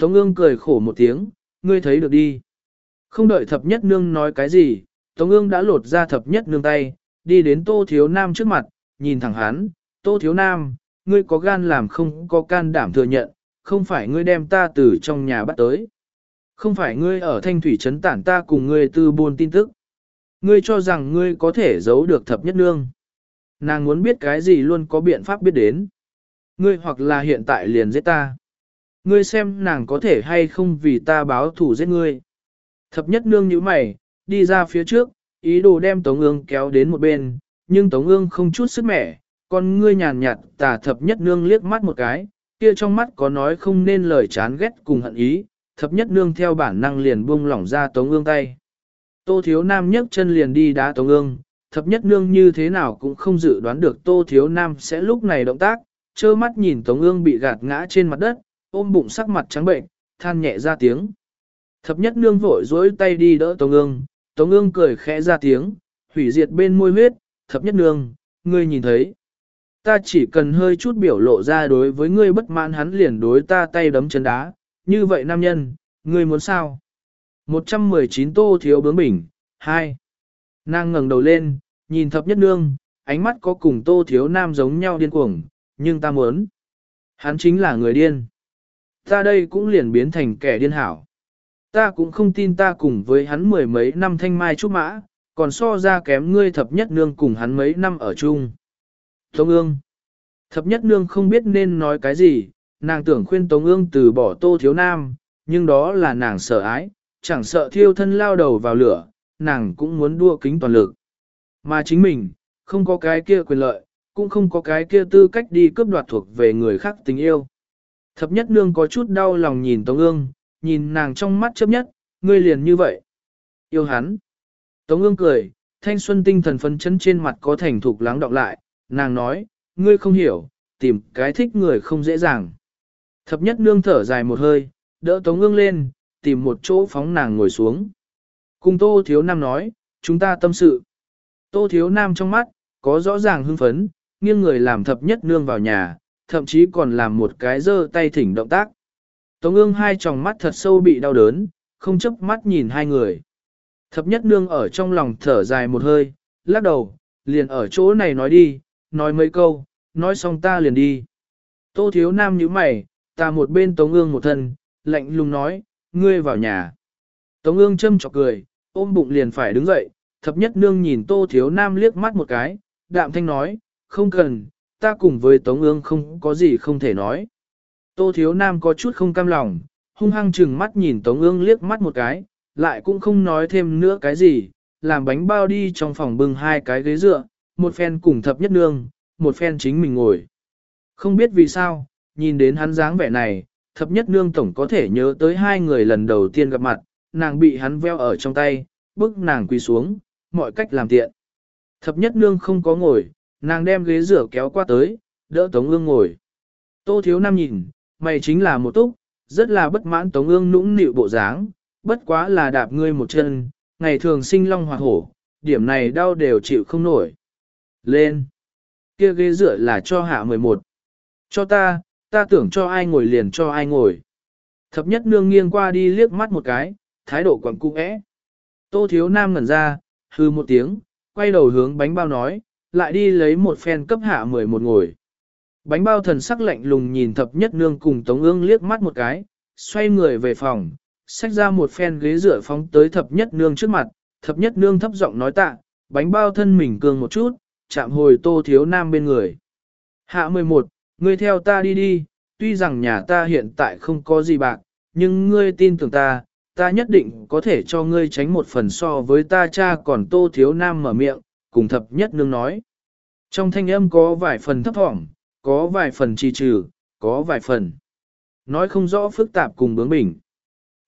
Tống ương cười khổ một tiếng, ngươi thấy được đi. Không đợi thập nhất nương nói cái gì, Tống ương đã lột ra thập nhất nương tay, đi đến tô thiếu nam trước mặt, nhìn thẳng hắn, tô thiếu nam, ngươi có gan làm không có can đảm thừa nhận, không phải ngươi đem ta từ trong nhà bắt tới. Không phải ngươi ở thanh thủy trấn tản ta cùng ngươi tư buôn tin tức. Ngươi cho rằng ngươi có thể giấu được thập nhất nương. Nàng muốn biết cái gì luôn có biện pháp biết đến. Ngươi hoặc là hiện tại liền giết ta. Ngươi xem nàng có thể hay không vì ta báo thủ giết ngươi. Thập nhất nương như mày, đi ra phía trước, ý đồ đem Tống ương kéo đến một bên, nhưng Tống ương không chút sức mẻ, con ngươi nhàn nhạt tà thập nhất nương liếc mắt một cái, kia trong mắt có nói không nên lời chán ghét cùng hận ý, thập nhất nương theo bản năng liền buông lỏng ra Tống ương tay. Tô thiếu nam nhấc chân liền đi đá Tống ương, thập nhất nương như thế nào cũng không dự đoán được Tô thiếu nam sẽ lúc này động tác, trơ mắt nhìn Tống ương bị gạt ngã trên mặt đất, ôm bụng sắc mặt trắng bệnh, than nhẹ ra tiếng. Thập nhất nương vội dối tay đi đỡ Tống ương, Tống ương cười khẽ ra tiếng, hủy diệt bên môi huyết, thập nhất nương, ngươi nhìn thấy. Ta chỉ cần hơi chút biểu lộ ra đối với ngươi bất mãn hắn liền đối ta tay đấm chân đá, như vậy nam nhân, ngươi muốn sao? 119 tô thiếu bướng bỉnh, 2. Nàng ngẩng đầu lên, nhìn thập nhất nương, ánh mắt có cùng tô thiếu nam giống nhau điên cuồng, nhưng ta muốn. Hắn chính là người điên. Ta đây cũng liền biến thành kẻ điên hảo. Ta cũng không tin ta cùng với hắn mười mấy năm thanh mai trúc mã, còn so ra kém ngươi thập nhất nương cùng hắn mấy năm ở chung. Tông ương. Thập nhất nương không biết nên nói cái gì, nàng tưởng khuyên Tống ương từ bỏ tô thiếu nam, nhưng đó là nàng sợ ái, chẳng sợ thiêu thân lao đầu vào lửa, nàng cũng muốn đua kính toàn lực. Mà chính mình, không có cái kia quyền lợi, cũng không có cái kia tư cách đi cướp đoạt thuộc về người khác tình yêu. Thập nhất nương có chút đau lòng nhìn Tống ương, nhìn nàng trong mắt chấp nhất, ngươi liền như vậy. Yêu hắn. Tống ương cười, thanh xuân tinh thần phấn chấn trên mặt có thành thục lắng đọng lại, nàng nói, ngươi không hiểu, tìm cái thích người không dễ dàng. Thập nhất nương thở dài một hơi, đỡ Tống ương lên, tìm một chỗ phóng nàng ngồi xuống. Cùng Tô Thiếu Nam nói, chúng ta tâm sự. Tô Thiếu Nam trong mắt, có rõ ràng hưng phấn, nghiêng người làm thập nhất nương vào nhà, thậm chí còn làm một cái giơ tay thỉnh động tác. Tống ương hai tròng mắt thật sâu bị đau đớn, không chấp mắt nhìn hai người. Thập nhất nương ở trong lòng thở dài một hơi, lắc đầu, liền ở chỗ này nói đi, nói mấy câu, nói xong ta liền đi. Tô thiếu nam như mày, ta một bên tống ương một thân, lạnh lùng nói, ngươi vào nhà. Tống ương châm chọc cười, ôm bụng liền phải đứng dậy, thập nhất nương nhìn tô thiếu nam liếc mắt một cái, đạm thanh nói, không cần, ta cùng với tống ương không có gì không thể nói. Tô thiếu nam có chút không cam lòng, hung hăng chừng mắt nhìn tống ương liếc mắt một cái, lại cũng không nói thêm nữa cái gì, làm bánh bao đi trong phòng bưng hai cái ghế dựa, một phen cùng thập nhất nương, một phen chính mình ngồi. Không biết vì sao, nhìn đến hắn dáng vẻ này, thập nhất nương tổng có thể nhớ tới hai người lần đầu tiên gặp mặt, nàng bị hắn veo ở trong tay, bức nàng quỳ xuống, mọi cách làm tiện. Thập nhất nương không có ngồi, nàng đem ghế rửa kéo qua tới, đỡ Tống ương ngồi. Tô thiếu nam nhìn, mày chính là một túc, rất là bất mãn Tống ương nũng nịu bộ dáng, bất quá là đạp ngươi một chân, ngày thường sinh long hoạt hổ, điểm này đau đều chịu không nổi. Lên! kia ghế rửa là cho hạ 11. Cho ta, ta tưởng cho ai ngồi liền cho ai ngồi. Thập nhất nương nghiêng qua đi liếc mắt một cái, thái độ quẳng cung ẽ. Tô thiếu nam ngẩn ra, hư một tiếng, quay đầu hướng bánh bao nói, lại đi lấy một phen cấp hạ 11 ngồi. Bánh bao thần sắc lạnh lùng nhìn thập nhất nương cùng Tống ương liếc mắt một cái, xoay người về phòng, xách ra một phen ghế rửa phóng tới thập nhất nương trước mặt, thập nhất nương thấp giọng nói tạ, bánh bao thân mình cường một chút, chạm hồi tô thiếu nam bên người. Hạ 11, ngươi theo ta đi đi, tuy rằng nhà ta hiện tại không có gì bạc, nhưng ngươi tin tưởng ta, ta nhất định có thể cho ngươi tránh một phần so với ta cha còn tô thiếu nam mở miệng, cùng thập nhất nương nói. Trong thanh âm có vài phần thấp thỏm, có vài phần trì trừ, có vài phần. Nói không rõ phức tạp cùng bướng bỉnh.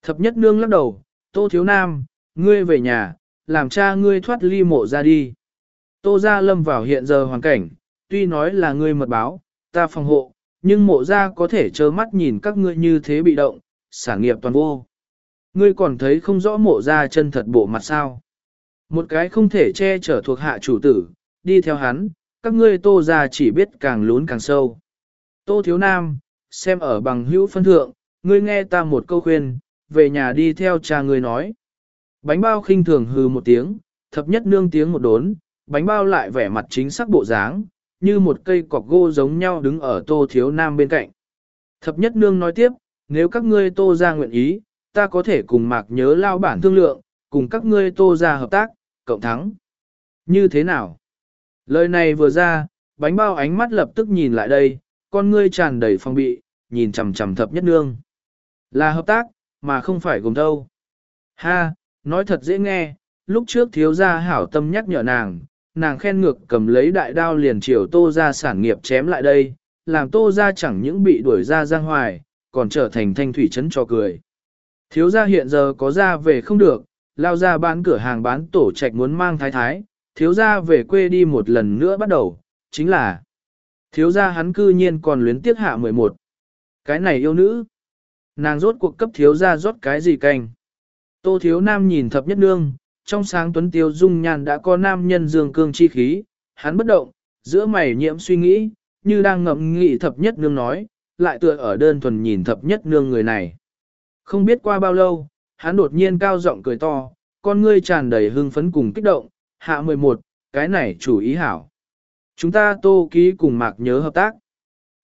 Thập nhất nương lắc đầu, tô thiếu nam, ngươi về nhà, làm cha ngươi thoát ly mộ ra đi. Tô gia lâm vào hiện giờ hoàn cảnh, tuy nói là ngươi mật báo, ta phòng hộ, nhưng mộ gia có thể trơ mắt nhìn các ngươi như thế bị động, sản nghiệp toàn vô. Ngươi còn thấy không rõ mộ gia chân thật bộ mặt sao. Một cái không thể che chở thuộc hạ chủ tử, đi theo hắn, các ngươi tô gia chỉ biết càng lún càng sâu. Tô thiếu nam, xem ở bằng hữu phân thượng, ngươi nghe ta một câu khuyên, về nhà đi theo cha ngươi nói. Bánh bao khinh thường hừ một tiếng, thập nhất nương tiếng một đốn, bánh bao lại vẻ mặt chính xác bộ dáng, như một cây cọc gỗ giống nhau đứng ở tô thiếu nam bên cạnh. Thập nhất nương nói tiếp, nếu các ngươi tô ra nguyện ý, ta có thể cùng mạc nhớ lao bản thương lượng, cùng các ngươi tô ra hợp tác, cộng thắng. Như thế nào? Lời này vừa ra, bánh bao ánh mắt lập tức nhìn lại đây, con ngươi tràn đầy phong bị, nhìn chằm chằm thập nhất nương. Là hợp tác, mà không phải gồm thâu. Ha, nói thật dễ nghe, lúc trước thiếu gia hảo tâm nhắc nhở nàng, nàng khen ngược cầm lấy đại đao liền chiều tô ra sản nghiệp chém lại đây, làm tô ra chẳng những bị đuổi ra giang hoài, còn trở thành thanh thủy trấn cho cười. Thiếu gia hiện giờ có ra về không được, lao ra bán cửa hàng bán tổ trạch muốn mang thái thái, thiếu gia về quê đi một lần nữa bắt đầu, chính là thiếu gia hắn cư nhiên còn luyến tiếc hạ 11. Cái này yêu nữ, nàng rốt cuộc cấp thiếu gia rót cái gì canh. Tô thiếu nam nhìn thập nhất nương, trong sáng tuấn tiêu dung nhan đã có nam nhân dương cương chi khí, hắn bất động, giữa mày nhiễm suy nghĩ, như đang ngậm nghị thập nhất nương nói, lại tựa ở đơn thuần nhìn thập nhất nương người này. Không biết qua bao lâu, hắn đột nhiên cao giọng cười to, con ngươi tràn đầy hưng phấn cùng kích động, hạ 11, cái này chủ ý hảo. Chúng ta tô ký cùng mạc nhớ hợp tác.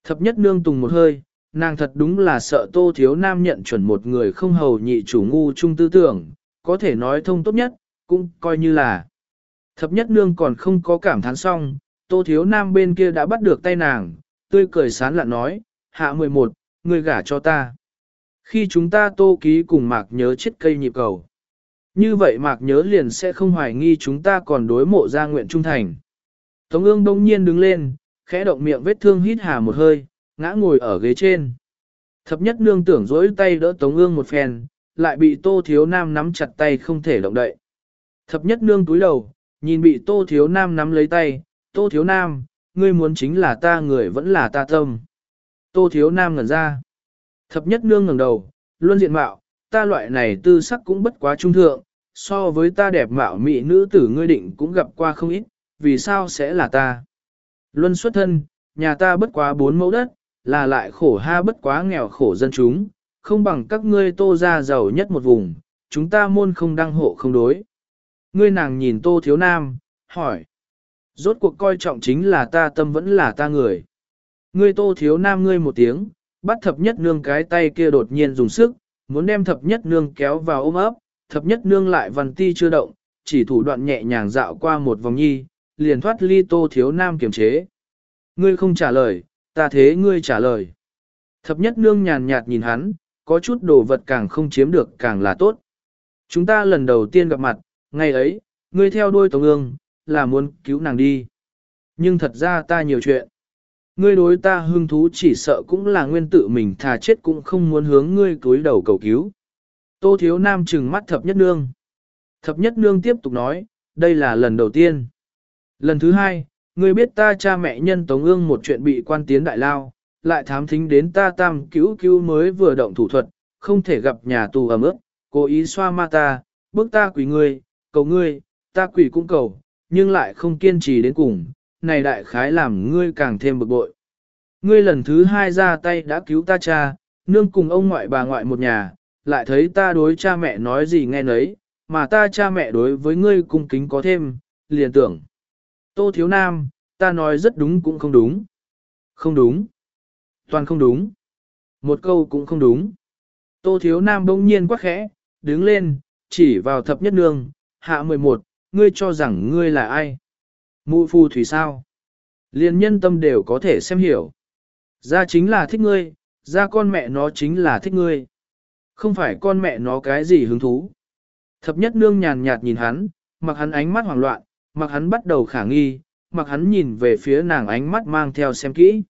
Thập nhất nương tùng một hơi, nàng thật đúng là sợ tô thiếu nam nhận chuẩn một người không hầu nhị chủ ngu trung tư tưởng, có thể nói thông tốt nhất, cũng coi như là. Thập nhất nương còn không có cảm thán xong, tô thiếu nam bên kia đã bắt được tay nàng, tươi cười sán lạ nói, hạ 11, người gả cho ta. Khi chúng ta tô ký cùng mạc nhớ chết cây nhịp cầu. Như vậy mạc nhớ liền sẽ không hoài nghi chúng ta còn đối mộ ra nguyện trung thành. Tống ương đông nhiên đứng lên, khẽ động miệng vết thương hít hà một hơi, ngã ngồi ở ghế trên. Thập nhất nương tưởng dỗi tay đỡ Tống ương một phen, lại bị tô thiếu nam nắm chặt tay không thể động đậy. Thập nhất nương túi đầu, nhìn bị tô thiếu nam nắm lấy tay, tô thiếu nam, ngươi muốn chính là ta người vẫn là ta tâm. Tô thiếu nam ngẩn ra. Thập nhất nương ngẩng đầu, luôn diện mạo, ta loại này tư sắc cũng bất quá trung thượng, so với ta đẹp mạo mỹ nữ tử ngươi định cũng gặp qua không ít, vì sao sẽ là ta? Luân xuất thân, nhà ta bất quá bốn mẫu đất, là lại khổ ha bất quá nghèo khổ dân chúng, không bằng các ngươi tô ra giàu nhất một vùng, chúng ta môn không đăng hộ không đối. Ngươi nàng nhìn tô thiếu nam, hỏi. Rốt cuộc coi trọng chính là ta tâm vẫn là ta người. Ngươi tô thiếu nam ngươi một tiếng, bắt thập nhất nương cái tay kia đột nhiên dùng sức, muốn đem thập nhất nương kéo vào ôm ấp, thập nhất nương lại văn ti chưa động, chỉ thủ đoạn nhẹ nhàng dạo qua một vòng nhi, liền thoát ly tô thiếu nam kiềm chế. Ngươi không trả lời, ta thế ngươi trả lời. Thập nhất nương nhàn nhạt nhìn hắn, có chút đồ vật càng không chiếm được càng là tốt. Chúng ta lần đầu tiên gặp mặt, ngày ấy, ngươi theo đuôi Tống ương, là muốn cứu nàng đi. Nhưng thật ra ta nhiều chuyện. Ngươi đối ta hưng thú chỉ sợ cũng là nguyên tự mình thà chết cũng không muốn hướng ngươi cúi đầu cầu cứu. Tô thiếu nam trừng mắt thập nhất nương. Thập nhất nương tiếp tục nói, đây là lần đầu tiên. Lần thứ hai, ngươi biết ta cha mẹ nhân Tống ương một chuyện bị quan tiến đại lao, lại thám thính đến ta tam cứu cứu mới vừa động thủ thuật, không thể gặp nhà tù ẩm ướt, cố ý xoa ma ta, bước ta quỷ ngươi, cầu ngươi, ta quỷ cũng cầu, nhưng lại không kiên trì đến cùng, này đại khái làm ngươi càng thêm bực bội. Ngươi lần thứ hai ra tay đã cứu ta cha, nương cùng ông ngoại bà ngoại một nhà, lại thấy ta đối cha mẹ nói gì nghe nấy, mà ta cha mẹ đối với ngươi cung kính có thêm, liền tưởng. Tô Thiếu Nam, ta nói rất đúng cũng không đúng. Không đúng. Toàn không đúng. Một câu cũng không đúng. Tô Thiếu Nam bỗng nhiên quá khẽ, đứng lên, chỉ vào thập nhất nương, hạ 11, ngươi cho rằng ngươi là ai? Mụ phù thủy sao? Liên nhân tâm đều có thể xem hiểu. Ra chính là thích ngươi, ra con mẹ nó chính là thích ngươi. Không phải con mẹ nó cái gì hứng thú. Thập nhất nương nhàn nhạt nhìn hắn, mặc hắn ánh mắt hoảng loạn, mặc hắn bắt đầu khả nghi, mặc hắn nhìn về phía nàng ánh mắt mang theo xem kỹ.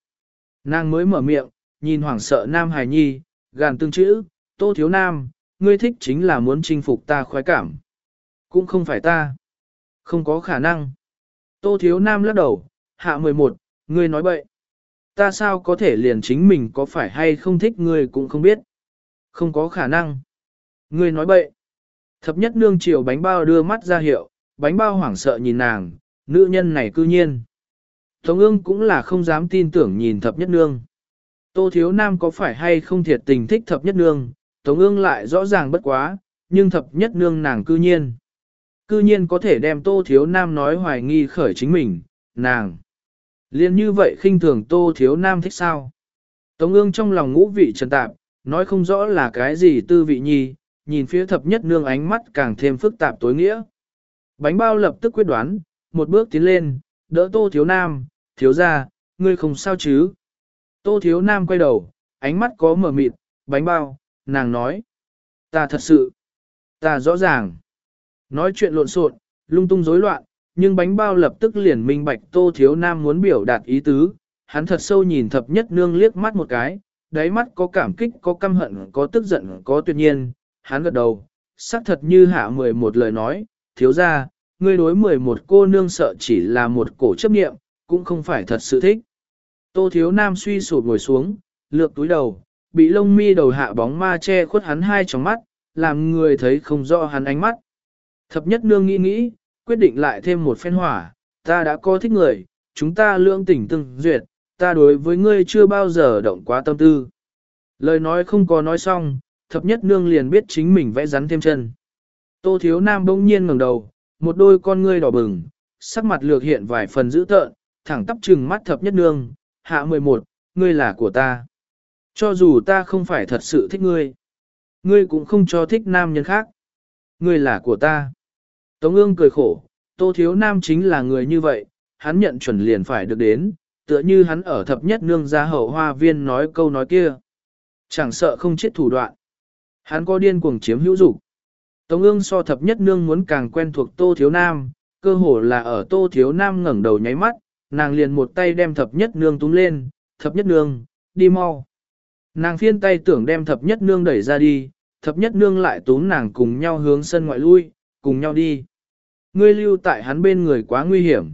Nàng mới mở miệng, nhìn hoảng sợ nam hài nhi, gàn tương chữ, tô thiếu nam, ngươi thích chính là muốn chinh phục ta khoái cảm. Cũng không phải ta. Không có khả năng. Tô thiếu nam lắc đầu, hạ 11, ngươi nói bậy. Ta sao có thể liền chính mình có phải hay không thích ngươi cũng không biết. Không có khả năng. Ngươi nói bậy. Thập nhất nương chiều bánh bao đưa mắt ra hiệu, bánh bao hoảng sợ nhìn nàng, nữ nhân này cư nhiên. Tống ương cũng là không dám tin tưởng nhìn thập nhất nương. Tô thiếu nam có phải hay không thiệt tình thích thập nhất nương, Tống ương lại rõ ràng bất quá, nhưng thập nhất nương nàng cư nhiên. Cư nhiên có thể đem tô thiếu nam nói hoài nghi khởi chính mình, nàng. Liên như vậy khinh thường tô thiếu nam thích sao? Tống ương trong lòng ngũ vị trần tạp, nói không rõ là cái gì tư vị nhi, nhìn phía thập nhất nương ánh mắt càng thêm phức tạp tối nghĩa. Bánh bao lập tức quyết đoán, một bước tiến lên, đỡ tô thiếu nam, thiếu ra, ngươi không sao chứ. Tô thiếu nam quay đầu, ánh mắt có mở mịt, bánh bao, nàng nói. Ta thật sự, ta rõ ràng. Nói chuyện lộn xộn, lung tung rối loạn, nhưng bánh bao lập tức liền minh bạch tô thiếu nam muốn biểu đạt ý tứ, hắn thật sâu nhìn thập nhất nương liếc mắt một cái, đáy mắt có cảm kích, có căm hận, có tức giận, có tuyệt nhiên, hắn gật đầu, xác thật như hạ mười một lời nói, thiếu ra, ngươi đối mười một cô nương sợ chỉ là một cổ chấp niệm, cũng không phải thật sự thích. Tô thiếu nam suy sụp ngồi xuống, lược túi đầu, bị lông mi đầu hạ bóng ma che khuất hắn hai tròng mắt, làm người thấy không rõ hắn ánh mắt. Thập nhất nương nghĩ nghĩ, quyết định lại thêm một phen hỏa, ta đã có thích người, chúng ta lưỡng tình từng duyệt, ta đối với ngươi chưa bao giờ động quá tâm tư. Lời nói không có nói xong, thập nhất nương liền biết chính mình vẽ rắn thêm chân. Tô thiếu nam bỗng nhiên ngẩng đầu, một đôi con ngươi đỏ bừng, sắc mặt lược hiện vài phần dữ tợn, thẳng tắp trừng mắt thập nhất nương, hạ 11, ngươi là của ta. Cho dù ta không phải thật sự thích ngươi, ngươi cũng không cho thích nam nhân khác. Ngươi là của ta. Tống ương cười khổ, tô thiếu nam chính là người như vậy, hắn nhận chuẩn liền phải được đến, tựa như hắn ở thập nhất nương gia hậu hoa viên nói câu nói kia. Chẳng sợ không chết thủ đoạn. Hắn có điên cuồng chiếm hữu dục. Tống ương so thập nhất nương muốn càng quen thuộc tô thiếu nam, cơ hồ là ở tô thiếu nam ngẩng đầu nháy mắt, nàng liền một tay đem thập nhất nương túm lên, thập nhất nương, đi mau. Nàng phiên tay tưởng đem thập nhất nương đẩy ra đi, thập nhất nương lại túm nàng cùng nhau hướng sân ngoại lui, cùng nhau đi. Ngươi lưu tại hắn bên người quá nguy hiểm.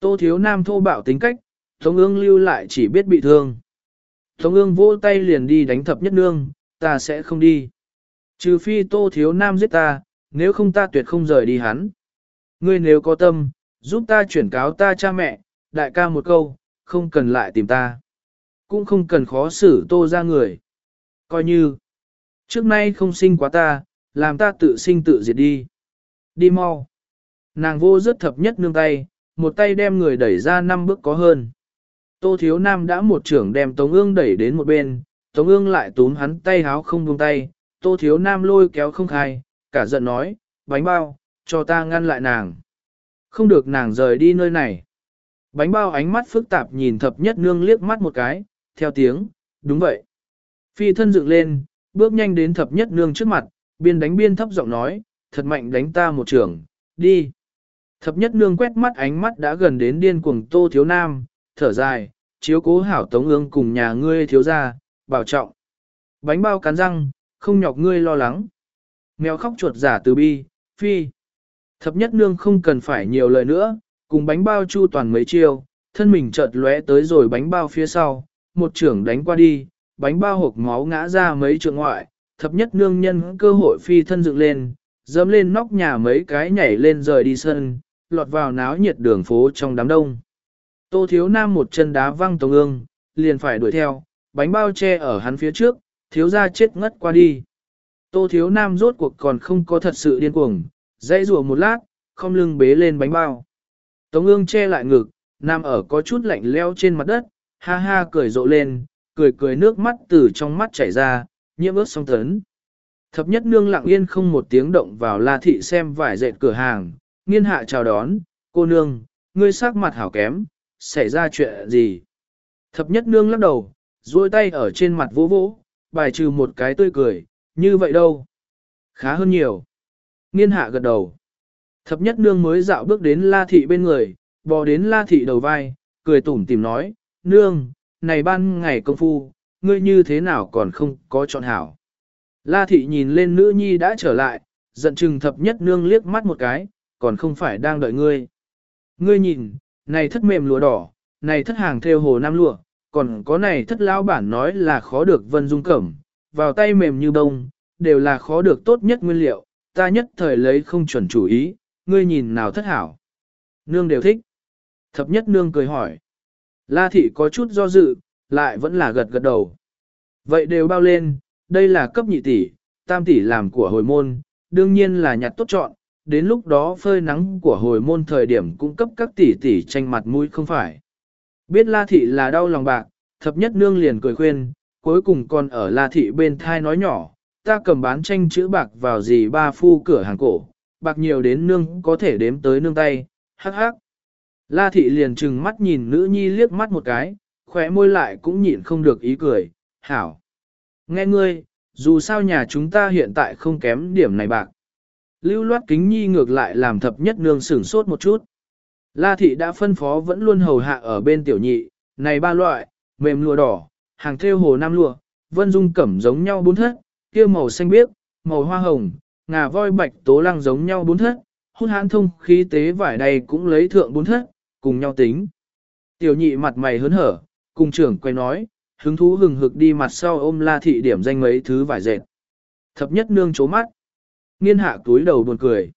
Tô thiếu nam thô bạo tính cách, Tống ương lưu lại chỉ biết bị thương. Tống ương vỗ tay liền đi đánh thập nhất nương, ta sẽ không đi. Trừ phi tô thiếu nam giết ta, nếu không ta tuyệt không rời đi hắn. Ngươi nếu có tâm, giúp ta chuyển cáo ta cha mẹ, đại ca một câu, không cần lại tìm ta. Cũng không cần khó xử tô ra người. Coi như, trước nay không sinh quá ta, làm ta tự sinh tự diệt đi. Đi mau. Nàng vô rất thập nhất nương tay, một tay đem người đẩy ra năm bước có hơn. Tô Thiếu Nam đã một trưởng đem Tống ương đẩy đến một bên, Tống ương lại túm hắn tay háo không buông tay, Tô Thiếu Nam lôi kéo không khai, cả giận nói, bánh bao, cho ta ngăn lại nàng. Không được nàng rời đi nơi này. Bánh bao ánh mắt phức tạp nhìn thập nhất nương liếc mắt một cái, theo tiếng, đúng vậy. Phi thân dựng lên, bước nhanh đến thập nhất nương trước mặt, biên đánh biên thấp giọng nói, thật mạnh đánh ta một trưởng, đi. Thập nhất nương quét mắt ánh mắt đã gần đến điên cuồng tô thiếu nam, thở dài, chiếu cố hảo tống ương cùng nhà ngươi thiếu gia, bảo trọng. Bánh bao cắn răng, không nhọc ngươi lo lắng. Mèo khóc chuột giả từ bi, phi. Thập nhất nương không cần phải nhiều lời nữa, cùng bánh bao chu toàn mấy chiêu, thân mình chợt lóe tới rồi bánh bao phía sau, một trưởng đánh qua đi, bánh bao hộp máu ngã ra mấy trượng ngoại, thập nhất nương nhân cơ hội phi thân dựng lên, dẫm lên nóc nhà mấy cái nhảy lên rời đi sân, lọt vào náo nhiệt đường phố trong đám đông. Tô thiếu nam một chân đá văng Tống ương, liền phải đuổi theo, bánh bao che ở hắn phía trước, thiếu ra chết ngất qua đi. Tô thiếu nam rốt cuộc còn không có thật sự điên cuồng, dãy rùa một lát, không lưng bế lên bánh bao. Tống ương che lại ngực, nam ở có chút lạnh leo trên mặt đất, ha ha cười rộ lên, cười cười nước mắt từ trong mắt chảy ra, nhiễm ướt song tấn. Thập nhất nương lặng yên không một tiếng động vào la thị xem vải dệt cửa hàng, nghiên hạ chào đón, cô nương, ngươi sắc mặt hảo kém, xảy ra chuyện gì? Thập nhất nương lắc đầu, duỗi tay ở trên mặt vỗ vỗ, bài trừ một cái tươi cười, như vậy đâu? Khá hơn nhiều. Nghiên hạ gật đầu. Thập nhất nương mới dạo bước đến la thị bên người, bò đến la thị đầu vai, cười tủm tìm nói, nương, này ban ngày công phu, ngươi như thế nào còn không có chọn hảo. La thị nhìn lên nữ nhi đã trở lại, giận chừng thập nhất nương liếc mắt một cái, còn không phải đang đợi ngươi. Ngươi nhìn, này thất mềm lụa đỏ, này thất hàng theo hồ nam lụa, còn có này thất lão bản nói là khó được vân dung cẩm, vào tay mềm như bông, đều là khó được tốt nhất nguyên liệu, ta nhất thời lấy không chuẩn chủ ý, ngươi nhìn nào thất hảo. Nương đều thích. Thập nhất nương cười hỏi. La thị có chút do dự, lại vẫn là gật gật đầu. Vậy đều bao lên, đây là cấp nhị tỷ, tam tỷ làm của hồi môn, đương nhiên là nhặt tốt chọn, đến lúc đó phơi nắng của hồi môn thời điểm cung cấp các tỷ tỷ tranh mặt mũi không phải. Biết La Thị là đau lòng bạc, thập nhất nương liền cười khuyên, cuối cùng còn ở La Thị bên thai nói nhỏ, ta cầm bán tranh chữ bạc vào gì ba phu cửa hàng cổ, bạc nhiều đến nương có thể đếm tới nương tay, hắc hắc. La Thị liền trừng mắt nhìn nữ nhi liếc mắt một cái, khóe môi lại cũng nhịn không được ý cười, hảo. Nghe ngươi, dù sao nhà chúng ta hiện tại không kém điểm này bạc. Lưu loát kính nhi ngược lại làm thập nhất nương sửng sốt một chút. La thị đã phân phó vẫn luôn hầu hạ ở bên tiểu nhị, này ba loại, mềm lụa đỏ, hàng thêu hồ nam lụa, vân dung cẩm giống nhau bốn thất, kia màu xanh biếc, màu hoa hồng, ngà voi bạch tố lăng giống nhau bốn thất, hút hãn thông khí tế vải đầy cũng lấy thượng bốn thất, cùng nhau tính. Tiểu nhị mặt mày hớn hở, cùng trưởng quay nói, hứng thú hừng hực đi mặt sau ôm la thị điểm danh mấy thứ vải dệt. Thập nhất nương chố mắt. Nghiên hạ túi đầu buồn cười.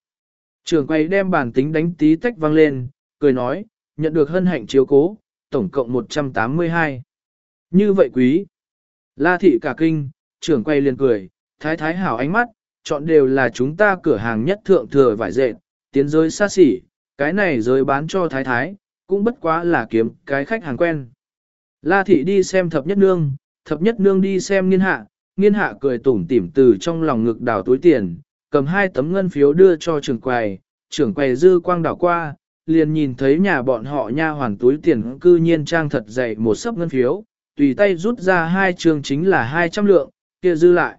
Trường quay đem bàn tính đánh tí tách vang lên, cười nói, nhận được hân hạnh chiếu cố, tổng cộng 182. Như vậy quý. La thị cả kinh, trưởng quay liền cười, thái thái hảo ánh mắt, chọn đều là chúng ta cửa hàng nhất thượng thừa vải dệt, tiến giới xa xỉ, cái này giới bán cho thái thái, cũng bất quá là kiếm cái khách hàng quen. La thị đi xem thập nhất nương, thập nhất nương đi xem nghiên hạ, nghiên hạ cười tủm tỉm từ trong lòng ngực đào túi tiền, cầm hai tấm ngân phiếu đưa cho trưởng quầy, trưởng quầy dư quang đảo qua, liền nhìn thấy nhà bọn họ nha hoàn túi tiền cư nhiên trang thật dày một sấp ngân phiếu, tùy tay rút ra hai trường chính là 200 lượng, kia dư lại.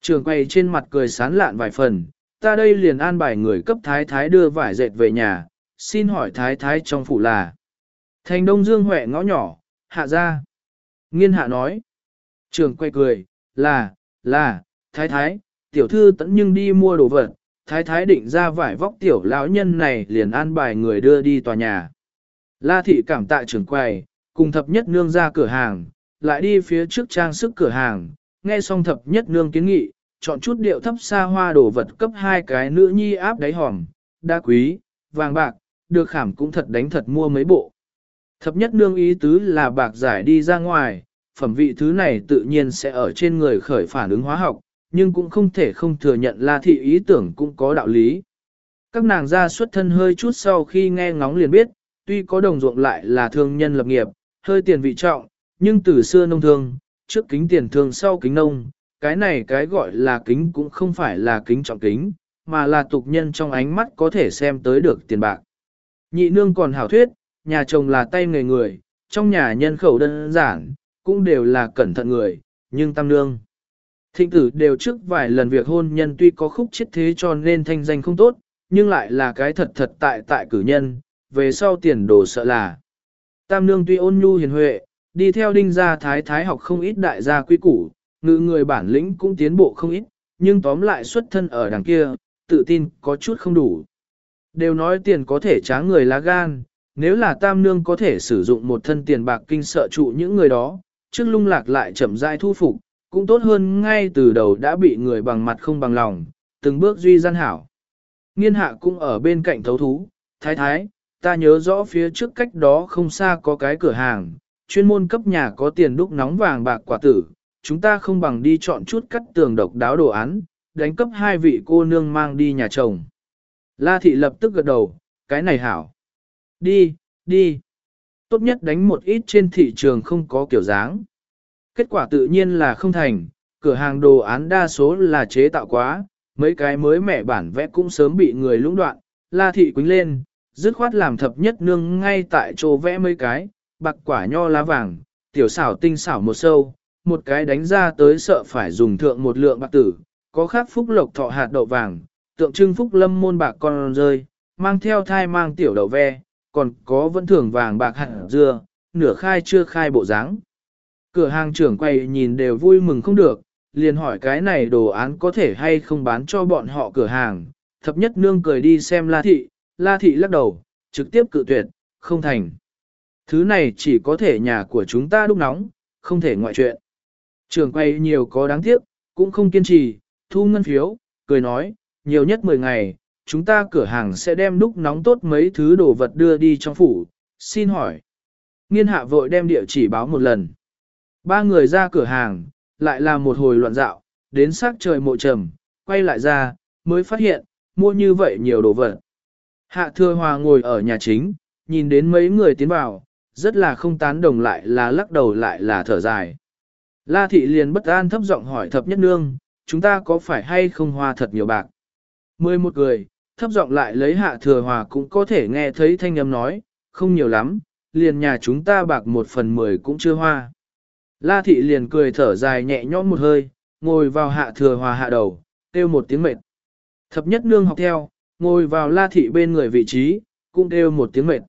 Trưởng quầy trên mặt cười sán lạn vài phần, ta đây liền an bài người cấp thái thái đưa vải dệt về nhà, xin hỏi thái thái trong phủ là. Thành Đông Dương Huệ ngõ nhỏ, hạ ra. Nghiên hạ nói. Trường quay cười, là, là, thái thái, tiểu thư tẫn nhưng đi mua đồ vật, thái thái định ra vải vóc tiểu lão nhân này liền an bài người đưa đi tòa nhà. La thị cảm tạ trưởng quầy, cùng thập nhất nương ra cửa hàng, lại đi phía trước trang sức cửa hàng, nghe xong thập nhất nương kiến nghị, chọn chút điệu thấp xa hoa đồ vật cấp hai cái nữ nhi áp đáy hòm, đa quý, vàng bạc, được khảm cũng thật đánh thật mua mấy bộ. Thập nhất nương ý tứ là bạc giải đi ra ngoài, phẩm vị thứ này tự nhiên sẽ ở trên người khởi phản ứng hóa học, nhưng cũng không thể không thừa nhận là thị ý tưởng cũng có đạo lý. Các nàng ra xuất thân hơi chút sau khi nghe ngóng liền biết, tuy có đồng ruộng lại là thương nhân lập nghiệp, hơi tiền vị trọng, nhưng từ xưa nông thương, trước kính tiền thương sau kính nông, cái này cái gọi là kính cũng không phải là kính trọng kính, mà là tục nhân trong ánh mắt có thể xem tới được tiền bạc. Nhị nương còn hảo thuyết, nhà chồng là tay người người, trong nhà nhân khẩu đơn giản, cũng đều là cẩn thận người, nhưng tam nương. Thịnh tử đều trước vài lần việc hôn nhân tuy có khúc chết thế cho nên thanh danh không tốt, nhưng lại là cái thật thật tại tại cử nhân, về sau tiền đồ sợ là. Tam nương tuy ôn nhu hiền huệ, đi theo đinh gia thái thái học không ít đại gia quy củ, ngự người bản lĩnh cũng tiến bộ không ít, nhưng tóm lại xuất thân ở đằng kia, tự tin có chút không đủ. Đều nói tiền có thể trá người lá gan, nếu là tam nương có thể sử dụng một thân tiền bạc kinh sợ trụ những người đó, trước lung lạc lại chậm rãi thu phục, cũng tốt hơn ngay từ đầu đã bị người bằng mặt không bằng lòng, từng bước duy gian hảo. Nghiên hạ cũng ở bên cạnh thấu thú, thái thái, ta nhớ rõ phía trước cách đó không xa có cái cửa hàng, chuyên môn cấp nhà có tiền đúc nóng vàng bạc quả tử, chúng ta không bằng đi chọn chút cắt tường độc đáo đồ án, đánh cấp hai vị cô nương mang đi nhà chồng. La thị lập tức gật đầu, cái này hảo. Đi, đi. Tốt nhất đánh một ít trên thị trường không có kiểu dáng. Kết quả tự nhiên là không thành, cửa hàng đồ án đa số là chế tạo quá, mấy cái mới mẻ bản vẽ cũng sớm bị người lũng đoạn, la thị quính lên, dứt khoát làm thập nhất nương ngay tại chỗ vẽ mấy cái, bạc quả nho lá vàng, tiểu xảo tinh xảo một sâu, một cái đánh ra tới sợ phải dùng thượng một lượng bạc tử, có khác phúc lộc thọ hạt đậu vàng, tượng trưng phúc lâm môn bạc con rơi, mang theo thai mang tiểu đậu ve, còn có vẫn thường vàng bạc hạt dưa, nửa khai chưa khai bộ dáng. Cửa hàng trưởng quay nhìn đều vui mừng không được, liền hỏi cái này đồ án có thể hay không bán cho bọn họ cửa hàng. Thập nhất nương cười đi xem La Thị, La Thị lắc đầu, trực tiếp cự tuyệt, không thành. Thứ này chỉ có thể nhà của chúng ta đúc nóng, không thể ngoại chuyện. Trường quay nhiều có đáng tiếc, cũng không kiên trì, thu ngân phiếu, cười nói, nhiều nhất 10 ngày, chúng ta cửa hàng sẽ đem đúc nóng tốt mấy thứ đồ vật đưa đi trong phủ, xin hỏi. Nghiên hạ vội đem địa chỉ báo một lần. Ba người ra cửa hàng, lại là một hồi loạn dạo, đến sắc trời mộ trầm, quay lại ra, mới phát hiện, mua như vậy nhiều đồ vật. Hạ thừa hòa ngồi ở nhà chính, nhìn đến mấy người tiến vào, rất là không tán đồng lại là lắc đầu lại là thở dài. La thị liền bất an thấp giọng hỏi thập nhất nương, chúng ta có phải hay không hoa thật nhiều bạc? Mười một người, thấp giọng lại lấy hạ thừa hòa cũng có thể nghe thấy thanh âm nói, không nhiều lắm, liền nhà chúng ta bạc một phần mười cũng chưa hoa. La thị liền cười thở dài nhẹ nhõm một hơi, ngồi vào hạ thừa hòa hạ đầu, kêu một tiếng mệt. Thập nhất nương học theo, ngồi vào la thị bên người vị trí, cũng kêu một tiếng mệt.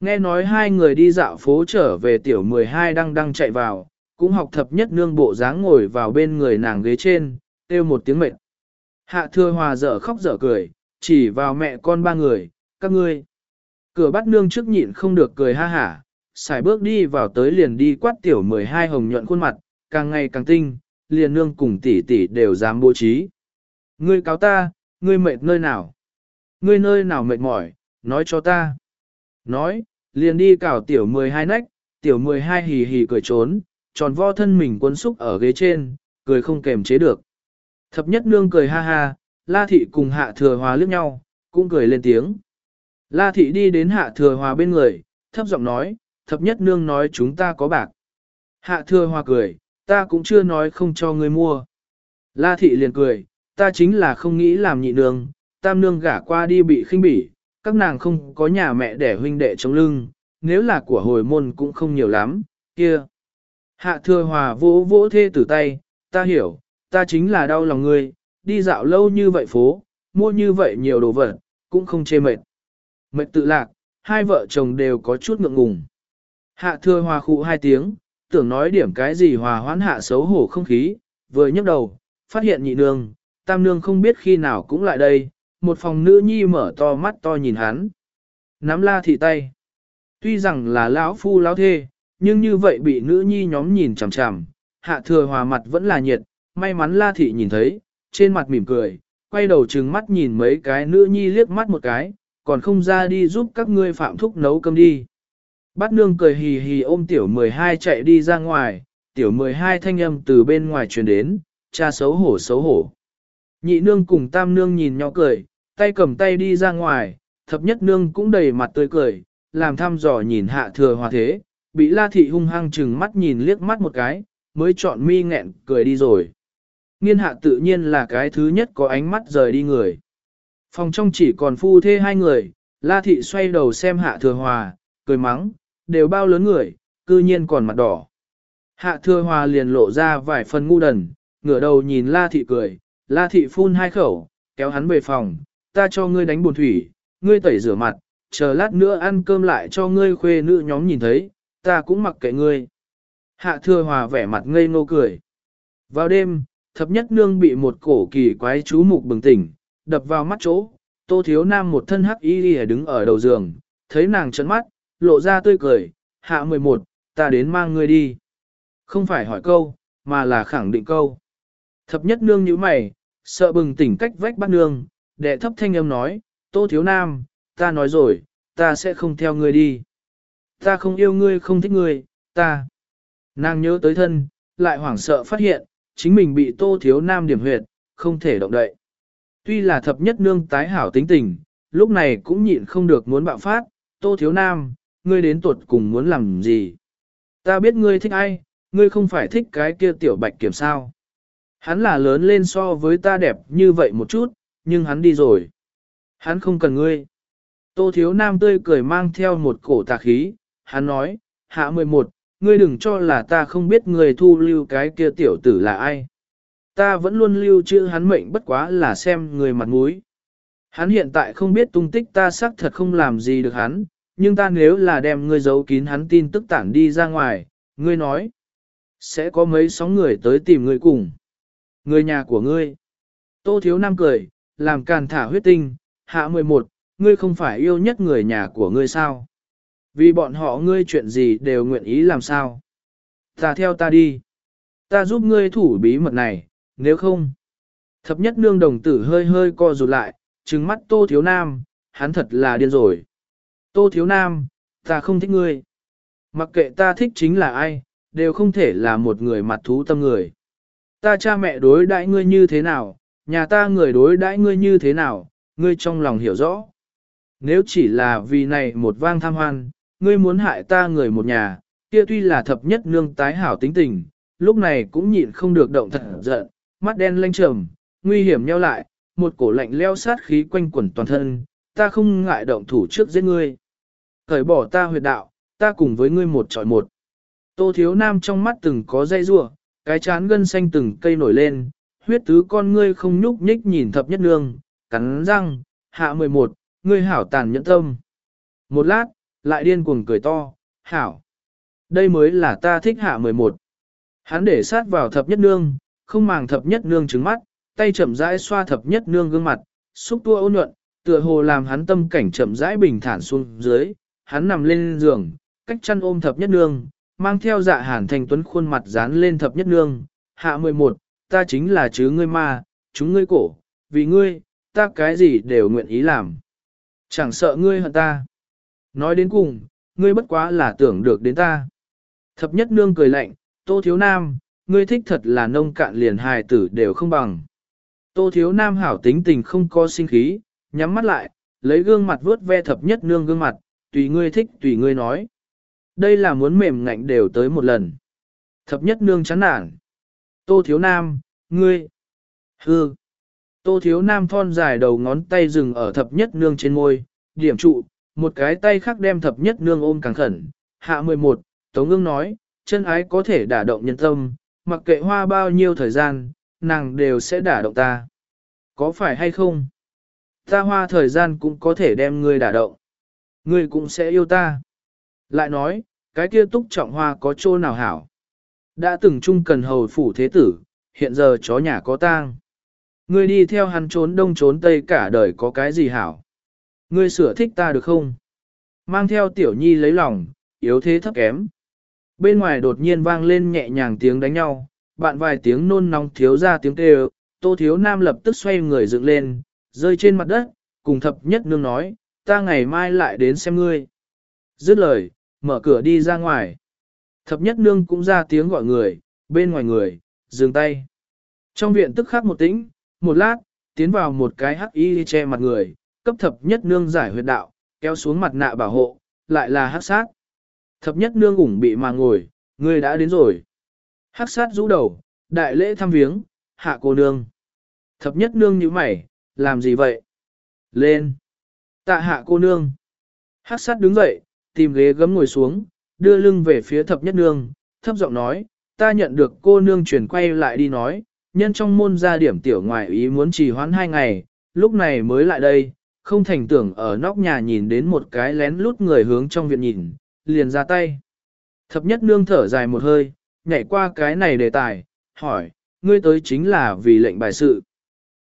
Nghe nói hai người đi dạo phố trở về tiểu 12 đang đang chạy vào, cũng học thập nhất nương bộ dáng ngồi vào bên người nàng ghế trên, kêu một tiếng mệt. Hạ thừa hòa dở khóc dở cười, chỉ vào mẹ con ba người, các ngươi. Cửa bắt nương trước nhịn không được cười ha hả, xài bước đi vào tới liền đi quát tiểu 12 hồng nhuận khuôn mặt, càng ngày càng tinh, liền nương cùng tỷ tỷ đều dám bố trí. Ngươi cáo ta, ngươi mệt nơi nào? Ngươi nơi nào mệt mỏi, nói cho ta. Nói, liền đi cào tiểu 12 nách, tiểu 12 hì hì cười trốn, tròn vo thân mình quấn xúc ở ghế trên, cười không kềm chế được. Thập nhất nương cười ha ha, la thị cùng hạ thừa hòa liếc nhau, cũng cười lên tiếng. La thị đi đến hạ thừa hòa bên người, thấp giọng nói, thập nhất nương nói chúng ta có bạc. Hạ thừa hòa cười, ta cũng chưa nói không cho ngươi mua. La thị liền cười, ta chính là không nghĩ làm nhị nương, tam nương gả qua đi bị khinh bỉ, các nàng không có nhà mẹ để huynh đệ chống lưng, nếu là của hồi môn cũng không nhiều lắm, kia. Hạ thừa hòa vỗ vỗ thê tử tay, ta hiểu, ta chính là đau lòng ngươi, đi dạo lâu như vậy phố, mua như vậy nhiều đồ vật, cũng không chê mệt. Mệt tự lạc, hai vợ chồng đều có chút ngượng ngùng. Hạ thừa hòa khụ hai tiếng, tưởng nói điểm cái gì hòa hoãn hạ xấu hổ không khí, vừa nhấc đầu, phát hiện nhị nương, tam nương không biết khi nào cũng lại đây, một phòng nữ nhi mở to mắt to nhìn hắn. Nắm la thị tay. Tuy rằng là lão phu lão thê, nhưng như vậy bị nữ nhi nhóm nhìn chằm chằm, hạ thừa hòa mặt vẫn là nhiệt, may mắn la thị nhìn thấy, trên mặt mỉm cười, quay đầu trừng mắt nhìn mấy cái nữ nhi liếc mắt một cái, còn không ra đi giúp các ngươi phạm thúc nấu cơm đi. Bát nương cười hì hì ôm tiểu 12 chạy đi ra ngoài, tiểu 12 thanh âm từ bên ngoài truyền đến, cha xấu hổ xấu hổ. Nhị nương cùng tam nương nhìn nhau cười, tay cầm tay đi ra ngoài, thập nhất nương cũng đầy mặt tươi cười, làm thăm dò nhìn hạ thừa hòa thế, bị la thị hung hăng chừng mắt nhìn liếc mắt một cái, mới chọn mi nghẹn cười đi rồi. Nghiên hạ tự nhiên là cái thứ nhất có ánh mắt rời đi người. Phòng trong chỉ còn phu thê hai người, la thị xoay đầu xem hạ thừa hòa, cười mắng, đều bao lớn người, cư nhiên còn mặt đỏ. Hạ thừa hòa liền lộ ra vài phần ngu đần, ngửa đầu nhìn la thị cười, la thị phun hai khẩu, kéo hắn về phòng, ta cho ngươi đánh buồn thủy, ngươi tẩy rửa mặt, chờ lát nữa ăn cơm lại cho ngươi khuê nữ nhóm nhìn thấy, ta cũng mặc kệ ngươi. Hạ thừa hòa vẻ mặt ngây ngô cười. Vào đêm, thập nhất nương bị một cổ kỳ quái chú mục bừng tỉnh, đập vào mắt chỗ, tô thiếu nam một thân hắc y lìa đứng ở đầu giường, thấy nàng trấn mắt, lộ ra tươi cười, hạ 11, ta đến mang ngươi đi. Không phải hỏi câu, mà là khẳng định câu. Thập nhất nương như mày, sợ bừng tỉnh cách vách bắt nương, đệ thấp thanh âm nói, tô thiếu nam, ta nói rồi, ta sẽ không theo ngươi đi. Ta không yêu ngươi không thích ngươi, ta. Nàng nhớ tới thân, lại hoảng sợ phát hiện, chính mình bị tô thiếu nam điểm huyệt, không thể động đậy. Tuy là thập nhất nương tái hảo tính tình, lúc này cũng nhịn không được muốn bạo phát, tô thiếu nam, ngươi đến tuột cùng muốn làm gì. Ta biết ngươi thích ai, ngươi không phải thích cái kia tiểu bạch kiểm sao. Hắn là lớn lên so với ta đẹp như vậy một chút, nhưng hắn đi rồi. Hắn không cần ngươi. Tô thiếu nam tươi cười mang theo một cổ tà khí, hắn nói, hạ 11, ngươi đừng cho là ta không biết người thu lưu cái kia tiểu tử là ai. Ta vẫn luôn lưu trữ hắn mệnh bất quá là xem người mặt mũi. Hắn hiện tại không biết tung tích ta xác thật không làm gì được hắn, nhưng ta nếu là đem ngươi giấu kín hắn tin tức tản đi ra ngoài, ngươi nói, sẽ có mấy sóng người tới tìm ngươi cùng. Người nhà của ngươi. Tô Thiếu Nam cười, làm càn thả huyết tinh, hạ 11, ngươi không phải yêu nhất người nhà của ngươi sao? Vì bọn họ ngươi chuyện gì đều nguyện ý làm sao? Ta theo ta đi. Ta giúp ngươi thủ bí mật này, nếu không. Thập nhất nương đồng tử hơi hơi co rụt lại, trừng mắt Tô Thiếu Nam, hắn thật là điên rồi. Tô Thiếu Nam, ta không thích ngươi. Mặc kệ ta thích chính là ai, đều không thể là một người mặt thú tâm người. Ta cha mẹ đối đãi ngươi như thế nào, nhà ta người đối đãi ngươi như thế nào, ngươi trong lòng hiểu rõ. Nếu chỉ là vì này một vang tham hoan, ngươi muốn hại ta người một nhà, kia tuy là thập nhất nương tái hảo tính tình, lúc này cũng nhịn không được động thật giận, mắt đen lanh trầm, nguy hiểm nheo lại, một cổ lạnh leo sát khí quanh quẩn toàn thân, ta không ngại động thủ trước giết ngươi. Cởi bỏ ta huyệt đạo, ta cùng với ngươi một trọi một. Tô thiếu nam trong mắt từng có dây rua, cái chán gân xanh từng cây nổi lên, huyết tứ con ngươi không nhúc nhích nhìn thập nhất nương, cắn răng, hạ 11, ngươi hảo tàn nhẫn tâm. Một lát, lại điên cuồng cười to, hảo. Đây mới là ta thích hạ 11. Hắn để sát vào thập nhất nương, không màng thập nhất nương trứng mắt, tay chậm rãi xoa thập nhất nương gương mặt, xúc tua ôn nhuận, tựa hồ làm hắn tâm cảnh chậm rãi bình thản xuống dưới, hắn nằm lên giường, cách chăn ôm thập nhất nương, mang theo dạ hàn thành tuấn khuôn mặt dán lên thập nhất nương, hạ 11, ta chính là chứ ngươi ma, chúng ngươi cổ, vì ngươi, ta cái gì đều nguyện ý làm. Chẳng sợ ngươi hận ta. Nói đến cùng, ngươi bất quá là tưởng được đến ta. Thập nhất nương cười lạnh, tô thiếu nam, ngươi thích thật là nông cạn liền hài tử đều không bằng. Tô thiếu nam hảo tính tình không có sinh khí, nhắm mắt lại, lấy gương mặt vướt ve thập nhất nương gương mặt, tùy ngươi thích tùy ngươi nói. Đây là muốn mềm ngạnh đều tới một lần. Thập nhất nương chán nản. Tô thiếu nam, ngươi. Hư. Tô thiếu nam thon dài đầu ngón tay dừng ở thập nhất nương trên môi, điểm trụ, một cái tay khác đem thập nhất nương ôm càng khẩn. Hạ 11, Tống ương nói, chân ái có thể đả động nhân tâm, mặc kệ hoa bao nhiêu thời gian, nàng đều sẽ đả động ta. Có phải hay không? Ta hoa thời gian cũng có thể đem ngươi đả động. Ngươi cũng sẽ yêu ta. Lại nói, cái kia túc trọng hoa có chỗ nào hảo? Đã từng chung cần hầu phủ thế tử, hiện giờ chó nhà có tang. Ngươi đi theo hắn trốn đông trốn tây cả đời có cái gì hảo? Ngươi sửa thích ta được không? Mang theo tiểu nhi lấy lòng, yếu thế thấp kém. Bên ngoài đột nhiên vang lên nhẹ nhàng tiếng đánh nhau, bạn vài tiếng nôn nóng thiếu ra tiếng kêu, tô thiếu nam lập tức xoay người dựng lên, rơi trên mặt đất, cùng thập nhất nương nói, ta ngày mai lại đến xem ngươi. Dứt lời, mở cửa đi ra ngoài. Thập nhất nương cũng ra tiếng gọi người, bên ngoài người, dừng tay. Trong viện tức khắc một tĩnh, một lát, tiến vào một cái hắc y che mặt người, cấp thập nhất nương giải huyệt đạo, kéo xuống mặt nạ bảo hộ, lại là hắc sát. Thập nhất nương ủng bị mà ngồi, người đã đến rồi. Hắc sát rũ đầu, đại lễ thăm viếng, hạ cô nương. Thập nhất nương như mày, làm gì vậy? Lên. Tạ hạ cô nương. Hắc sát đứng dậy, tìm ghế gấm ngồi xuống, đưa lưng về phía thập nhất nương, thấp giọng nói, ta nhận được cô nương chuyển quay lại đi nói, nhân trong môn ra điểm tiểu ngoại ý muốn trì hoãn hai ngày, lúc này mới lại đây, không thành tưởng ở nóc nhà nhìn đến một cái lén lút người hướng trong viện nhìn, liền ra tay. Thập nhất nương thở dài một hơi, nhảy qua cái này đề tài, hỏi, ngươi tới chính là vì lệnh bài sự.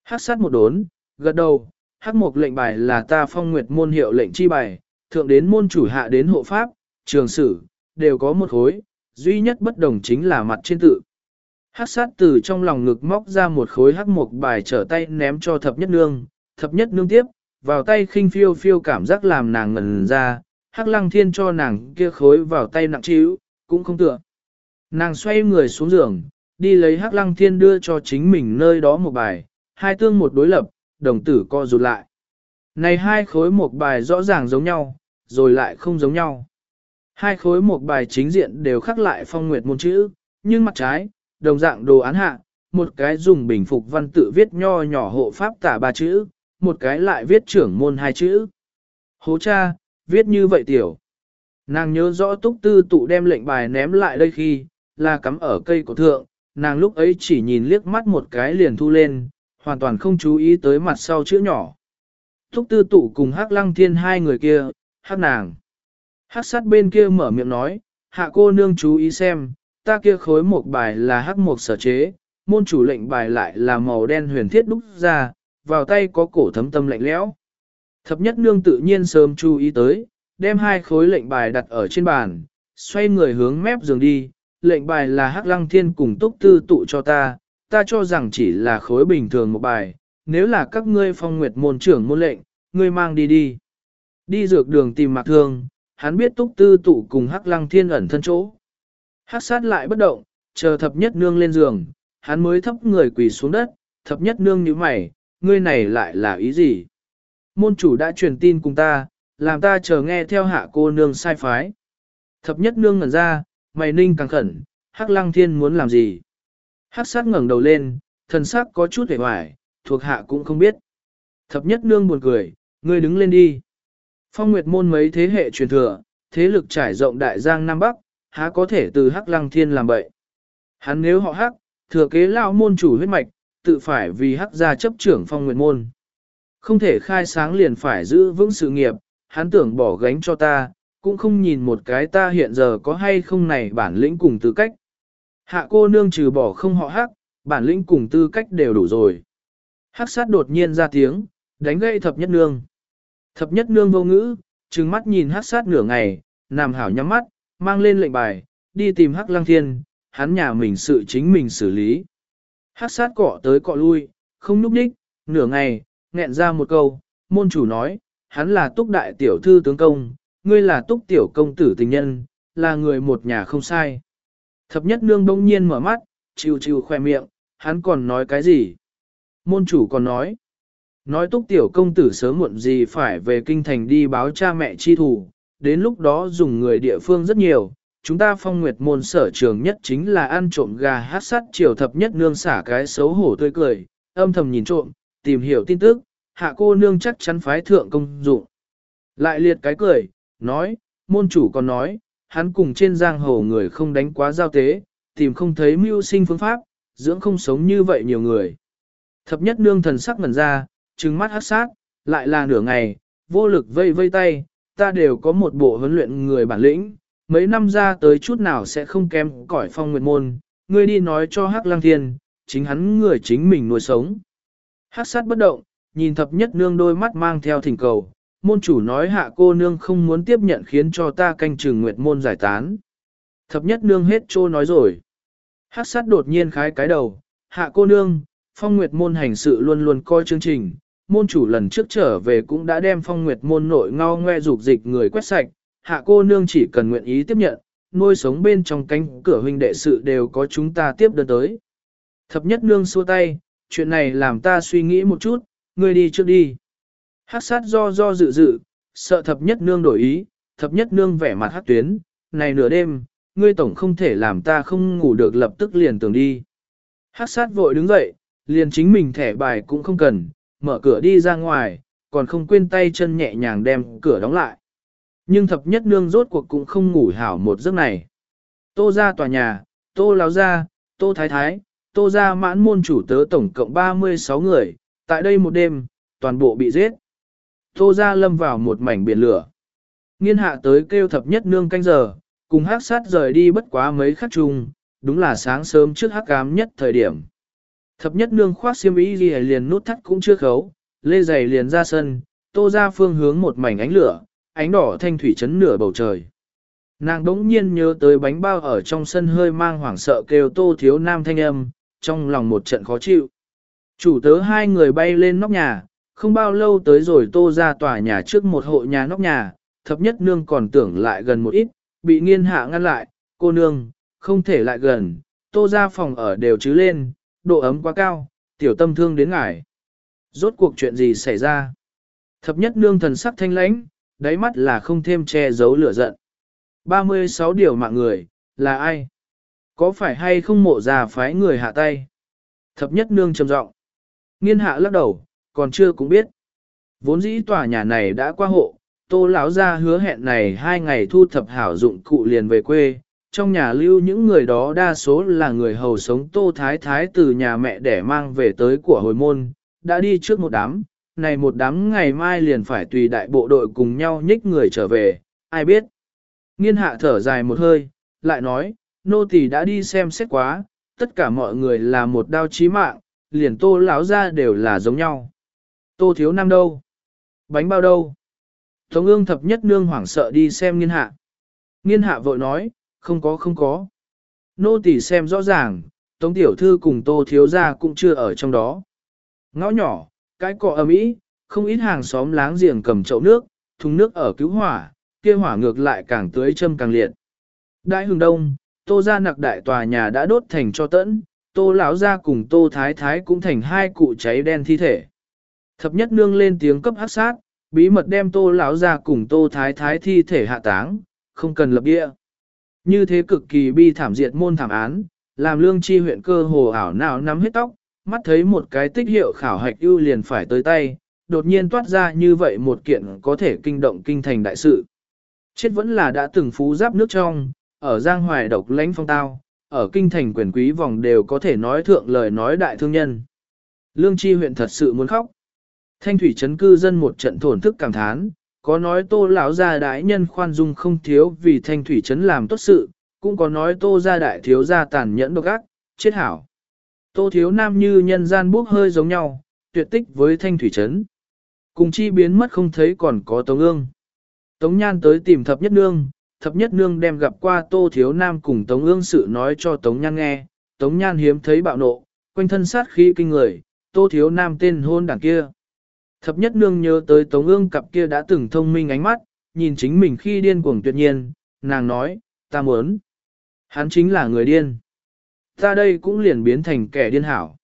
Hắc sát một đốn, gật đầu, hắc mục lệnh bài là ta phong nguyệt môn hiệu lệnh chi bài, thượng đến môn chủ hạ đến hộ pháp, trường sử, đều có một khối, duy nhất bất đồng chính là mặt trên tự. Hắc sát từ trong lòng ngực móc ra một khối hắc mục bài trở tay ném cho thập nhất nương, thập nhất nương tiếp, vào tay khinh phiêu phiêu cảm giác làm nàng ngẩn ra, hắc lăng thiên cho nàng kia khối vào tay nặng trĩu, cũng không tựa. Nàng xoay người xuống giường, đi lấy hắc lăng thiên đưa cho chính mình nơi đó một bài, hai tương một đối lập, đồng tử co rụt lại. Này hai khối một bài rõ ràng giống nhau, rồi lại không giống nhau. Hai khối một bài chính diện đều khắc lại phong nguyệt môn chữ, nhưng mặt trái, đồng dạng đồ án hạ, một cái dùng bình phục văn tự viết nho nhỏ hộ pháp tả ba chữ, một cái lại viết trưởng môn hai chữ. Hố cha, viết như vậy tiểu. Nàng nhớ rõ túc tư tụ đem lệnh bài ném lại đây khi, là cắm ở cây cổ thượng, nàng lúc ấy chỉ nhìn liếc mắt một cái liền thu lên, hoàn toàn không chú ý tới mặt sau chữ nhỏ. Túc tư tụ cùng hắc lăng thiên hai người kia, hắc nàng. Hắc sát bên kia mở miệng nói, hạ cô nương chú ý xem, ta kia khối một bài là hắc một sở chế, môn chủ lệnh bài lại là màu đen huyền thiết đúc ra, vào tay có cổ thấm tâm lạnh lẽo. Thập nhất nương tự nhiên sớm chú ý tới, đem hai khối lệnh bài đặt ở trên bàn, xoay người hướng mép giường đi, lệnh bài là hắc lăng thiên cùng túc tư tụ cho ta, ta cho rằng chỉ là khối bình thường một bài, nếu là các ngươi phong nguyệt môn trưởng môn lệnh, ngươi mang đi đi. Đi dược đường tìm mạc thương, hắn biết túc tư tụ cùng hắc lăng thiên ẩn thân chỗ. Hắc sát lại bất động, chờ thập nhất nương lên giường, hắn mới thấp người quỳ xuống đất, thập nhất nương như mày, ngươi này lại là ý gì? Môn chủ đã truyền tin cùng ta, làm ta chờ nghe theo hạ cô nương sai phái. Thập nhất nương ngẩn ra, mày ninh càng khẩn, hắc lăng thiên muốn làm gì? Hắc sát ngẩng đầu lên, thần sắc có chút hề hoài, thuộc hạ cũng không biết. Thập nhất nương buồn cười, ngươi đứng lên đi. Phong Nguyệt môn mấy thế hệ truyền thừa, thế lực trải rộng đại giang Nam Bắc, há có thể từ Hắc Lăng Thiên làm bậy. Hắn nếu họ Hắc, thừa kế lao môn chủ huyết mạch, tự phải vì Hắc gia chấp trưởng Phong Nguyệt môn. Không thể khai sáng liền phải giữ vững sự nghiệp, hắn tưởng bỏ gánh cho ta, cũng không nhìn một cái ta hiện giờ có hay không này bản lĩnh cùng tư cách. Hạ cô nương trừ bỏ không họ Hắc, bản lĩnh cùng tư cách đều đủ rồi. Hắc sát đột nhiên ra tiếng, đánh gây thập nhất nương. Thập nhất nương vô ngữ, trừng mắt nhìn hắc sát nửa ngày, nằm hảo nhắm mắt, mang lên lệnh bài, đi tìm hắc lăng thiên, hắn nhà mình sự chính mình xử lý. Hắc sát cọ tới cọ lui, không núp đích, nửa ngày, nghẹn ra một câu, môn chủ nói, hắn là túc đại tiểu thư tướng công, ngươi là túc tiểu công tử tình nhân, là người một nhà không sai. Thập nhất nương đông nhiên mở mắt, chiều chiều khoe miệng, hắn còn nói cái gì? Môn chủ còn nói, nói túc tiểu công tử sớm muộn gì phải về kinh thành đi báo cha mẹ chi thủ, đến lúc đó dùng người địa phương rất nhiều. Chúng ta phong nguyệt môn sở trường nhất chính là ăn trộm gà hát sát chiều thập nhất nương xả cái xấu hổ tươi cười, âm thầm nhìn trộm, tìm hiểu tin tức, hạ cô nương chắc chắn phái thượng công dụng. Lại liệt cái cười, nói, môn chủ còn nói, hắn cùng trên giang hồ người không đánh quá giao tế, tìm không thấy mưu sinh phương pháp, dưỡng không sống như vậy nhiều người. Thập nhất nương thần sắc ngẩn ra, trừng mắt hát sát, lại là nửa ngày, vô lực vây vây tay, ta đều có một bộ huấn luyện người bản lĩnh, mấy năm ra tới chút nào sẽ không kém cỏi phong nguyệt môn, ngươi đi nói cho hắc lang thiên, chính hắn người chính mình nuôi sống. Hắc sát bất động, nhìn thập nhất nương đôi mắt mang theo thỉnh cầu, môn chủ nói hạ cô nương không muốn tiếp nhận khiến cho ta canh trừng nguyệt môn giải tán. Thập nhất nương hết trô nói rồi. Hắc sát đột nhiên khái cái đầu, hạ cô nương, phong nguyệt môn hành sự luôn luôn coi chương trình, môn chủ lần trước trở về cũng đã đem phong nguyệt môn nội ngao ngoe dục dịch người quét sạch, hạ cô nương chỉ cần nguyện ý tiếp nhận, nuôi sống bên trong cánh cửa huynh đệ sự đều có chúng ta tiếp đơn tới. Thập nhất nương xua tay, chuyện này làm ta suy nghĩ một chút, ngươi đi trước đi. Hát sát do do dự dự, sợ thập nhất nương đổi ý, thập nhất nương vẻ mặt hát tuyến, này nửa đêm, ngươi tổng không thể làm ta không ngủ được lập tức liền tưởng đi. Hát sát vội đứng dậy, liền chính mình thẻ bài cũng không cần, mở cửa đi ra ngoài, còn không quên tay chân nhẹ nhàng đem cửa đóng lại. Nhưng thập nhất nương rốt cuộc cũng không ngủ hảo một giấc này. Tô ra tòa nhà, tô láo ra, tô thái thái, tô ra mãn môn chủ tớ tổng cộng 36 người, tại đây một đêm, toàn bộ bị giết. Tô ra lâm vào một mảnh biển lửa. Nghiên hạ tới kêu thập nhất nương canh giờ, cùng hát sát rời đi bất quá mấy khắc chung, đúng là sáng sớm trước hắc cám nhất thời điểm. Thập nhất nương khoác xiêm y ghi liền nút thắt cũng chưa khấu, lê giày liền ra sân, tô ra phương hướng một mảnh ánh lửa, ánh đỏ thanh thủy chấn nửa bầu trời. Nàng đống nhiên nhớ tới bánh bao ở trong sân hơi mang hoảng sợ kêu tô thiếu nam thanh âm, trong lòng một trận khó chịu. Chủ tớ hai người bay lên nóc nhà, không bao lâu tới rồi tô ra tòa nhà trước một hộ nhà nóc nhà, thập nhất nương còn tưởng lại gần một ít, bị nghiên hạ ngăn lại, cô nương, không thể lại gần, tô ra phòng ở đều chứ lên, độ ấm quá cao, tiểu tâm thương đến ngải. Rốt cuộc chuyện gì xảy ra? Thập nhất nương thần sắc thanh lãnh, đáy mắt là không thêm che giấu lửa giận. 36 điều mạng người, là ai? Có phải hay không mộ già phái người hạ tay? Thập nhất nương trầm giọng. Nghiên hạ lắc đầu, còn chưa cũng biết. Vốn dĩ tòa nhà này đã qua hộ, tô lão ra hứa hẹn này hai ngày thu thập hảo dụng cụ liền về quê. Trong nhà lưu những người đó đa số là người hầu sống tô thái thái từ nhà mẹ để mang về tới của hồi môn, đã đi trước một đám, này một đám ngày mai liền phải tùy đại bộ đội cùng nhau nhích người trở về, ai biết. Nghiên hạ thở dài một hơi, lại nói, nô tỳ đã đi xem xét quá, tất cả mọi người là một đao chí mạng, liền tô lão ra đều là giống nhau. Tô thiếu nam đâu? Bánh bao đâu? Tống ương thập nhất nương hoảng sợ đi xem nghiên hạ. Nghiên hạ vội nói, không có không có. Nô tỳ xem rõ ràng, tống tiểu thư cùng tô thiếu gia cũng chưa ở trong đó. Ngõ nhỏ, cái cọ ầm ĩ, không ít hàng xóm láng giềng cầm chậu nước, thùng nước ở cứu hỏa, kia hỏa ngược lại càng tưới châm càng liệt. Đại hừng đông, tô gia nặc đại tòa nhà đã đốt thành cho tẫn, tô lão gia cùng tô thái thái cũng thành hai cụ cháy đen thi thể. Thập nhất nương lên tiếng cấp hắc sát, bí mật đem tô lão ra cùng tô thái thái thi thể hạ táng, không cần lập địa. Như thế cực kỳ bi thảm diệt môn thảm án, làm lương chi huyện cơ hồ ảo nào nắm hết tóc, mắt thấy một cái tích hiệu khảo hạch ưu liền phải tới tay, đột nhiên toát ra như vậy một kiện có thể kinh động kinh thành đại sự. Chết vẫn là đã từng phú giáp nước trong, ở giang hoài độc lãnh phong tao, ở kinh thành quyền quý vòng đều có thể nói thượng lời nói đại thương nhân. Lương Chi huyện thật sự muốn khóc. Thanh thủy trấn cư dân một trận thổn thức cảm thán, có nói tô lão gia đại nhân khoan dung không thiếu vì thanh thủy trấn làm tốt sự, cũng có nói tô gia đại thiếu gia tàn nhẫn độc ác, chết hảo. Tô thiếu nam như nhân gian bốc hơi giống nhau, tuyệt tích với thanh thủy trấn. Cùng chi biến mất không thấy còn có tống ương. Tống nhan tới tìm thập nhất nương, thập nhất nương đem gặp qua tô thiếu nam cùng tống ương sự nói cho tống nhan nghe. Tống nhan hiếm thấy bạo nộ, quanh thân sát khí kinh người, tô thiếu nam tên hôn đảng kia. Thập nhất nương nhớ tới tống ương cặp kia đã từng thông minh ánh mắt, nhìn chính mình khi điên cuồng tuyệt nhiên, nàng nói, ta muốn. Hắn chính là người điên. Ta đây cũng liền biến thành kẻ điên hảo.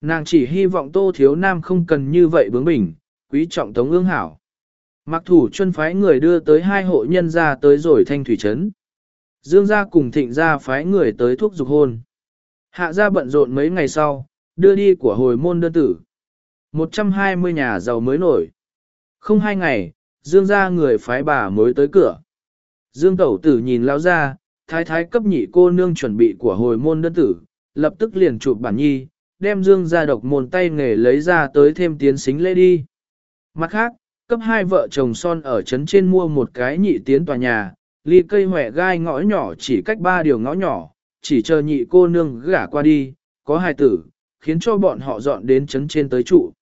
Nàng chỉ hy vọng tô thiếu nam không cần như vậy bướng bỉnh, quý trọng tống ương hảo. Mặc thủ chân phái người đưa tới hai hộ nhân ra tới rồi thanh thủy trấn. Dương gia cùng thịnh gia phái người tới thuốc dục hôn. Hạ gia bận rộn mấy ngày sau, đưa đi của hồi môn đơn tử. 120 nhà giàu mới nổi. Không hai ngày, Dương gia người phái bà mới tới cửa. Dương tẩu tử nhìn lão ra, thái thái cấp nhị cô nương chuẩn bị của hồi môn đơn tử, lập tức liền chụp bản nhi, đem Dương gia độc môn tay nghề lấy ra tới thêm tiến xính lễ đi. Mặt khác, cấp hai vợ chồng son ở trấn trên mua một cái nhị tiến tòa nhà, ly cây hỏe gai ngõ nhỏ chỉ cách ba điều ngõ nhỏ, chỉ chờ nhị cô nương gả qua đi, có hai tử, khiến cho bọn họ dọn đến trấn trên tới trụ.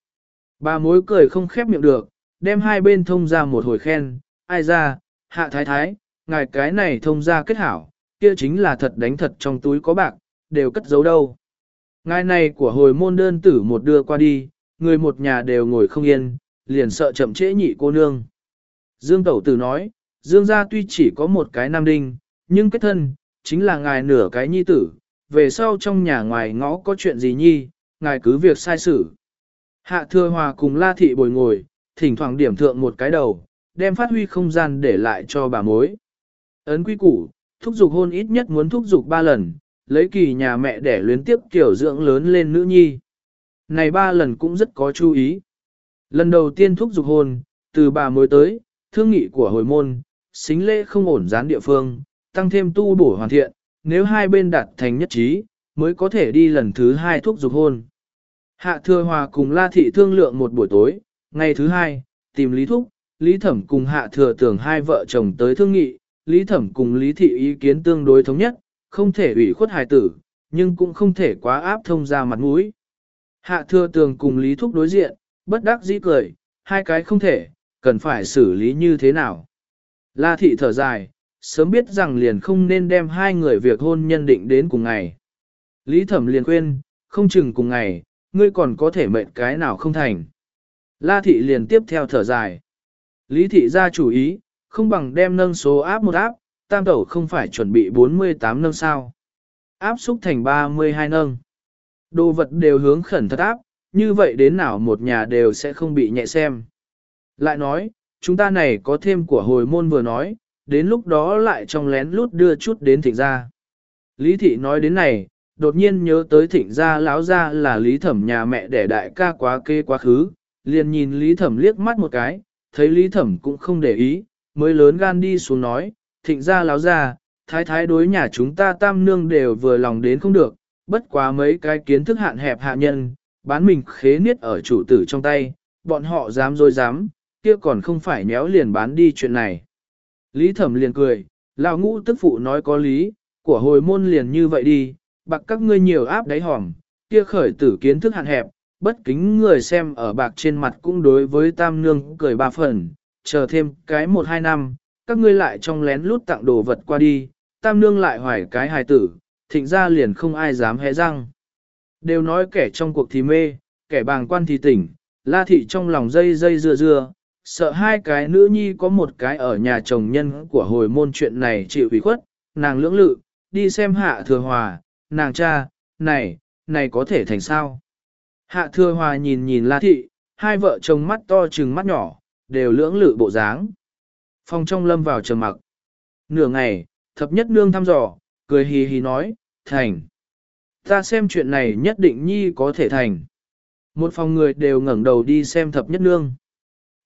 Bà mối cười không khép miệng được, đem hai bên thông ra một hồi khen, ai ra, hạ thái thái, ngài cái này thông ra kết hảo, kia chính là thật đánh thật trong túi có bạc, đều cất giấu đâu. Ngài này của hồi môn đơn tử một đưa qua đi, người một nhà đều ngồi không yên, liền sợ chậm trễ nhị cô nương. Dương Tẩu Tử nói, Dương gia tuy chỉ có một cái nam đinh, nhưng kết thân, chính là ngài nửa cái nhi tử, về sau trong nhà ngoài ngõ có chuyện gì nhi, ngài cứ việc sai xử. Hạ thừa hòa cùng la thị bồi ngồi, thỉnh thoảng điểm thượng một cái đầu, đem phát huy không gian để lại cho bà mối. Ấn quy củ, thúc dục hôn ít nhất muốn thúc dục ba lần, lấy kỳ nhà mẹ để luyến tiếp tiểu dưỡng lớn lên nữ nhi. Này ba lần cũng rất có chú ý. Lần đầu tiên thúc dục hôn, từ bà mối tới, thương nghị của hồi môn, xính lễ không ổn gián địa phương, tăng thêm tu bổ hoàn thiện, nếu hai bên đạt thành nhất trí, mới có thể đi lần thứ hai thúc dục hôn. Hạ thừa hòa cùng La Thị thương lượng một buổi tối, ngày thứ hai, tìm Lý Thúc, Lý Thẩm cùng Hạ thừa tưởng hai vợ chồng tới thương nghị, Lý Thẩm cùng Lý Thị ý kiến tương đối thống nhất, không thể ủy khuất hài tử, nhưng cũng không thể quá áp thông ra mặt mũi. Hạ thừa tường cùng Lý Thúc đối diện, bất đắc dĩ cười, hai cái không thể, cần phải xử lý như thế nào. La Thị thở dài, sớm biết rằng liền không nên đem hai người việc hôn nhân định đến cùng ngày. Lý Thẩm liền khuyên, không chừng cùng ngày, ngươi còn có thể mệnh cái nào không thành. La Thị liền tiếp theo thở dài. Lý Thị ra chủ ý, không bằng đem nâng số áp một áp, tam tẩu không phải chuẩn bị 48 nâng sao. Áp xúc thành 32 nâng. Đồ vật đều hướng khẩn thật áp, như vậy đến nào một nhà đều sẽ không bị nhẹ xem. Lại nói, chúng ta này có thêm của hồi môn vừa nói, đến lúc đó lại trong lén lút đưa chút đến thịnh ra. Lý thị nói đến này, đột nhiên nhớ tới thịnh gia lão gia là lý thẩm nhà mẹ để đại ca quá kê quá khứ, liền nhìn lý thẩm liếc mắt một cái, thấy lý thẩm cũng không để ý, mới lớn gan đi xuống nói, thịnh gia lão gia, thái thái đối nhà chúng ta tam nương đều vừa lòng đến không được, bất quá mấy cái kiến thức hạn hẹp hạ nhân, bán mình khế niết ở chủ tử trong tay, bọn họ dám dối dám, kia còn không phải nhéo liền bán đi chuyện này. Lý thẩm liền cười, lão ngũ tức phụ nói có lý, của hồi môn liền như vậy đi, bạc các ngươi nhiều áp đáy hòm, kia khởi tử kiến thức hạn hẹp, bất kính người xem ở bạc trên mặt cũng đối với tam nương cười ba phần, chờ thêm cái một hai năm, các ngươi lại trong lén lút tặng đồ vật qua đi, tam nương lại hoài cái hài tử, thịnh ra liền không ai dám hé răng. Đều nói kẻ trong cuộc thì mê, kẻ bàng quan thì tỉnh, la thị trong lòng dây dây dưa dưa, sợ hai cái nữ nhi có một cái ở nhà chồng nhân của hồi môn chuyện này chịu ủy khuất, nàng lưỡng lự, đi xem hạ thừa hòa, nàng cha, này, này có thể thành sao? Hạ thừa hòa nhìn nhìn la thị, hai vợ chồng mắt to trừng mắt nhỏ, đều lưỡng lự bộ dáng. Phong trong lâm vào trầm mặc. Nửa ngày, thập nhất nương thăm dò, cười hì hì nói, thành. Ta xem chuyện này nhất định nhi có thể thành. Một phòng người đều ngẩng đầu đi xem thập nhất nương.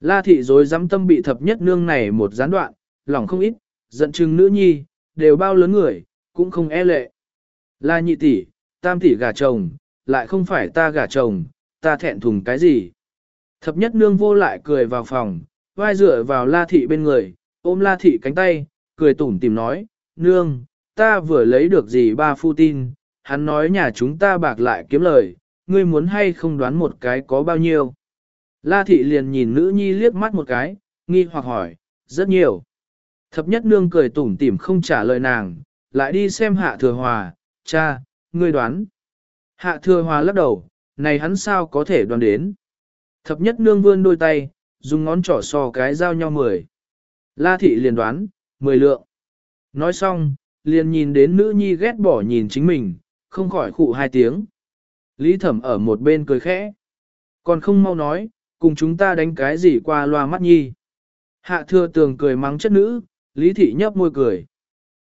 La thị dối dám tâm bị thập nhất nương này một gián đoạn, lòng không ít, giận chừng nữ nhi, đều bao lớn người, cũng không e lệ. La nhị tỷ, tam tỷ gả chồng, lại không phải ta gả chồng, ta thẹn thùng cái gì. Thập nhất nương vô lại cười vào phòng, vai dựa vào la thị bên người, ôm la thị cánh tay, cười tủm tìm nói, nương, ta vừa lấy được gì ba phu tin, hắn nói nhà chúng ta bạc lại kiếm lời, ngươi muốn hay không đoán một cái có bao nhiêu. La thị liền nhìn nữ nhi liếc mắt một cái, nghi hoặc hỏi, rất nhiều. Thập nhất nương cười tủm tỉm không trả lời nàng, lại đi xem hạ thừa hòa, cha, ngươi đoán. Hạ thừa hòa lắc đầu, này hắn sao có thể đoán đến. Thập nhất nương vươn đôi tay, dùng ngón trỏ so cái dao nhau mười. La thị liền đoán, mười lượng. Nói xong, liền nhìn đến nữ nhi ghét bỏ nhìn chính mình, không khỏi khụ hai tiếng. Lý thẩm ở một bên cười khẽ. Còn không mau nói, cùng chúng ta đánh cái gì qua loa mắt nhi. Hạ thừa tường cười mắng chất nữ, lý thị nhấp môi cười.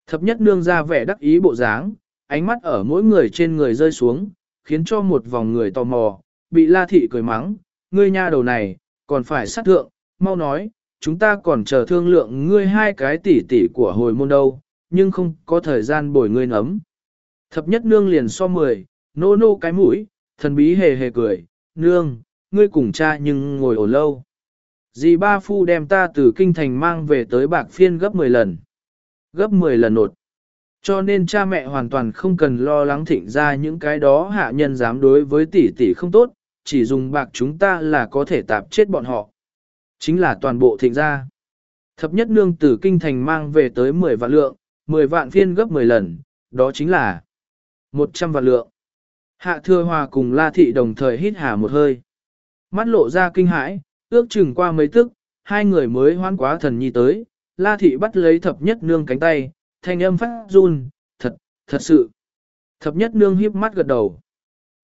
Thập nhất nương ra vẻ đắc ý bộ dáng, ánh mắt ở mỗi người trên người rơi xuống, khiến cho một vòng người tò mò, bị la thị cười mắng, ngươi nha đầu này, còn phải sát thượng, mau nói, chúng ta còn chờ thương lượng ngươi hai cái tỷ tỷ của hồi môn đâu, nhưng không có thời gian bồi ngươi nấm. Thập nhất nương liền so mười, nô nô cái mũi, thần bí hề hề cười, nương, ngươi cùng cha nhưng ngồi ổ lâu. Dì ba phu đem ta từ kinh thành mang về tới bạc phiên gấp 10 lần. Gấp 10 lần nột. Cho nên cha mẹ hoàn toàn không cần lo lắng thịnh ra những cái đó hạ nhân dám đối với tỷ tỷ không tốt, chỉ dùng bạc chúng ta là có thể tạp chết bọn họ. Chính là toàn bộ thịnh ra. Thập nhất nương từ kinh thành mang về tới 10 vạn lượng, 10 vạn phiên gấp 10 lần, đó chính là 100 vạn lượng. Hạ thừa hòa cùng La Thị đồng thời hít hà một hơi. Mắt lộ ra kinh hãi, ước chừng qua mấy tức, hai người mới hoan quá thần nhi tới. La Thị bắt lấy thập nhất nương cánh tay, thanh âm phát run, thật, thật sự. Thập nhất nương hiếp mắt gật đầu.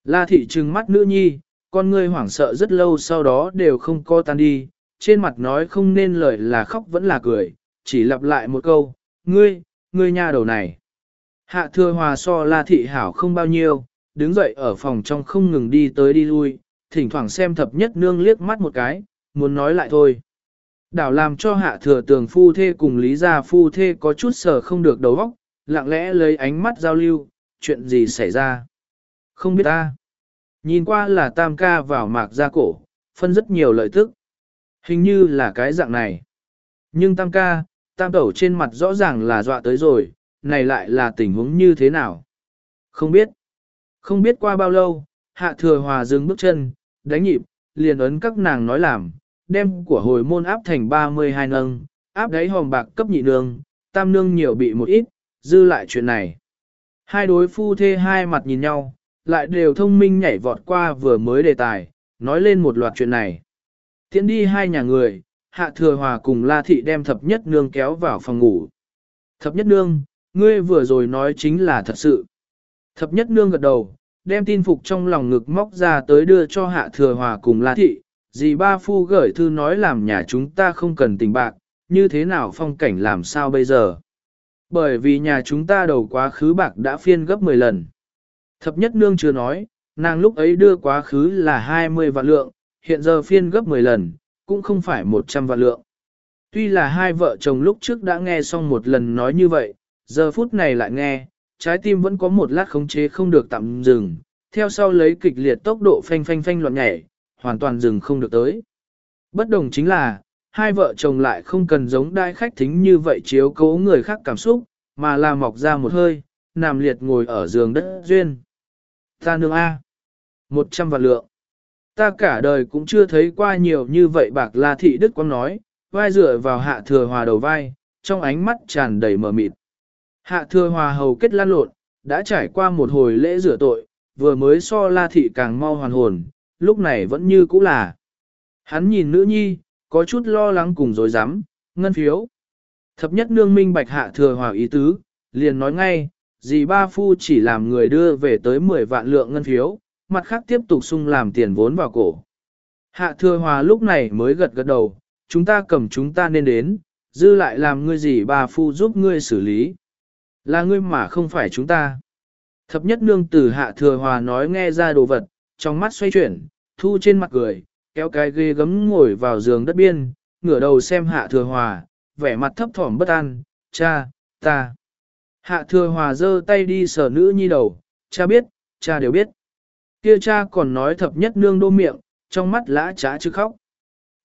La Thị trừng mắt nữ nhi, con ngươi hoảng sợ rất lâu sau đó đều không co tan đi, trên mặt nói không nên lời là khóc vẫn là cười, chỉ lặp lại một câu, ngươi, ngươi nha đầu này. Hạ thừa hòa so la thị hảo không bao nhiêu, đứng dậy ở phòng trong không ngừng đi tới đi lui, thỉnh thoảng xem thập nhất nương liếc mắt một cái, muốn nói lại thôi. Đảo làm cho hạ thừa tường phu thê cùng lý gia phu thê có chút sở không được đầu óc, lặng lẽ lấy ánh mắt giao lưu, chuyện gì xảy ra. Không biết ta. Nhìn qua là tam ca vào mạc ra cổ, phân rất nhiều lợi tức. Hình như là cái dạng này. Nhưng tam ca, tam tẩu trên mặt rõ ràng là dọa tới rồi, này lại là tình huống như thế nào? Không biết. Không biết qua bao lâu, hạ thừa hòa dừng bước chân, đánh nhịp, liền ấn các nàng nói làm, đem của hồi môn áp thành 32 nâng, áp đáy hòm bạc cấp nhị nương, tam nương nhiều bị một ít, dư lại chuyện này. Hai đối phu thê hai mặt nhìn nhau, lại đều thông minh nhảy vọt qua vừa mới đề tài, nói lên một loạt chuyện này. Tiến đi hai nhà người, hạ thừa hòa cùng la thị đem thập nhất nương kéo vào phòng ngủ. Thập nhất nương, ngươi vừa rồi nói chính là thật sự. Thập nhất nương gật đầu, đem tin phục trong lòng ngực móc ra tới đưa cho hạ thừa hòa cùng la thị. Dì ba phu gửi thư nói làm nhà chúng ta không cần tình bạc, như thế nào phong cảnh làm sao bây giờ. Bởi vì nhà chúng ta đầu quá khứ bạc đã phiên gấp 10 lần. Thập nhất nương chưa nói, nàng lúc ấy đưa quá khứ là 20 vạn lượng, hiện giờ phiên gấp 10 lần, cũng không phải 100 vạn lượng. Tuy là hai vợ chồng lúc trước đã nghe xong một lần nói như vậy, giờ phút này lại nghe, trái tim vẫn có một lát khống chế không được tạm dừng, theo sau lấy kịch liệt tốc độ phanh phanh phanh loạn nhảy, hoàn toàn dừng không được tới. Bất đồng chính là, hai vợ chồng lại không cần giống đai khách thính như vậy chiếu cố người khác cảm xúc, mà là mọc ra một hơi, nằm liệt ngồi ở giường đất duyên. Ta nương A. Một trăm vạn lượng. Ta cả đời cũng chưa thấy qua nhiều như vậy bạc la thị đức quang nói, vai dựa vào hạ thừa hòa đầu vai, trong ánh mắt tràn đầy mờ mịt. Hạ thừa hòa hầu kết lan lộn, đã trải qua một hồi lễ rửa tội, vừa mới so la thị càng mau hoàn hồn, lúc này vẫn như cũ là. Hắn nhìn nữ nhi, có chút lo lắng cùng dối rắm ngân phiếu. Thập nhất nương minh bạch hạ thừa hòa ý tứ, liền nói ngay, dì ba phu chỉ làm người đưa về tới 10 vạn lượng ngân phiếu, mặt khác tiếp tục sung làm tiền vốn vào cổ. Hạ thừa hòa lúc này mới gật gật đầu, chúng ta cầm chúng ta nên đến, dư lại làm ngươi gì ba phu giúp ngươi xử lý. Là ngươi mà không phải chúng ta. Thập nhất nương tử hạ thừa hòa nói nghe ra đồ vật, trong mắt xoay chuyển, thu trên mặt cười, kéo cái ghê gấm ngồi vào giường đất biên, ngửa đầu xem hạ thừa hòa, vẻ mặt thấp thỏm bất an, cha, ta. Hạ thừa hòa giơ tay đi sờ nữ nhi đầu, cha biết, cha đều biết. Kia cha còn nói thập nhất nương đô miệng, trong mắt lã trá chứ khóc.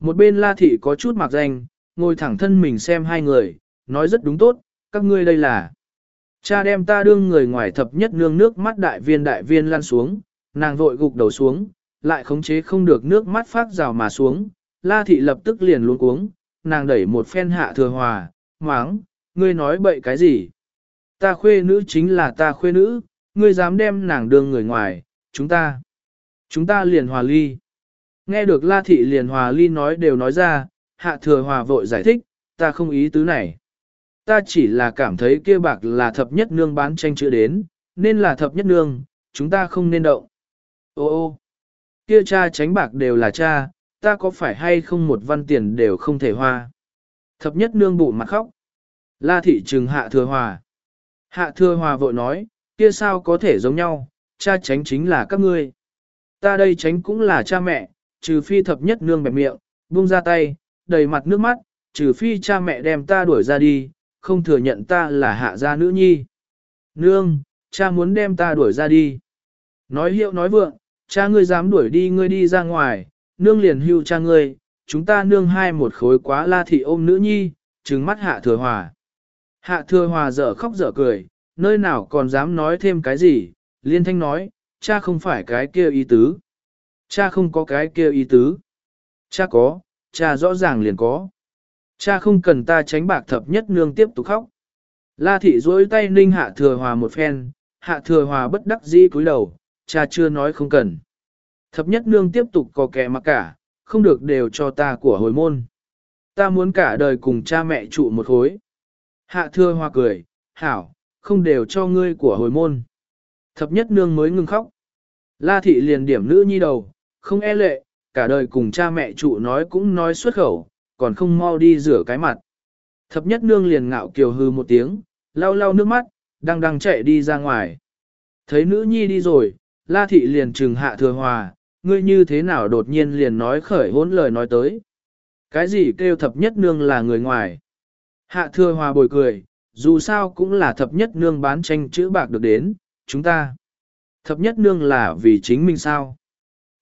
Một bên la thị có chút mặc danh, ngồi thẳng thân mình xem hai người, nói rất đúng tốt, các ngươi đây là. Cha đem ta đương người ngoài thập nhất nương nước mắt đại viên đại viên lan xuống, nàng vội gục đầu xuống, lại khống chế không được nước mắt phát rào mà xuống, la thị lập tức liền luôn cuống, nàng đẩy một phen hạ thừa hòa, máng, ngươi nói bậy cái gì? Ta khuê nữ chính là ta khuê nữ, ngươi dám đem nàng đưa người ngoài, chúng ta, chúng ta liền hòa ly. Nghe được La Thị liền hòa ly nói đều nói ra, hạ thừa hòa vội giải thích, ta không ý tứ này. Ta chỉ là cảm thấy kia bạc là thập nhất nương bán tranh chữ đến, nên là thập nhất nương, chúng ta không nên động. Ô ô, kia cha tránh bạc đều là cha, ta có phải hay không một văn tiền đều không thể hoa. Thập nhất nương bụ mặt khóc. La thị trừng hạ thừa hòa. Hạ thừa hòa vội nói, kia sao có thể giống nhau, cha tránh chính là các ngươi. Ta đây tránh cũng là cha mẹ, trừ phi thập nhất nương bẹp miệng, buông ra tay, đầy mặt nước mắt, trừ phi cha mẹ đem ta đuổi ra đi, không thừa nhận ta là hạ gia nữ nhi. Nương, cha muốn đem ta đuổi ra đi. Nói hiệu nói vượng, cha ngươi dám đuổi đi ngươi đi ra ngoài, nương liền hưu cha ngươi, chúng ta nương hai một khối quá la thị ôm nữ nhi, trừng mắt hạ thừa hòa. Hạ thừa hòa dở khóc dở cười, nơi nào còn dám nói thêm cái gì, liên thanh nói, cha không phải cái kia ý tứ. Cha không có cái kia ý tứ. Cha có, cha rõ ràng liền có. Cha không cần ta tránh bạc thập nhất nương tiếp tục khóc. La thị duỗi tay ninh hạ thừa hòa một phen, hạ thừa hòa bất đắc dĩ cúi đầu, cha chưa nói không cần. Thập nhất nương tiếp tục có kẻ mặc cả, không được đều cho ta của hồi môn. Ta muốn cả đời cùng cha mẹ trụ một khối. Hạ thừa hoa cười, hảo, không đều cho ngươi của hồi môn. Thập nhất nương mới ngừng khóc. La thị liền điểm nữ nhi đầu, không e lệ, cả đời cùng cha mẹ trụ nói cũng nói xuất khẩu, còn không mau đi rửa cái mặt. Thập nhất nương liền ngạo kiều hư một tiếng, lau lau nước mắt, đang đang chạy đi ra ngoài. Thấy nữ nhi đi rồi, la thị liền trừng hạ thừa hòa, ngươi như thế nào đột nhiên liền nói khởi hỗn lời nói tới. Cái gì kêu thập nhất nương là người ngoài. Hạ thừa hòa bồi cười, dù sao cũng là thập nhất nương bán tranh chữ bạc được đến, chúng ta. Thập nhất nương là vì chính mình sao.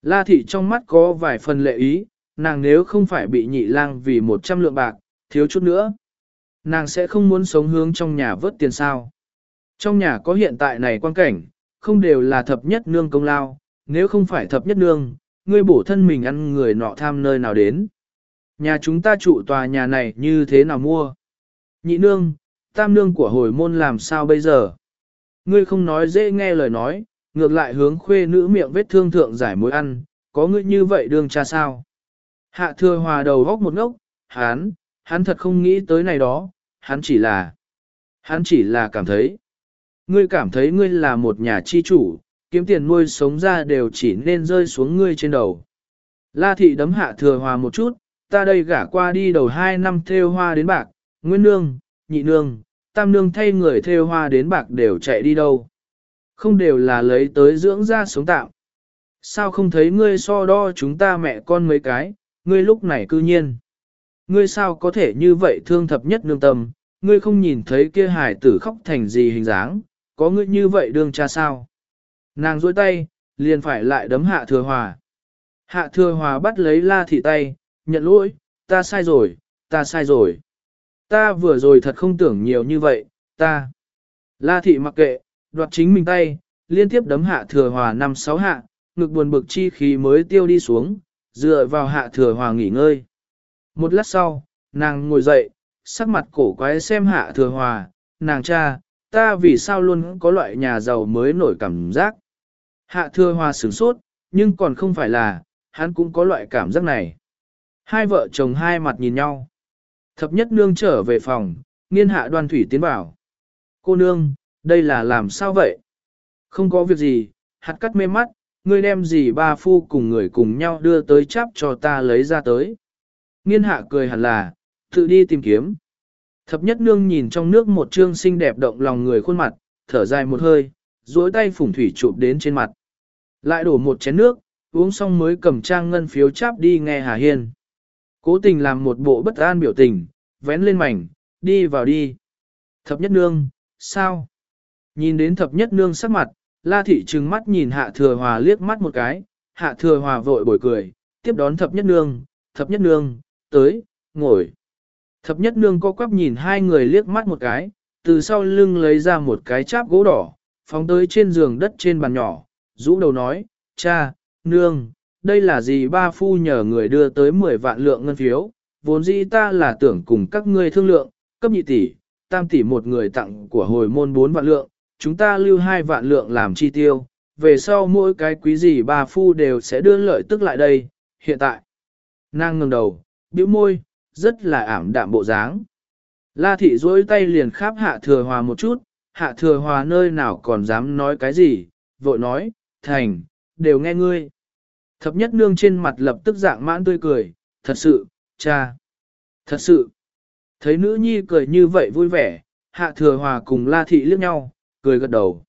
La thị trong mắt có vài phần lệ ý, nàng nếu không phải bị nhị lang vì một trăm lượng bạc, thiếu chút nữa. Nàng sẽ không muốn sống hướng trong nhà vớt tiền sao. Trong nhà có hiện tại này quan cảnh, không đều là thập nhất nương công lao, nếu không phải thập nhất nương, ngươi bổ thân mình ăn người nọ tham nơi nào đến. Nhà chúng ta trụ tòa nhà này như thế nào mua? Nhị nương, tam nương của hồi môn làm sao bây giờ? Ngươi không nói dễ nghe lời nói, ngược lại hướng khuê nữ miệng vết thương thượng giải mối ăn, có ngươi như vậy đương cha sao? Hạ thừa hòa đầu góc một ngốc, hán, hắn thật không nghĩ tới này đó, hắn chỉ là, hắn chỉ là cảm thấy. Ngươi cảm thấy ngươi là một nhà chi chủ, kiếm tiền nuôi sống ra đều chỉ nên rơi xuống ngươi trên đầu. La thị đấm hạ thừa hòa một chút, ta đây gả qua đi đầu hai năm theo hoa đến bạc, nguyên nương, nhị nương, tam nương thay người theo hoa đến bạc đều chạy đi đâu. Không đều là lấy tới dưỡng ra sống tạm. Sao không thấy ngươi so đo chúng ta mẹ con mấy cái, ngươi lúc này cư nhiên. Ngươi sao có thể như vậy thương thập nhất nương tâm, ngươi không nhìn thấy kia hải tử khóc thành gì hình dáng, có ngươi như vậy đương cha sao. Nàng dối tay, liền phải lại đấm hạ thừa hòa. Hạ thừa hòa bắt lấy la thị tay, nhận lỗi, ta sai rồi, ta sai rồi. Ta vừa rồi thật không tưởng nhiều như vậy, ta. La thị mặc kệ, đoạt chính mình tay, liên tiếp đấm hạ thừa hòa năm sáu hạ, ngực buồn bực chi khí mới tiêu đi xuống, dựa vào hạ thừa hòa nghỉ ngơi. Một lát sau, nàng ngồi dậy, sắc mặt cổ quái xem hạ thừa hòa, nàng cha, ta vì sao luôn có loại nhà giàu mới nổi cảm giác. Hạ thừa hòa sửng sốt, nhưng còn không phải là, hắn cũng có loại cảm giác này. Hai vợ chồng hai mặt nhìn nhau. Thập nhất nương trở về phòng, nghiên hạ đoan thủy tiến bảo. Cô nương, đây là làm sao vậy? Không có việc gì, hạt cắt mê mắt, ngươi đem gì ba phu cùng người cùng nhau đưa tới chắp cho ta lấy ra tới. Nghiên hạ cười hẳn là, tự đi tìm kiếm. Thập nhất nương nhìn trong nước một trương xinh đẹp động lòng người khuôn mặt, thở dài một hơi, duỗi tay phủng thủy chụp đến trên mặt. Lại đổ một chén nước, uống xong mới cầm trang ngân phiếu cháp đi nghe Hà Hiên. Cố tình làm một bộ bất an biểu tình, vén lên mảnh, đi vào đi. Thập nhất nương, sao? Nhìn đến thập nhất nương sắc mặt, la thị trừng mắt nhìn hạ thừa hòa liếc mắt một cái, hạ thừa hòa vội bồi cười, tiếp đón thập nhất nương, thập nhất nương, tới, ngồi. Thập nhất nương co quắp nhìn hai người liếc mắt một cái, từ sau lưng lấy ra một cái cháp gỗ đỏ, phóng tới trên giường đất trên bàn nhỏ, rũ đầu nói, cha, nương, đây là gì ba phu nhờ người đưa tới 10 vạn lượng ngân phiếu, vốn dĩ ta là tưởng cùng các ngươi thương lượng, cấp nhị tỷ, tam tỷ một người tặng của hồi môn 4 vạn lượng, chúng ta lưu 2 vạn lượng làm chi tiêu, về sau mỗi cái quý gì ba phu đều sẽ đưa lợi tức lại đây, hiện tại. Nàng ngừng đầu, bĩu môi, rất là ảm đạm bộ dáng. La thị duỗi tay liền kháp hạ thừa hòa một chút, hạ thừa hòa nơi nào còn dám nói cái gì, vội nói, thành, đều nghe ngươi. Thập nhất nương trên mặt lập tức dạng mãn tươi cười, thật sự, cha, thật sự. Thấy nữ nhi cười như vậy vui vẻ, hạ thừa hòa cùng la thị liếc nhau, cười gật đầu.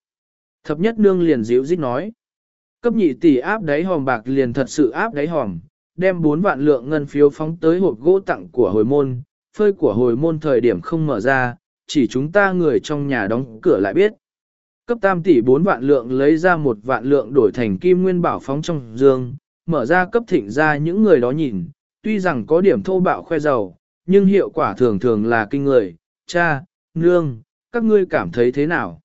Thập nhất nương liền dịu dít nói. Cấp nhị tỷ áp đáy hòm bạc liền thật sự áp đáy hòm, đem 4 vạn lượng ngân phiếu phóng tới hộp gỗ tặng của hồi môn, phơi của hồi môn thời điểm không mở ra, chỉ chúng ta người trong nhà đóng cửa lại biết. Cấp tam tỷ 4 vạn lượng lấy ra một vạn lượng đổi thành kim nguyên bảo phóng trong dương, mở ra cấp thịnh ra những người đó nhìn, tuy rằng có điểm thô bạo khoe giàu, nhưng hiệu quả thường thường là kinh người, cha, nương, các ngươi cảm thấy thế nào?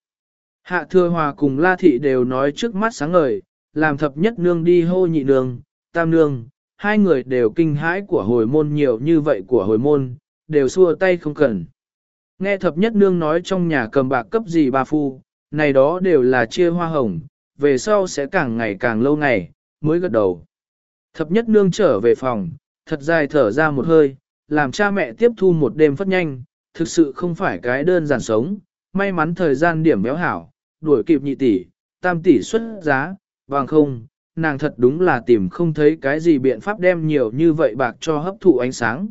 Hạ thừa hòa cùng la thị đều nói trước mắt sáng ngời, làm thập nhất nương đi hô nhị nương, tam nương, hai người đều kinh hãi của hồi môn nhiều như vậy của hồi môn, đều xua tay không cần. Nghe thập nhất nương nói trong nhà cầm bạc cấp gì ba phu, này đó đều là chia hoa hồng, về sau sẽ càng ngày càng lâu ngày, mới gật đầu. Thập nhất nương trở về phòng, thật dài thở ra một hơi, làm cha mẹ tiếp thu một đêm phất nhanh, thực sự không phải cái đơn giản sống, may mắn thời gian điểm béo hảo, đuổi kịp nhị tỷ, tam tỷ xuất giá, bằng không, nàng thật đúng là tìm không thấy cái gì biện pháp đem nhiều như vậy bạc cho hấp thụ ánh sáng.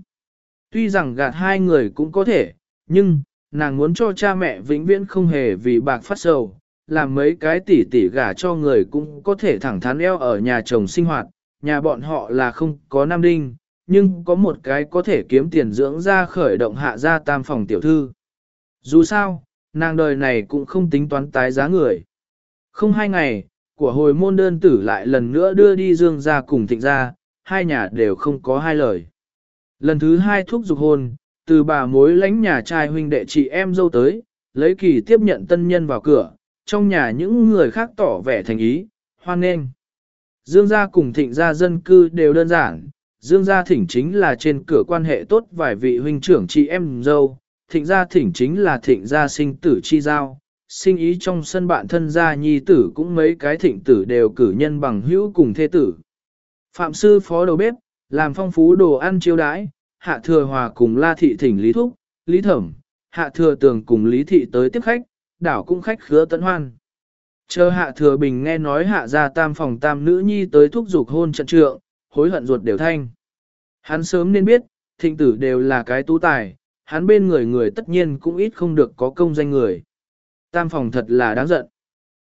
Tuy rằng gạt hai người cũng có thể, nhưng, nàng muốn cho cha mẹ vĩnh viễn không hề vì bạc phát sầu, làm mấy cái tỷ tỷ gả cho người cũng có thể thẳng thắn eo ở nhà chồng sinh hoạt, nhà bọn họ là không có nam đinh, nhưng có một cái có thể kiếm tiền dưỡng ra khởi động hạ ra tam phòng tiểu thư. Dù sao, nàng đời này cũng không tính toán tái giá người. Không hai ngày, của hồi môn đơn tử lại lần nữa đưa đi dương ra cùng thịnh ra, hai nhà đều không có hai lời. Lần thứ hai thúc dục hôn, từ bà mối lánh nhà trai huynh đệ chị em dâu tới, lấy kỳ tiếp nhận tân nhân vào cửa, trong nhà những người khác tỏ vẻ thành ý, hoan nghênh. Dương gia cùng thịnh gia dân cư đều đơn giản, Dương gia thỉnh chính là trên cửa quan hệ tốt vài vị huynh trưởng chị em dâu, thịnh gia thỉnh chính là thịnh gia sinh tử chi giao, sinh ý trong sân bạn thân gia nhi tử cũng mấy cái thịnh tử đều cử nhân bằng hữu cùng thê tử. Phạm sư phó đầu bếp, làm phong phú đồ ăn chiêu đãi, hạ thừa hòa cùng la thị thỉnh lý thúc, lý thẩm, hạ thừa tường cùng lý thị tới tiếp khách, đảo cũng khách khứa tận hoan. Chờ hạ thừa bình nghe nói hạ gia tam phòng tam nữ nhi tới thúc dục hôn trận trượng, hối hận ruột đều thanh. Hắn sớm nên biết, thịnh tử đều là cái tú tài, hắn bên người người tất nhiên cũng ít không được có công danh người. Tam phòng thật là đáng giận.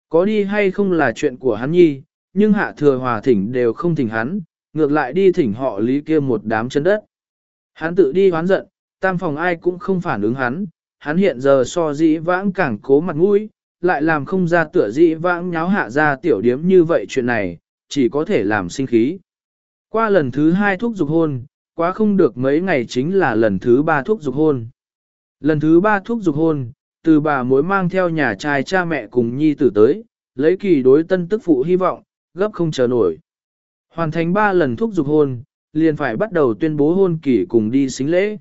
Có đi hay không là chuyện của hắn nhi, nhưng hạ thừa hòa thỉnh đều không thỉnh hắn, ngược lại đi thỉnh họ lý kia một đám chân đất. Hắn tự đi hoán giận, tam phòng ai cũng không phản ứng hắn, hắn hiện giờ so dĩ vãng càng cố mặt mũi, lại làm không ra tựa dĩ vãng nháo hạ ra tiểu điếm như vậy chuyện này, chỉ có thể làm sinh khí. Qua lần thứ hai thuốc dục hôn, quá không được mấy ngày chính là lần thứ ba thuốc dục hôn. Lần thứ ba thuốc dục hôn, từ bà mối mang theo nhà trai cha mẹ cùng nhi tử tới, lấy kỳ đối tân tức phụ hy vọng, gấp không chờ nổi. Hoàn thành ba lần thúc dục hôn, liền phải bắt đầu tuyên bố hôn kỳ cùng đi xính lễ.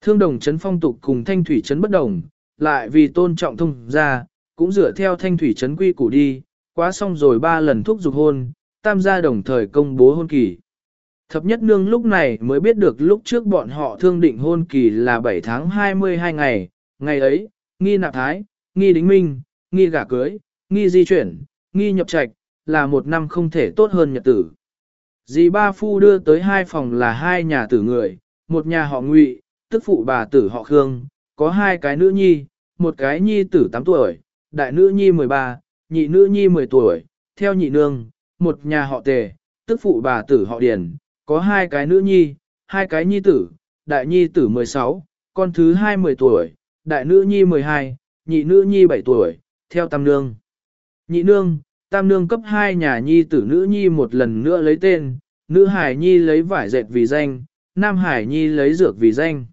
Thương đồng chấn phong tục cùng thanh thủy chấn bất đồng, lại vì tôn trọng thông ra, cũng dựa theo thanh thủy chấn quy củ đi, quá xong rồi ba lần thúc dục hôn, tam gia đồng thời công bố hôn kỳ. Thập nhất nương lúc này mới biết được lúc trước bọn họ thương định hôn kỳ là 7 tháng 22 ngày, ngày ấy, nghi nạp thái, nghi đính minh, nghi gả cưới, nghi di chuyển, nghi nhập trạch, là một năm không thể tốt hơn nhật tử. Dì ba phu đưa tới hai phòng là hai nhà tử người, một nhà họ ngụy, tức phụ bà tử họ Khương, có hai cái nữ nhi, một cái nhi tử 8 tuổi, đại nữ nhi 13, nhị nữ nhi 10 tuổi, theo nhị nương, một nhà họ tề, tức phụ bà tử họ điền, có hai cái nữ nhi, hai cái nhi tử, đại nhi tử 16, con thứ hai 10 tuổi, đại nữ nhi 12, nhị nữ nhi 7 tuổi, theo tam nương. Nhị nương, tam nương cấp 2 nhà nhi tử nữ nhi một lần nữa lấy tên, nữ hải nhi lấy vải dệt vì danh, nam hải nhi lấy dược vì danh.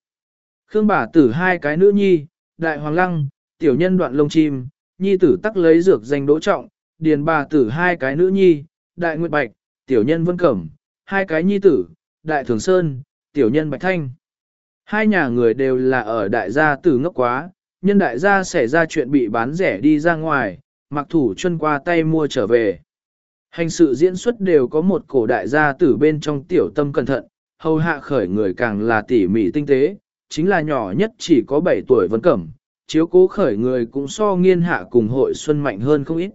Khương bà tử hai cái nữ nhi, đại hoàng lăng, tiểu nhân đoạn lông chim, nhi tử tắc lấy dược danh đỗ trọng, điền bà tử hai cái nữ nhi, đại nguyệt bạch, tiểu nhân vân cẩm, hai cái nhi tử, đại thường sơn, tiểu nhân bạch thanh. Hai nhà người đều là ở đại gia tử ngốc quá, nhân đại gia xảy ra chuyện bị bán rẻ đi ra ngoài, mặc thủ chân qua tay mua trở về. Hành sự diễn xuất đều có một cổ đại gia tử bên trong tiểu tâm cẩn thận, hầu hạ khởi người càng là tỉ mỉ tinh tế, chính là nhỏ nhất chỉ có 7 tuổi vẫn cẩm, chiếu cố khởi người cũng so nghiên hạ cùng hội xuân mạnh hơn không ít.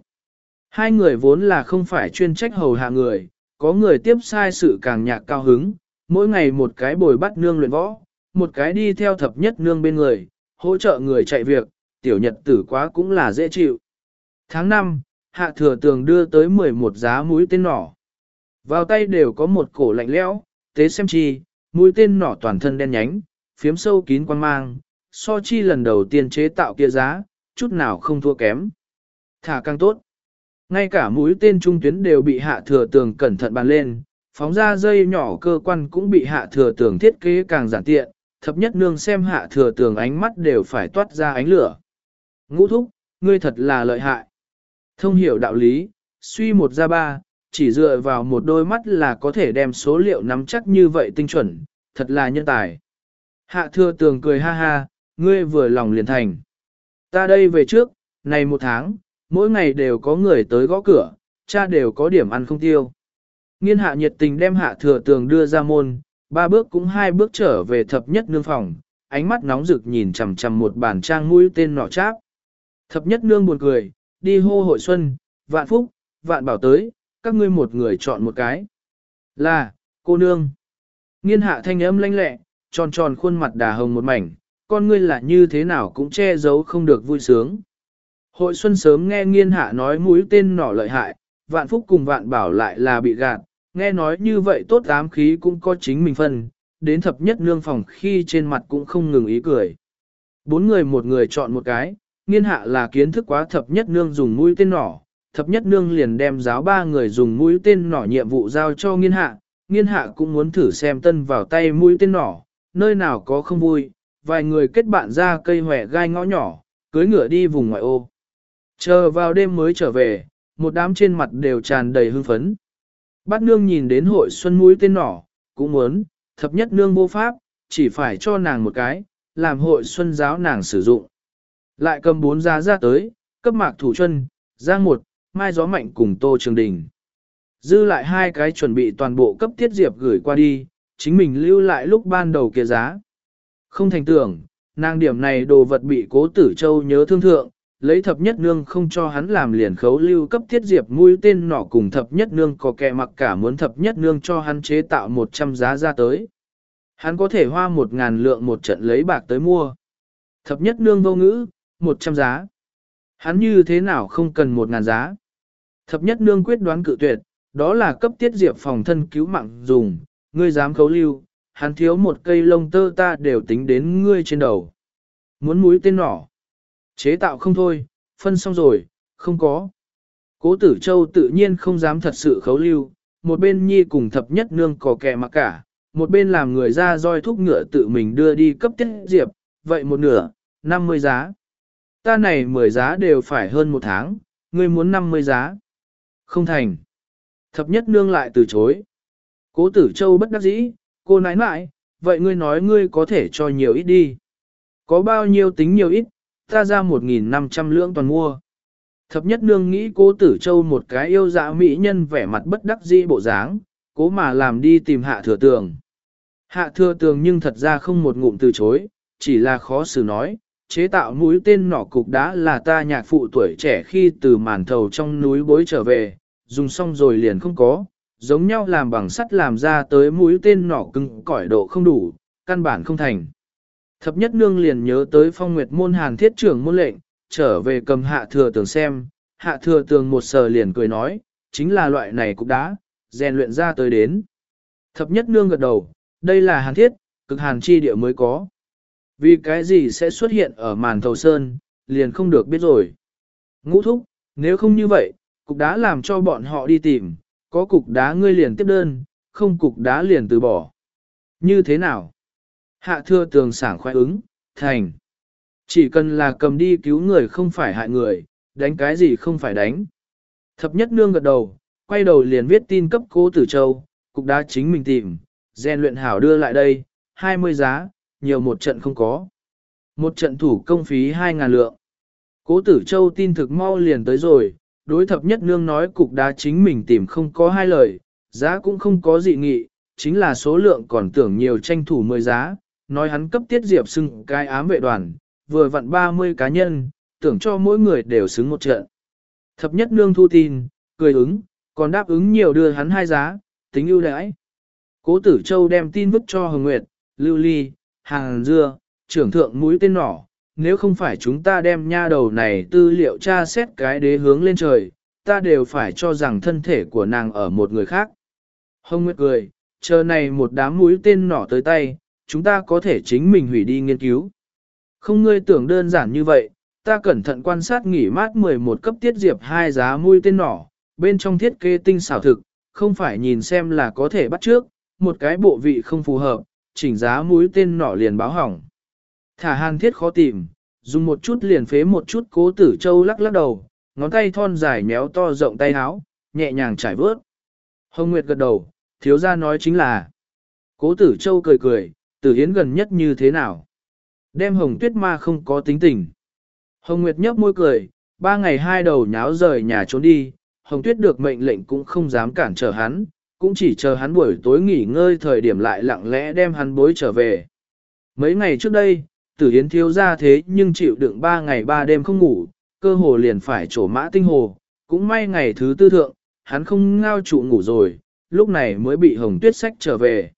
Hai người vốn là không phải chuyên trách hầu hạ người, có người tiếp sai sự càng nhạc cao hứng, mỗi ngày một cái bồi bắt nương luyện võ, một cái đi theo thập nhất nương bên người, hỗ trợ người chạy việc, tiểu nhật tử quá cũng là dễ chịu. Tháng 5, hạ thừa tường đưa tới 11 giá mũi tên nỏ. Vào tay đều có một cổ lạnh lẽo, tế xem chi, mũi tên nỏ toàn thân đen nhánh, phiếm sâu kín quan mang, so chi lần đầu tiên chế tạo kia giá, chút nào không thua kém. Thả càng tốt. Ngay cả mũi tên trung tuyến đều bị hạ thừa tường cẩn thận bàn lên, phóng ra dây nhỏ cơ quan cũng bị hạ thừa tường thiết kế càng giản tiện, thập nhất nương xem hạ thừa tường ánh mắt đều phải toát ra ánh lửa. Ngũ thúc, ngươi thật là lợi hại. Thông hiểu đạo lý, suy một ra ba, chỉ dựa vào một đôi mắt là có thể đem số liệu nắm chắc như vậy tinh chuẩn, thật là nhân tài. Hạ thừa tường cười ha ha, ngươi vừa lòng liền thành. Ta đây về trước, này một tháng, mỗi ngày đều có người tới gõ cửa, cha đều có điểm ăn không tiêu. Nghiên hạ nhiệt tình đem hạ thừa tường đưa ra môn, ba bước cũng hai bước trở về thập nhất nương phòng, ánh mắt nóng rực nhìn chằm chằm một bản trang mũi tên nọ cháp. Thập nhất nương buồn cười, đi hô hội xuân, vạn phúc, vạn bảo tới, các ngươi một người chọn một cái. Là, cô nương. Nghiên hạ thanh âm lanh lẹ, tròn tròn khuôn mặt đà hồng một mảnh, con ngươi là như thế nào cũng che giấu không được vui sướng. Hội xuân sớm nghe nghiên hạ nói mũi tên nỏ lợi hại, vạn phúc cùng vạn bảo lại là bị gạt, nghe nói như vậy tốt ám khí cũng có chính mình phân, đến thập nhất nương phòng khi trên mặt cũng không ngừng ý cười. Bốn người một người chọn một cái, nghiên hạ là kiến thức quá thập nhất nương dùng mũi tên nỏ, thập nhất nương liền đem giáo ba người dùng mũi tên nỏ nhiệm vụ giao cho nghiên hạ, nghiên hạ cũng muốn thử xem tân vào tay mũi tên nỏ, nơi nào có không vui, vài người kết bạn ra cây hòe gai ngõ nhỏ, cưới ngựa đi vùng ngoại ô. Chờ vào đêm mới trở về, một đám trên mặt đều tràn đầy hưng phấn. Bát nương nhìn đến hội xuân mũi tên nỏ, cũng muốn, thập nhất nương vô pháp, chỉ phải cho nàng một cái, làm hội xuân giáo nàng sử dụng. Lại cầm bốn giá ra tới, cấp mạc thủ chân, giang một, mai gió mạnh cùng tô trường đình. Dư lại hai cái chuẩn bị toàn bộ cấp tiết diệp gửi qua đi, chính mình lưu lại lúc ban đầu kia giá. Không thành tưởng, nàng điểm này đồ vật bị cố tử châu nhớ thương thượng, lấy thập nhất nương không cho hắn làm liền khấu lưu cấp tiết diệp mũi tên nỏ cùng thập nhất nương có kẻ mặc cả muốn thập nhất nương cho hắn chế tạo 100 giá ra tới. Hắn có thể hoa một ngàn lượng một trận lấy bạc tới mua. Thập nhất nương vô ngữ, 100 giá. Hắn như thế nào không cần một ngàn giá. Thập nhất nương quyết đoán cự tuyệt, đó là cấp tiết diệp phòng thân cứu mạng dùng, ngươi dám khấu lưu, hắn thiếu một cây lông tơ ta đều tính đến ngươi trên đầu. Muốn mũi tên nỏ. Chế tạo không thôi, phân xong rồi, không có. Cố tử châu tự nhiên không dám thật sự khấu lưu, một bên nhi cùng thập nhất nương có kẻ mặc cả, một bên làm người ra roi thúc ngựa tự mình đưa đi cấp tiết diệp, vậy một nửa, 50 giá. Ta này 10 giá đều phải hơn một tháng, ngươi muốn 50 giá. Không thành. Thập nhất nương lại từ chối. Cố tử châu bất đắc dĩ, cô nãi nãi, vậy ngươi nói ngươi có thể cho nhiều ít đi. Có bao nhiêu tính nhiều ít, ta ra 1.500 lưỡng toàn mua. Thập nhất nương nghĩ cố tử châu một cái yêu dạ mỹ nhân vẻ mặt bất đắc dĩ bộ dáng, cố mà làm đi tìm hạ thừa tường. Hạ thừa tường nhưng thật ra không một ngụm từ chối, chỉ là khó xử nói, chế tạo mũi tên nỏ cục đá là ta nhạc phụ tuổi trẻ khi từ màn thầu trong núi bối trở về, dùng xong rồi liền không có, giống nhau làm bằng sắt làm ra tới mũi tên nỏ cứng cỏi độ không đủ, căn bản không thành. Thập nhất nương liền nhớ tới phong nguyệt môn hàn thiết trưởng môn lệnh, trở về cầm hạ thừa tường xem, hạ thừa tường một sờ liền cười nói, chính là loại này cục đá, rèn luyện ra tới đến. Thập nhất nương gật đầu, đây là hàn thiết, cực hàn chi địa mới có. Vì cái gì sẽ xuất hiện ở màn thầu sơn, liền không được biết rồi. Ngũ thúc, nếu không như vậy, cục đá làm cho bọn họ đi tìm, có cục đá ngươi liền tiếp đơn, không cục đá liền từ bỏ. Như thế nào? Hạ thưa tường sảng khoái ứng, thành. Chỉ cần là cầm đi cứu người không phải hại người, đánh cái gì không phải đánh. Thập nhất nương gật đầu, quay đầu liền viết tin cấp cố tử châu, cục đá chính mình tìm, rèn luyện hảo đưa lại đây, 20 giá, nhiều một trận không có. Một trận thủ công phí 2.000 lượng. Cố tử châu tin thực mau liền tới rồi, đối thập nhất nương nói cục đá chính mình tìm không có hai lời, giá cũng không có dị nghị, chính là số lượng còn tưởng nhiều tranh thủ mười giá, nói hắn cấp tiết diệp xưng cái ám vệ đoàn, vừa vặn 30 cá nhân, tưởng cho mỗi người đều xứng một trận. Thập nhất nương thu tin, cười ứng, còn đáp ứng nhiều đưa hắn hai giá, tính ưu đãi. Cố tử châu đem tin vứt cho Hồng Nguyệt, Lưu Ly, Hàng Dưa, trưởng thượng mũi tên nỏ, nếu không phải chúng ta đem nha đầu này tư liệu tra xét cái đế hướng lên trời, ta đều phải cho rằng thân thể của nàng ở một người khác. Hồng Nguyệt cười, chờ này một đám mũi tên nỏ tới tay, chúng ta có thể chính mình hủy đi nghiên cứu. Không ngươi tưởng đơn giản như vậy, ta cẩn thận quan sát nghỉ mát 11 cấp tiết diệp hai giá mũi tên nỏ, bên trong thiết kế tinh xảo thực, không phải nhìn xem là có thể bắt trước, một cái bộ vị không phù hợp, chỉnh giá mũi tên nỏ liền báo hỏng. Thả hàn thiết khó tìm, dùng một chút liền phế một chút cố tử châu lắc lắc đầu, ngón tay thon dài méo to rộng tay áo, nhẹ nhàng trải vớt. Hồng Nguyệt gật đầu, thiếu gia nói chính là. Cố tử châu cười cười, tử hiến gần nhất như thế nào? Đem hồng tuyết ma không có tính tình. Hồng Nguyệt nhấp môi cười, ba ngày hai đầu nháo rời nhà trốn đi, hồng tuyết được mệnh lệnh cũng không dám cản trở hắn, cũng chỉ chờ hắn buổi tối nghỉ ngơi thời điểm lại lặng lẽ đem hắn bối trở về. Mấy ngày trước đây, tử hiến thiếu ra thế nhưng chịu đựng ba ngày ba đêm không ngủ, cơ hồ liền phải trổ mã tinh hồ, cũng may ngày thứ tư thượng, hắn không ngao trụ ngủ rồi, lúc này mới bị hồng tuyết sách trở về.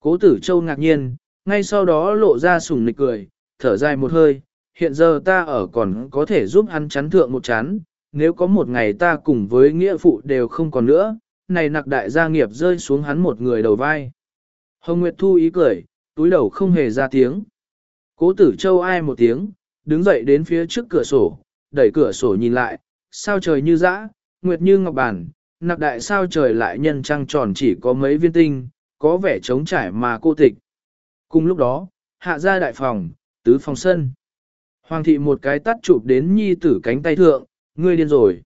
Cố tử châu ngạc nhiên, ngay sau đó lộ ra sùng nịch cười, thở dài một hơi, hiện giờ ta ở còn có thể giúp hắn chắn thượng một chán, nếu có một ngày ta cùng với nghĩa phụ đều không còn nữa, này nặc đại gia nghiệp rơi xuống hắn một người đầu vai. Hồng Nguyệt Thu ý cười, túi đầu không hề ra tiếng. Cố tử châu ai một tiếng, đứng dậy đến phía trước cửa sổ, đẩy cửa sổ nhìn lại, sao trời như dã, nguyệt như ngọc bản, nặc đại sao trời lại nhân trăng tròn chỉ có mấy viên tinh, có vẻ trống trải mà cô tịch. Cùng lúc đó, hạ ra đại phòng, tứ phòng sân. Hoàng thị một cái tắt chụp đến nhi tử cánh tay thượng, ngươi điên rồi.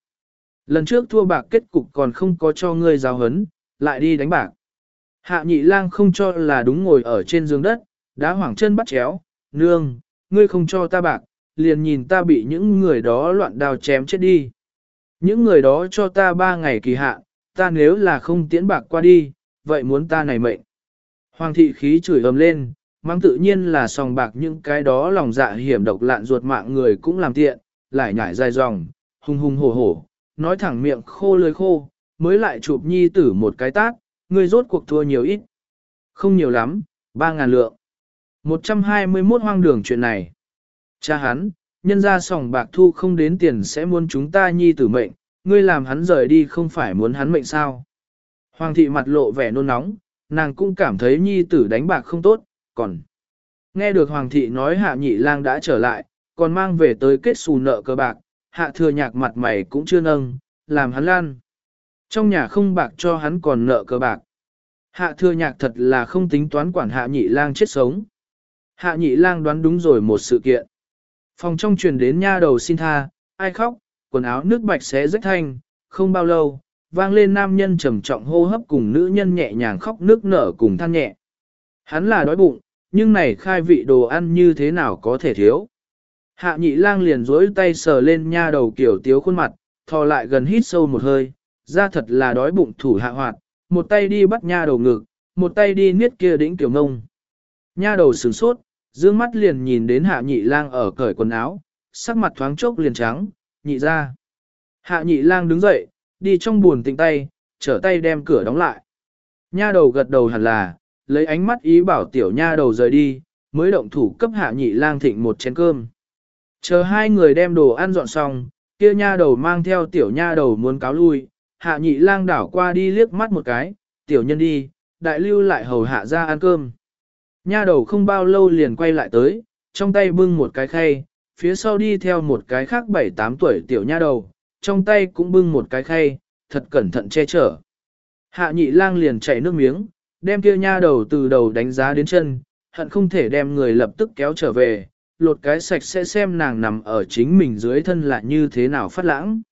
Lần trước thua bạc kết cục còn không có cho ngươi giáo hấn, lại đi đánh bạc. Hạ nhị lang không cho là đúng ngồi ở trên giường đất, đá hoảng chân bắt chéo, nương, ngươi không cho ta bạc, liền nhìn ta bị những người đó loạn đào chém chết đi. Những người đó cho ta ba ngày kỳ hạ, ta nếu là không tiễn bạc qua đi, vậy muốn ta này mệnh. Hoàng thị khí chửi ầm lên, mang tự nhiên là sòng bạc những cái đó lòng dạ hiểm độc lạn ruột mạng người cũng làm tiện, lại nhảy dài dòng, hung hung hổ hổ, nói thẳng miệng khô lưỡi khô, mới lại chụp nhi tử một cái tát, ngươi rốt cuộc thua nhiều ít. Không nhiều lắm, ba ngàn lượng. 121 hoang đường chuyện này. Cha hắn, nhân ra sòng bạc thu không đến tiền sẽ muốn chúng ta nhi tử mệnh, ngươi làm hắn rời đi không phải muốn hắn mệnh sao. Hoàng thị mặt lộ vẻ nôn nóng, nàng cũng cảm thấy nhi tử đánh bạc không tốt, còn. Nghe được Hoàng thị nói hạ nhị lang đã trở lại, còn mang về tới kết xù nợ cơ bạc, hạ thừa nhạc mặt mày cũng chưa nâng, làm hắn lan. Trong nhà không bạc cho hắn còn nợ cơ bạc. Hạ thừa nhạc thật là không tính toán quản hạ nhị lang chết sống. Hạ nhị lang đoán đúng rồi một sự kiện. Phòng trong truyền đến nha đầu xin tha, ai khóc, quần áo nước bạch xé rách thanh, không bao lâu, vang lên nam nhân trầm trọng hô hấp cùng nữ nhân nhẹ nhàng khóc nước nở cùng than nhẹ. Hắn là đói bụng, nhưng này khai vị đồ ăn như thế nào có thể thiếu. Hạ nhị lang liền dối tay sờ lên nha đầu kiểu tiếu khuôn mặt, thò lại gần hít sâu một hơi, ra thật là đói bụng thủ hạ hoạt, một tay đi bắt nha đầu ngực, một tay đi niết kia đĩnh kiểu ngông. Nha đầu sửng sốt, dương mắt liền nhìn đến hạ nhị lang ở cởi quần áo, sắc mặt thoáng chốc liền trắng, nhị ra. Hạ nhị lang đứng dậy, đi trong buồn tịnh tay, trở tay đem cửa đóng lại. Nha đầu gật đầu hẳn là, lấy ánh mắt ý bảo tiểu nha đầu rời đi, mới động thủ cấp hạ nhị lang thịnh một chén cơm. Chờ hai người đem đồ ăn dọn xong, kia nha đầu mang theo tiểu nha đầu muốn cáo lui, hạ nhị lang đảo qua đi liếc mắt một cái, tiểu nhân đi, đại lưu lại hầu hạ ra ăn cơm. Nha đầu không bao lâu liền quay lại tới, trong tay bưng một cái khay, phía sau đi theo một cái khác 7-8 tuổi tiểu nha đầu, trong tay cũng bưng một cái khay, thật cẩn thận che chở. Hạ nhị lang liền chảy nước miếng, đem kia nha đầu từ đầu đánh giá đến chân, hận không thể đem người lập tức kéo trở về, lột cái sạch sẽ xem nàng nằm ở chính mình dưới thân là như thế nào phát lãng.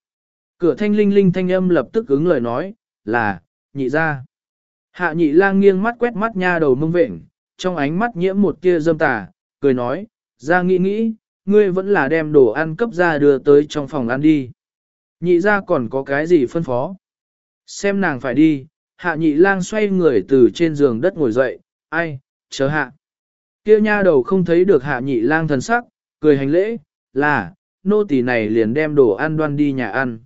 Cửa thanh linh linh thanh âm lập tức ứng lời nói, là, nhị ra. Hạ nhị lang nghiêng mắt quét mắt nha đầu mông vệnh, trong ánh mắt nhiễm một tia dâm tà, cười nói, ra nghĩ nghĩ, ngươi vẫn là đem đồ ăn cấp ra đưa tới trong phòng ăn đi. Nhị ra còn có cái gì phân phó? Xem nàng phải đi, hạ nhị lang xoay người từ trên giường đất ngồi dậy, ai, chờ hạ. Kia nha đầu không thấy được hạ nhị lang thần sắc, cười hành lễ, là, nô tỳ này liền đem đồ ăn đoan đi nhà ăn.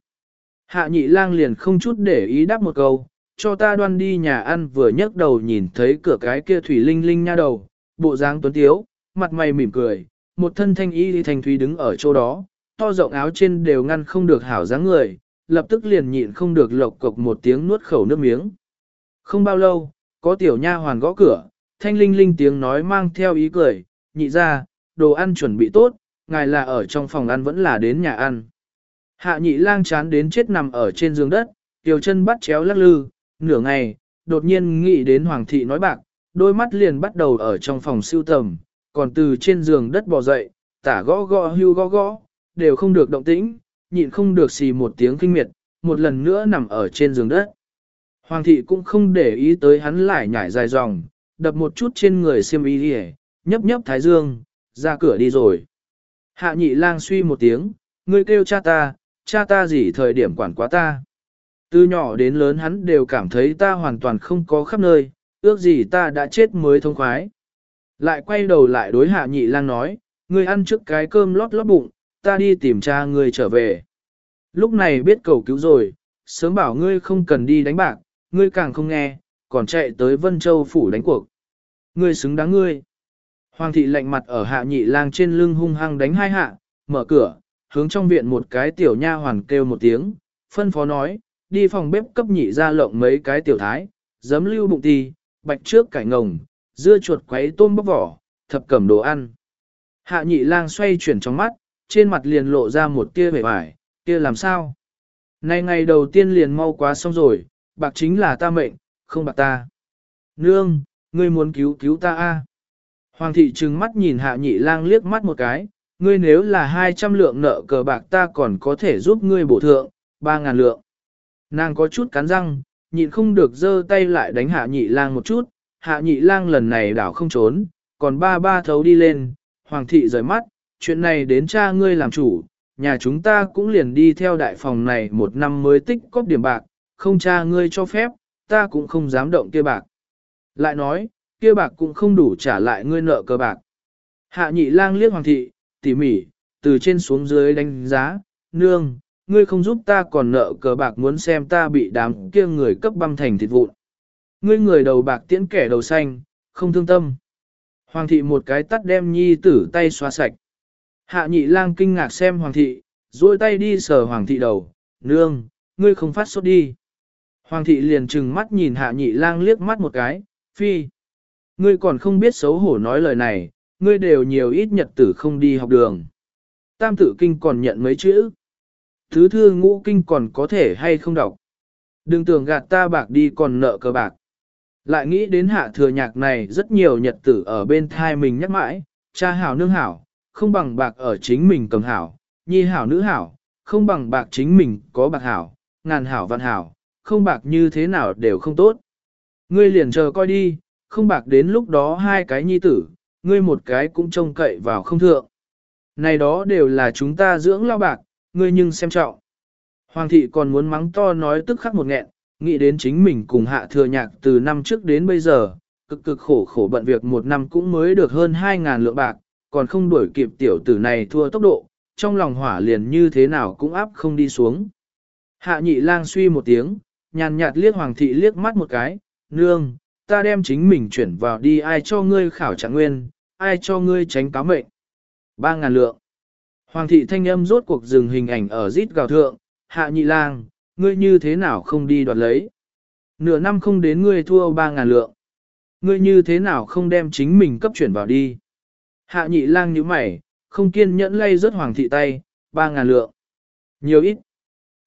Hạ nhị lang liền không chút để ý đáp một câu, cho ta đoan đi nhà ăn vừa nhấc đầu nhìn thấy cửa cái kia thủy linh linh nha đầu, bộ dáng tuấn tiếu, mặt mày mỉm cười, một thân thanh y thành thủy đứng ở chỗ đó, to rộng áo trên đều ngăn không được hảo dáng người, lập tức liền nhịn không được lộc cộc một tiếng nuốt khẩu nước miếng. Không bao lâu, có tiểu nha hoàn gõ cửa, thanh linh linh tiếng nói mang theo ý cười, nhị ra, đồ ăn chuẩn bị tốt, ngài là ở trong phòng ăn vẫn là đến nhà ăn. Hạ nhị lang chán đến chết nằm ở trên giường đất, tiểu chân bắt chéo lắc lư, nửa ngày, đột nhiên nghĩ đến hoàng thị nói bạc, đôi mắt liền bắt đầu ở trong phòng siêu tầm, còn từ trên giường đất bò dậy, tả gõ gõ hưu gõ gõ, đều không được động tĩnh, nhịn không được xì một tiếng kinh miệt, một lần nữa nằm ở trên giường đất. Hoàng thị cũng không để ý tới hắn lại nhảy dài dòng, đập một chút trên người xiêm y đi nhấp nhấp thái dương, ra cửa đi rồi. Hạ nhị lang suy một tiếng, ngươi kêu cha ta, cha ta gì thời điểm quản quá ta. Từ nhỏ đến lớn hắn đều cảm thấy ta hoàn toàn không có khắp nơi, ước gì ta đã chết mới thông khoái. Lại quay đầu lại đối hạ nhị lang nói, ngươi ăn trước cái cơm lót lót bụng, ta đi tìm cha ngươi trở về. Lúc này biết cầu cứu rồi, sớm bảo ngươi không cần đi đánh bạc, ngươi càng không nghe, còn chạy tới Vân Châu phủ đánh cuộc. Ngươi xứng đáng ngươi. Hoàng thị lạnh mặt ở hạ nhị lang trên lưng hung hăng đánh hai hạ, mở cửa, hướng trong viện một cái tiểu nha hoàn kêu một tiếng, phân phó nói, đi phòng bếp cấp nhị ra lộng mấy cái tiểu thái, giấm lưu bụng tì, bạch trước cải ngồng, dưa chuột quấy tôm bóc vỏ, thập cẩm đồ ăn. Hạ nhị lang xoay chuyển trong mắt, trên mặt liền lộ ra một tia vẻ vải, kia làm sao? Nay ngày đầu tiên liền mau quá xong rồi, bạc chính là ta mệnh, không bạc ta. Nương, ngươi muốn cứu cứu ta a? Hoàng thị trừng mắt nhìn hạ nhị lang liếc mắt một cái, ngươi nếu là 200 lượng nợ cờ bạc ta còn có thể giúp ngươi bổ thượng, 3.000 lượng. Nàng có chút cắn răng, nhịn không được giơ tay lại đánh hạ nhị lang một chút, hạ nhị lang lần này đảo không trốn, còn ba ba thấu đi lên, hoàng thị rời mắt, chuyện này đến cha ngươi làm chủ, nhà chúng ta cũng liền đi theo đại phòng này một năm mới tích cóp điểm bạc, không cha ngươi cho phép, ta cũng không dám động kia bạc. Lại nói, kia bạc cũng không đủ trả lại ngươi nợ cơ bạc. Hạ nhị lang liếc hoàng thị, tỉ mỉ, từ trên xuống dưới đánh giá, nương, ngươi không giúp ta còn nợ cờ bạc muốn xem ta bị đám kia người cấp băm thành thịt vụn. Ngươi người đầu bạc tiễn kẻ đầu xanh, không thương tâm. Hoàng thị một cái tắt đem nhi tử tay xóa sạch. Hạ nhị lang kinh ngạc xem hoàng thị, duỗi tay đi sờ hoàng thị đầu, nương, ngươi không phát sốt đi. Hoàng thị liền trừng mắt nhìn hạ nhị lang liếc mắt một cái, phi. Ngươi còn không biết xấu hổ nói lời này, ngươi đều nhiều ít nhật tử không đi học đường. Tam tử kinh còn nhận mấy chữ. Thứ thư ngũ kinh còn có thể hay không đọc. Đừng tưởng gạt ta bạc đi còn nợ cờ bạc. Lại nghĩ đến hạ thừa nhạc này rất nhiều nhật tử ở bên thai mình nhắc mãi, cha hảo nương hảo, không bằng bạc ở chính mình cầm hảo, nhi hảo nữ hảo, không bằng bạc chính mình có bạc hảo, ngàn hảo vạn hảo, không bạc như thế nào đều không tốt. Ngươi liền chờ coi đi, không bạc đến lúc đó hai cái nhi tử, ngươi một cái cũng trông cậy vào không thượng. Này đó đều là chúng ta dưỡng lao bạc, ngươi nhưng xem trọng. Hoàng thị còn muốn mắng to nói tức khắc một nghẹn, nghĩ đến chính mình cùng hạ thừa nhạc từ năm trước đến bây giờ, cực cực khổ khổ bận việc một năm cũng mới được hơn 2.000 lượng bạc, còn không đuổi kịp tiểu tử này thua tốc độ, trong lòng hỏa liền như thế nào cũng áp không đi xuống. Hạ nhị lang suy một tiếng, nhàn nhạt liếc hoàng thị liếc mắt một cái, nương, ta đem chính mình chuyển vào đi ai cho ngươi khảo trạng nguyên, ai cho ngươi tránh cáo mệnh. Ba ngàn lượng. Hoàng thị thanh âm rốt cuộc dừng hình ảnh ở rít gào thượng, hạ nhị lang, ngươi như thế nào không đi đoạt lấy. Nửa năm không đến ngươi thua ba ngàn lượng. Ngươi như thế nào không đem chính mình cấp chuyển vào đi. Hạ nhị lang như mày, không kiên nhẫn lay rớt hoàng thị tay, ba ngàn lượng. Nhiều ít.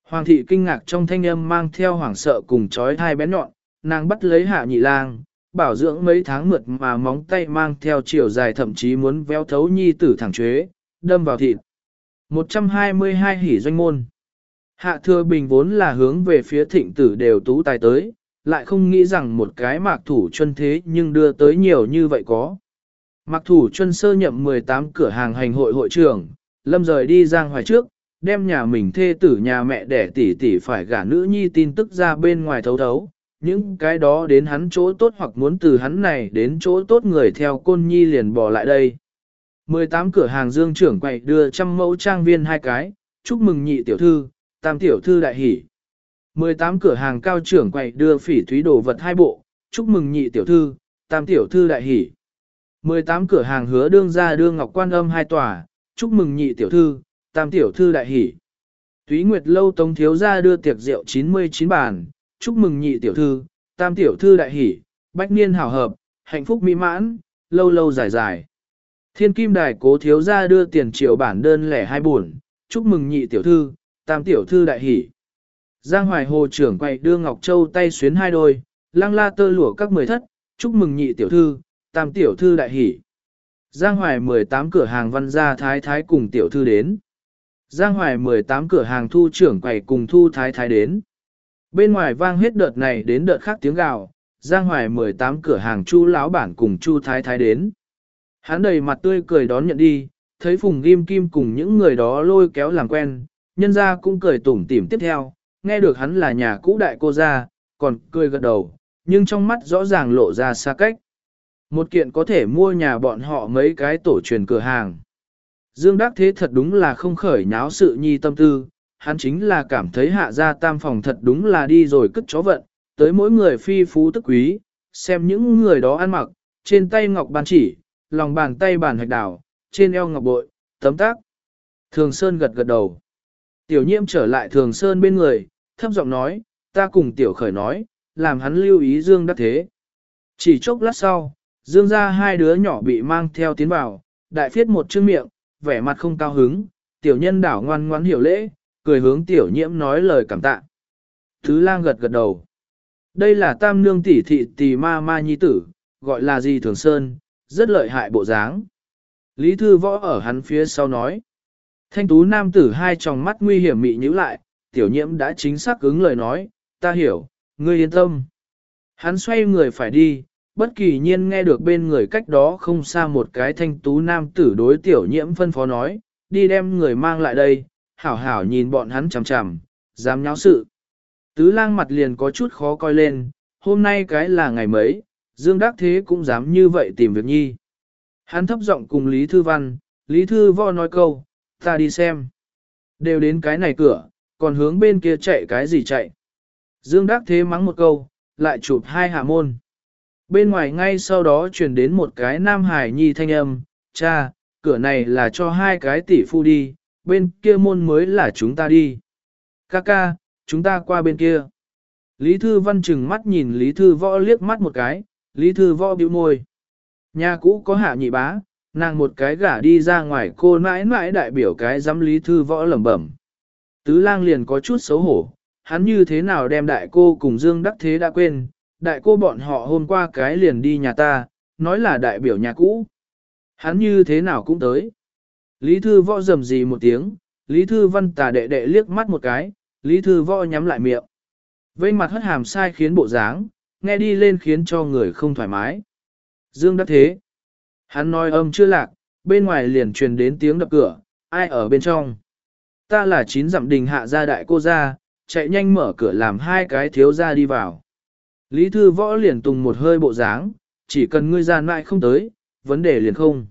Hoàng thị kinh ngạc trong thanh âm mang theo hoàng sợ cùng chói hai bén nhọn, nàng bắt lấy hạ nhị lang, bảo dưỡng mấy tháng mượt mà móng tay mang theo chiều dài thậm chí muốn véo thấu nhi tử thẳng chuế, đâm vào thịt. 122 hỉ doanh môn. Hạ thừa bình vốn là hướng về phía thịnh tử đều tú tài tới, lại không nghĩ rằng một cái mạc thủ chân thế nhưng đưa tới nhiều như vậy có. Mặc thủ chân sơ nhậm 18 cửa hàng hành hội hội trưởng, lâm rời đi giang hoài trước, đem nhà mình thê tử nhà mẹ đẻ tỷ tỷ phải gả nữ nhi tin tức ra bên ngoài thấu thấu, những cái đó đến hắn chỗ tốt hoặc muốn từ hắn này đến chỗ tốt người theo côn nhi liền bỏ lại đây. 18 cửa hàng dương trưởng quậy đưa trăm mẫu trang viên hai cái, chúc mừng nhị tiểu thư, tam tiểu thư đại hỷ. 18 cửa hàng cao trưởng quậy đưa phỉ thúy đồ vật hai bộ, chúc mừng nhị tiểu thư, tam tiểu thư đại hỷ. 18 cửa hàng hứa đương ra đưa ngọc quan âm hai tòa, chúc mừng nhị tiểu thư, tam tiểu thư đại hỷ. Thúy Nguyệt lâu tống thiếu ra đưa tiệc rượu 99 bàn, chúc mừng nhị tiểu thư, tam tiểu thư đại hỷ, bách niên hảo hợp, hạnh phúc mỹ mãn, lâu lâu dài dài. Thiên kim đài cố thiếu ra đưa tiền triệu bản đơn lẻ hai buồn, chúc mừng nhị tiểu thư, tam tiểu thư đại hỷ. Giang Hoài Hồ trưởng quay đưa Ngọc Châu tay xuyến hai đôi, Lang la tơ lụa các mười thất, chúc mừng nhị tiểu thư, tam tiểu thư đại hỷ. Giang Hoài 18 cửa hàng văn gia thái thái cùng tiểu thư đến. Giang Hoài 18 cửa hàng thu trưởng quầy cùng thu thái thái đến. Bên ngoài vang hết đợt này đến đợt khác tiếng gào, Giang Hoài 18 cửa hàng chu lão bản cùng chu thái thái đến. Hắn đầy mặt tươi cười đón nhận đi, thấy Phùng Kim Kim cùng những người đó lôi kéo làm quen, nhân ra cũng cười tủm tỉm tiếp theo, nghe được hắn là nhà cũ đại cô gia, còn cười gật đầu, nhưng trong mắt rõ ràng lộ ra xa cách. Một kiện có thể mua nhà bọn họ mấy cái tổ truyền cửa hàng. Dương Đắc Thế thật đúng là không khởi nháo sự nhi tâm tư, hắn chính là cảm thấy hạ gia tam phòng thật đúng là đi rồi cất chó vận, tới mỗi người phi phú tức quý, xem những người đó ăn mặc, trên tay ngọc bàn chỉ, lòng bàn tay bàn hạch đảo, trên eo ngọc bội, tấm tác. Thường Sơn gật gật đầu. Tiểu nhiễm trở lại Thường Sơn bên người, thấp giọng nói, ta cùng Tiểu Khởi nói, làm hắn lưu ý Dương Đắc Thế. Chỉ chốc lát sau, Dương ra hai đứa nhỏ bị mang theo tiến vào, đại phiết một chữ miệng, vẻ mặt không cao hứng, tiểu nhân đảo ngoan ngoãn hiểu lễ, cười hướng tiểu nhiễm nói lời cảm tạ. Thứ lang gật gật đầu. Đây là tam nương tỷ thị tỷ ma ma nhi tử, gọi là gì thường sơn, rất lợi hại bộ dáng. Lý thư võ ở hắn phía sau nói. Thanh tú nam tử hai tròng mắt nguy hiểm mị nhíu lại, tiểu nhiễm đã chính xác ứng lời nói, ta hiểu, ngươi yên tâm. Hắn xoay người phải đi, bất kỳ nhiên nghe được bên người cách đó không xa một cái thanh tú nam tử đối tiểu nhiễm phân phó nói, đi đem người mang lại đây, hảo hảo nhìn bọn hắn chằm chằm, dám nháo sự. Tứ lang mặt liền có chút khó coi lên, hôm nay cái là ngày mấy, Dương Đắc Thế cũng dám như vậy tìm việc nhi. Hắn thấp giọng cùng Lý Thư Văn, Lý Thư Võ nói câu, ta đi xem. Đều đến cái này cửa, còn hướng bên kia chạy cái gì chạy. Dương Đắc Thế mắng một câu, lại chụp hai hạ môn. Bên ngoài ngay sau đó truyền đến một cái nam hải nhi thanh âm, cha, cửa này là cho hai cái tỷ phu đi, bên kia môn mới là chúng ta đi. Kaka, chúng ta qua bên kia. Lý Thư Văn chừng mắt nhìn Lý Thư Võ liếc mắt một cái, Lý Thư Võ bĩu môi. Nhà cũ có hạ nhị bá, nàng một cái gả đi ra ngoài cô mãi mãi đại biểu cái giám Lý Thư Võ lẩm bẩm. Tứ lang liền có chút xấu hổ, hắn như thế nào đem đại cô cùng Dương Đắc Thế đã quên, đại cô bọn họ hôm qua cái liền đi nhà ta, nói là đại biểu nhà cũ. Hắn như thế nào cũng tới. Lý Thư Võ rầm gì một tiếng, Lý Thư Văn tà đệ đệ liếc mắt một cái, Lý Thư Võ nhắm lại miệng. Vây mặt hất hàm sai khiến bộ dáng, nghe đi lên khiến cho người không thoải mái. Dương đắc thế. Hắn nói âm chưa lạc, bên ngoài liền truyền đến tiếng đập cửa, ai ở bên trong. Ta là chín dặm đình hạ gia đại cô gia, chạy nhanh mở cửa làm hai cái thiếu gia đi vào. Lý Thư Võ liền tùng một hơi bộ dáng, chỉ cần ngươi gian mại không tới, vấn đề liền không.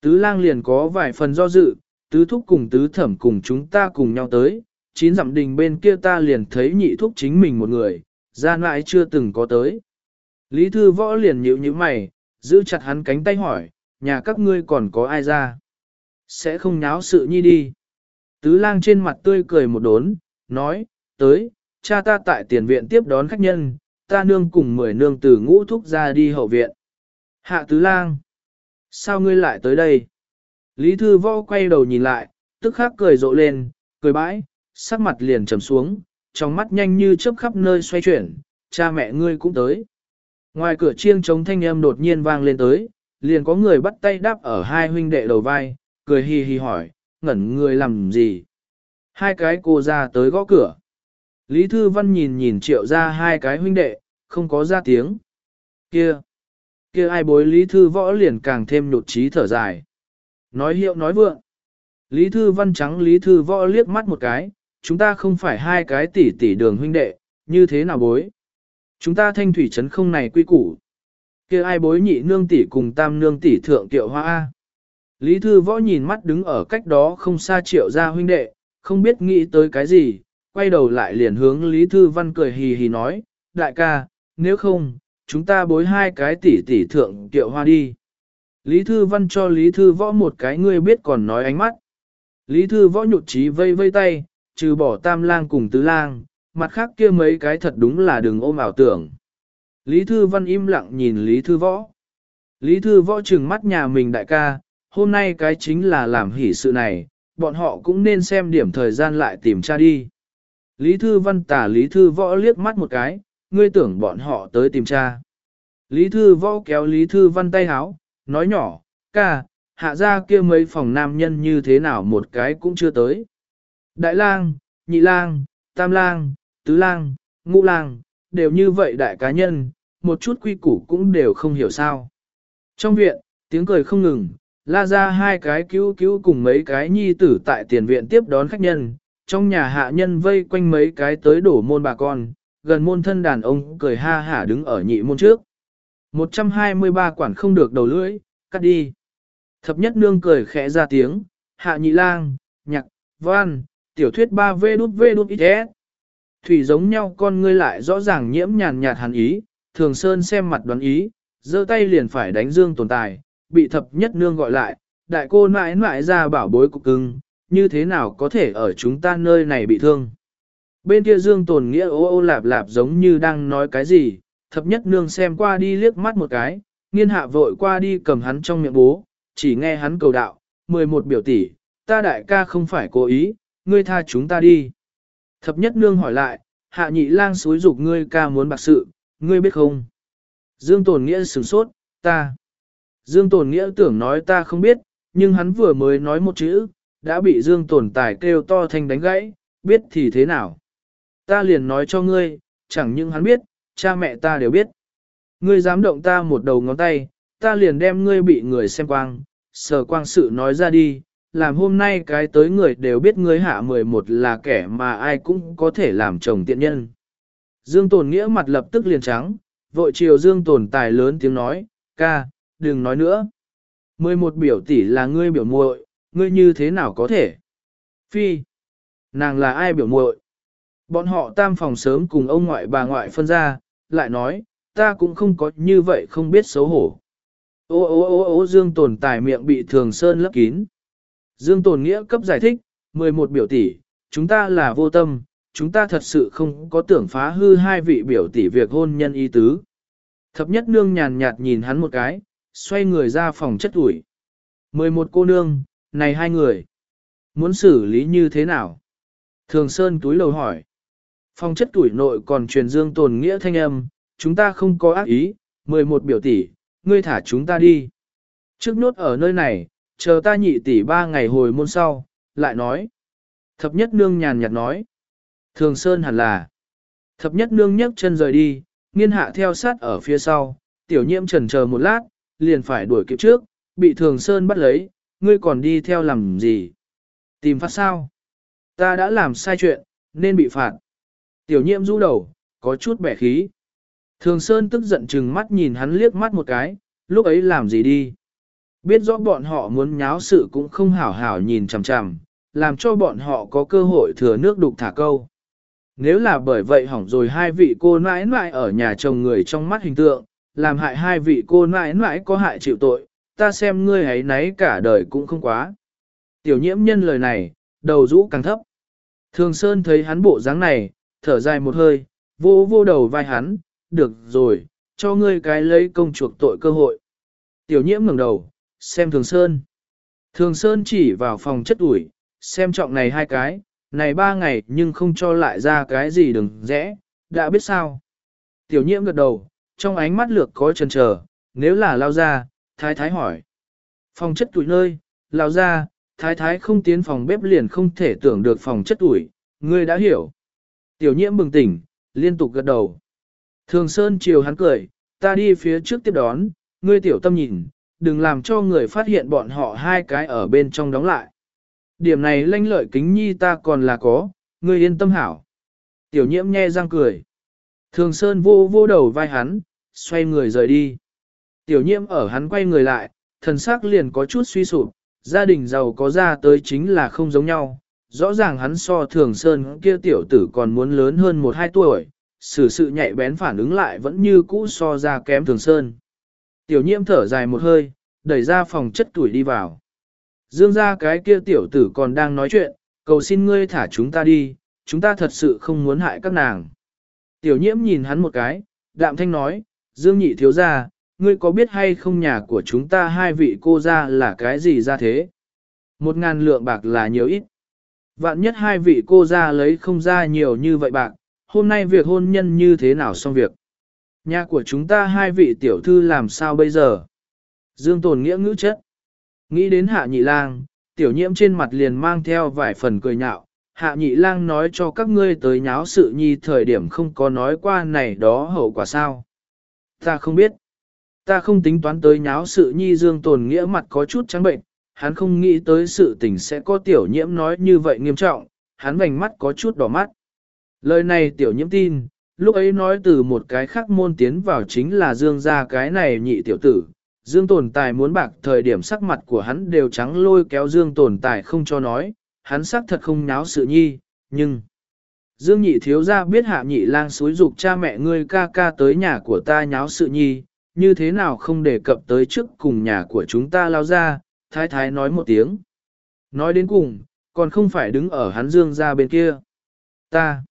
Tứ lang liền có vài phần do dự, tứ thúc cùng tứ thẩm cùng chúng ta cùng nhau tới, chín dặm đình bên kia ta liền thấy nhị thúc chính mình một người, gian mại chưa từng có tới. Lý Thư Võ liền nhíu như mày, giữ chặt hắn cánh tay hỏi, nhà các ngươi còn có ai ra? Sẽ không nháo sự nhi đi. Tứ lang trên mặt tươi cười một đốn, nói, tới, cha ta tại tiền viện tiếp đón khách nhân, ta nương cùng mười nương từ ngũ thúc ra đi hậu viện. Hạ tứ lang, sao ngươi lại tới đây? Lý thư võ quay đầu nhìn lại, tức khắc cười rộ lên, cười bãi, sắc mặt liền trầm xuống, trong mắt nhanh như chớp khắp nơi xoay chuyển, cha mẹ ngươi cũng tới. Ngoài cửa chiêng trống thanh âm đột nhiên vang lên tới, liền có người bắt tay đáp ở hai huynh đệ đầu vai, cười hì hì hỏi, ngẩn người làm gì? Hai cái cô ra tới gõ cửa. Lý Thư Văn nhìn nhìn triệu ra hai cái huynh đệ, không có ra tiếng. Kia! Kia ai bối Lý Thư Võ liền càng thêm nhột trí thở dài. Nói hiệu nói vượng. Lý Thư Văn trắng Lý Thư Võ liếc mắt một cái, chúng ta không phải hai cái tỷ tỷ đường huynh đệ, như thế nào bối? Chúng ta thanh thủy trấn không này quy củ. kia ai bối nhị nương tỷ cùng tam nương tỷ thượng tiệu hoa A. Lý Thư Võ nhìn mắt đứng ở cách đó không xa triệu ra huynh đệ, không biết nghĩ tới cái gì, quay đầu lại liền hướng Lý Thư Văn cười hì hì nói, đại ca, nếu không, chúng ta bối hai cái tỷ tỷ thượng kiệu hoa đi. Lý Thư Văn cho Lý Thư Võ một cái ngươi biết còn nói ánh mắt. Lý Thư Võ nhụt chí vây vây tay, trừ bỏ tam lang cùng tứ lang, mặt khác kia mấy cái thật đúng là đừng ôm ảo tưởng. Lý Thư Văn im lặng nhìn Lý Thư Võ. Lý Thư Võ trừng mắt nhà mình đại ca, hôm nay cái chính là làm hỷ sự này, bọn họ cũng nên xem điểm thời gian lại tìm cha đi. Lý Thư Văn tả Lý Thư Võ liếc mắt một cái, ngươi tưởng bọn họ tới tìm cha. Lý Thư Võ kéo Lý Thư Văn tay háo, nói nhỏ, ca, hạ ra kia mấy phòng nam nhân như thế nào một cái cũng chưa tới. Đại lang, nhị lang, tam lang, tứ lang, ngũ lang, đều như vậy đại cá nhân, một chút quy củ cũng đều không hiểu sao. Trong viện, tiếng cười không ngừng, la ra hai cái cứu cứu cùng mấy cái nhi tử tại tiền viện tiếp đón khách nhân, trong nhà hạ nhân vây quanh mấy cái tới đổ môn bà con, gần môn thân đàn ông cười ha hả đứng ở nhị môn trước. 123 quản không được đầu lưỡi, cắt đi. Thập nhất nương cười khẽ ra tiếng, hạ nhị lang, nhạc, văn, tiểu thuyết 3V đút V đút ít Thủy giống nhau con ngươi lại rõ ràng nhiễm nhàn nhạt hàn ý, thường sơn xem mặt đoán ý, giơ tay liền phải đánh dương tồn tài, bị thập nhất nương gọi lại, đại cô mãi mãi ra bảo bối cục cưng, như thế nào có thể ở chúng ta nơi này bị thương. Bên kia dương tồn nghĩa ô ô lạp lạp giống như đang nói cái gì, thập nhất nương xem qua đi liếc mắt một cái, nghiên hạ vội qua đi cầm hắn trong miệng bố, chỉ nghe hắn cầu đạo, 11 biểu tỷ, ta đại ca không phải cố ý, ngươi tha chúng ta đi. Thập nhất nương hỏi lại, hạ nhị lang xúi dục ngươi ca muốn bạc sự, ngươi biết không? Dương Tồn Nghĩa sửng sốt, ta. Dương Tồn Nghĩa tưởng nói ta không biết, nhưng hắn vừa mới nói một chữ, đã bị Dương Tồn Tài kêu to thành đánh gãy, biết thì thế nào? Ta liền nói cho ngươi, chẳng những hắn biết, cha mẹ ta đều biết. Ngươi dám động ta một đầu ngón tay, ta liền đem ngươi bị người xem quang, sờ quang sự nói ra đi, làm hôm nay cái tới người đều biết ngươi hạ 11 là kẻ mà ai cũng có thể làm chồng tiện nhân. Dương Tồn Nghĩa mặt lập tức liền trắng, vội chiều Dương Tồn Tài lớn tiếng nói, ca, đừng nói nữa. 11 biểu tỷ là ngươi biểu muội, ngươi như thế nào có thể? Phi, nàng là ai biểu muội? Bọn họ tam phòng sớm cùng ông ngoại bà ngoại phân ra, lại nói, ta cũng không có như vậy không biết xấu hổ. Ô ô ô ô Dương Tồn Tài miệng bị Thường Sơn lấp kín. Dương Tồn Nghĩa cấp giải thích, 11 biểu tỷ, chúng ta là vô tâm, chúng ta thật sự không có tưởng phá hư hai vị biểu tỷ việc hôn nhân y tứ. Thập nhất nương nhàn nhạt nhìn hắn một cái, xoay người ra phòng chất ủi. 11 cô nương, này hai người, muốn xử lý như thế nào? Thường Sơn túi lầu hỏi. Phong chất tuổi nội còn truyền Dương Tồn Nghĩa thanh âm, chúng ta không có ác ý, 11 biểu tỷ, ngươi thả chúng ta đi. Trước nốt ở nơi này, chờ ta nhị tỷ ba ngày hồi môn sau, lại nói. Thập nhất nương nhàn nhạt nói. Thường Sơn hẳn là. Thập nhất nương nhấc chân rời đi, nghiên hạ theo sát ở phía sau, tiểu nhiễm trần chờ một lát, liền phải đuổi kịp trước, bị Thường Sơn bắt lấy, ngươi còn đi theo làm gì? Tìm phát sao? Ta đã làm sai chuyện, nên bị phạt. Tiểu Nhiệm rũ đầu, có chút bẻ khí. Thường Sơn tức giận chừng mắt nhìn hắn liếc mắt một cái, lúc ấy làm gì đi. Biết rõ bọn họ muốn nháo sự cũng không hảo hảo nhìn chằm chằm, làm cho bọn họ có cơ hội thừa nước đục thả câu. Nếu là bởi vậy hỏng rồi hai vị cô nãi nãi ở nhà chồng người trong mắt hình tượng, làm hại hai vị cô nãi nãi có hại chịu tội, ta xem ngươi ấy nấy cả đời cũng không quá. Tiểu nhiễm nhân lời này, đầu rũ càng thấp. Thường Sơn thấy hắn bộ dáng này, thở dài một hơi, vô vô đầu vai hắn, được rồi, cho ngươi cái lấy công chuộc tội cơ hội. Tiểu nhiễm ngẩng đầu, xem Thường Sơn. Thường Sơn chỉ vào phòng chất ủi, xem trọng này hai cái, này ba ngày nhưng không cho lại ra cái gì đừng rẽ, đã biết sao. Tiểu nhiễm gật đầu, trong ánh mắt lược có chần chờ, nếu là lao ra, thái thái hỏi. Phòng chất tuổi nơi, lao ra, thái thái không tiến phòng bếp liền không thể tưởng được phòng chất tuổi, ngươi đã hiểu. Tiểu nhiễm bừng tỉnh, liên tục gật đầu. Thường Sơn chiều hắn cười, ta đi phía trước tiếp đón, ngươi tiểu tâm nhìn, đừng làm cho người phát hiện bọn họ hai cái ở bên trong đóng lại. Điểm này lanh lợi kính nhi ta còn là có, ngươi yên tâm hảo. Tiểu nhiễm nhe răng cười. Thường Sơn vô vô đầu vai hắn, xoay người rời đi. Tiểu nhiễm ở hắn quay người lại, thần sắc liền có chút suy sụp, gia đình giàu có ra tới chính là không giống nhau, rõ ràng hắn so thường sơn kia tiểu tử còn muốn lớn hơn một hai tuổi, xử sự nhạy bén phản ứng lại vẫn như cũ so ra kém thường sơn. Tiểu nhiễm thở dài một hơi, đẩy ra phòng chất tuổi đi vào. Dương ra cái kia tiểu tử còn đang nói chuyện, cầu xin ngươi thả chúng ta đi, chúng ta thật sự không muốn hại các nàng. Tiểu nhiễm nhìn hắn một cái, đạm thanh nói, Dương nhị thiếu ra, ngươi có biết hay không nhà của chúng ta hai vị cô ra là cái gì ra thế? Một ngàn lượng bạc là nhiều ít. Vạn nhất hai vị cô ra lấy không ra nhiều như vậy bạc, hôm nay việc hôn nhân như thế nào xong việc? Nhà của chúng ta hai vị tiểu thư làm sao bây giờ? Dương tồn nghĩa ngữ chất. Nghĩ đến hạ nhị lang, tiểu nhiễm trên mặt liền mang theo vài phần cười nhạo. Hạ nhị lang nói cho các ngươi tới nháo sự nhi thời điểm không có nói qua này đó hậu quả sao. Ta không biết. Ta không tính toán tới nháo sự nhi dương tồn nghĩa mặt có chút trắng bệnh, hắn không nghĩ tới sự tình sẽ có tiểu nhiễm nói như vậy nghiêm trọng, hắn vành mắt có chút đỏ mắt. Lời này tiểu nhiễm tin, lúc ấy nói từ một cái khác môn tiến vào chính là dương ra cái này nhị tiểu tử. Dương tồn tài muốn bạc thời điểm sắc mặt của hắn đều trắng lôi kéo dương tồn tài không cho nói, hắn sắc thật không nháo sự nhi, nhưng... Dương nhị thiếu ra biết hạ nhị lang xúi dục cha mẹ ngươi ca ca tới nhà của ta nháo sự nhi, như thế nào không đề cập tới trước cùng nhà của chúng ta lao ra, thái thái nói một tiếng. Nói đến cùng, còn không phải đứng ở hắn dương ra bên kia. Ta,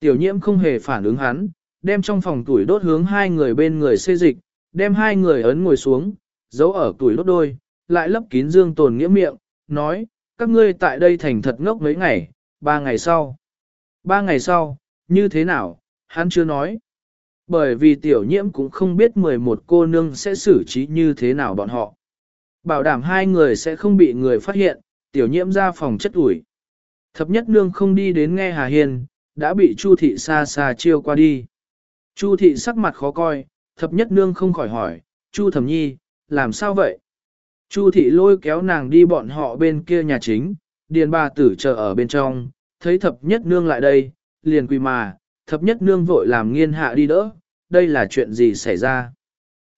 tiểu nhiễm không hề phản ứng hắn, đem trong phòng tuổi đốt hướng hai người bên người xê dịch, đem hai người ấn ngồi xuống, giấu ở tuổi đốt đôi, lại lấp kín dương tồn nghĩa miệng, nói, các ngươi tại đây thành thật ngốc mấy ngày, ba ngày sau. Ba ngày sau, như thế nào, hắn chưa nói. Bởi vì tiểu nhiễm cũng không biết 11 cô nương sẽ xử trí như thế nào bọn họ. Bảo đảm hai người sẽ không bị người phát hiện, tiểu nhiễm ra phòng chất ủi. Thập nhất nương không đi đến nghe Hà hiền đã bị Chu thị xa xa chiêu qua đi. Chu thị sắc mặt khó coi, thập nhất nương không khỏi hỏi, Chu thẩm nhi, làm sao vậy? Chu thị lôi kéo nàng đi bọn họ bên kia nhà chính, điền bà tử chờ ở bên trong, thấy thập nhất nương lại đây, liền quỳ mà, thập nhất nương vội làm nghiên hạ đi đỡ, đây là chuyện gì xảy ra.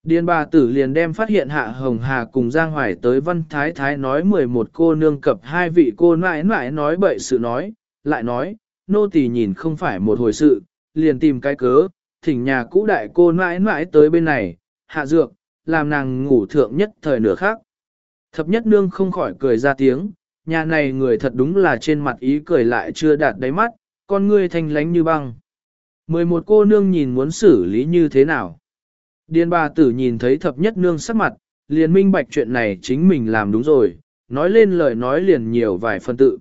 Điền bà tử liền đem phát hiện hạ hồng hà cùng Giang Hoài tới văn thái thái nói 11 cô nương cập hai vị cô nãi nãi nói bậy sự nói, lại nói, nô tỳ nhìn không phải một hồi sự, liền tìm cái cớ, thỉnh nhà cũ đại cô nãi nãi tới bên này, hạ dược, làm nàng ngủ thượng nhất thời nửa khác. Thập nhất nương không khỏi cười ra tiếng, nhà này người thật đúng là trên mặt ý cười lại chưa đạt đáy mắt, con ngươi thanh lánh như băng. 11 cô nương nhìn muốn xử lý như thế nào. Điền bà tử nhìn thấy thập nhất nương sắc mặt, liền minh bạch chuyện này chính mình làm đúng rồi, nói lên lời nói liền nhiều vài phân tự.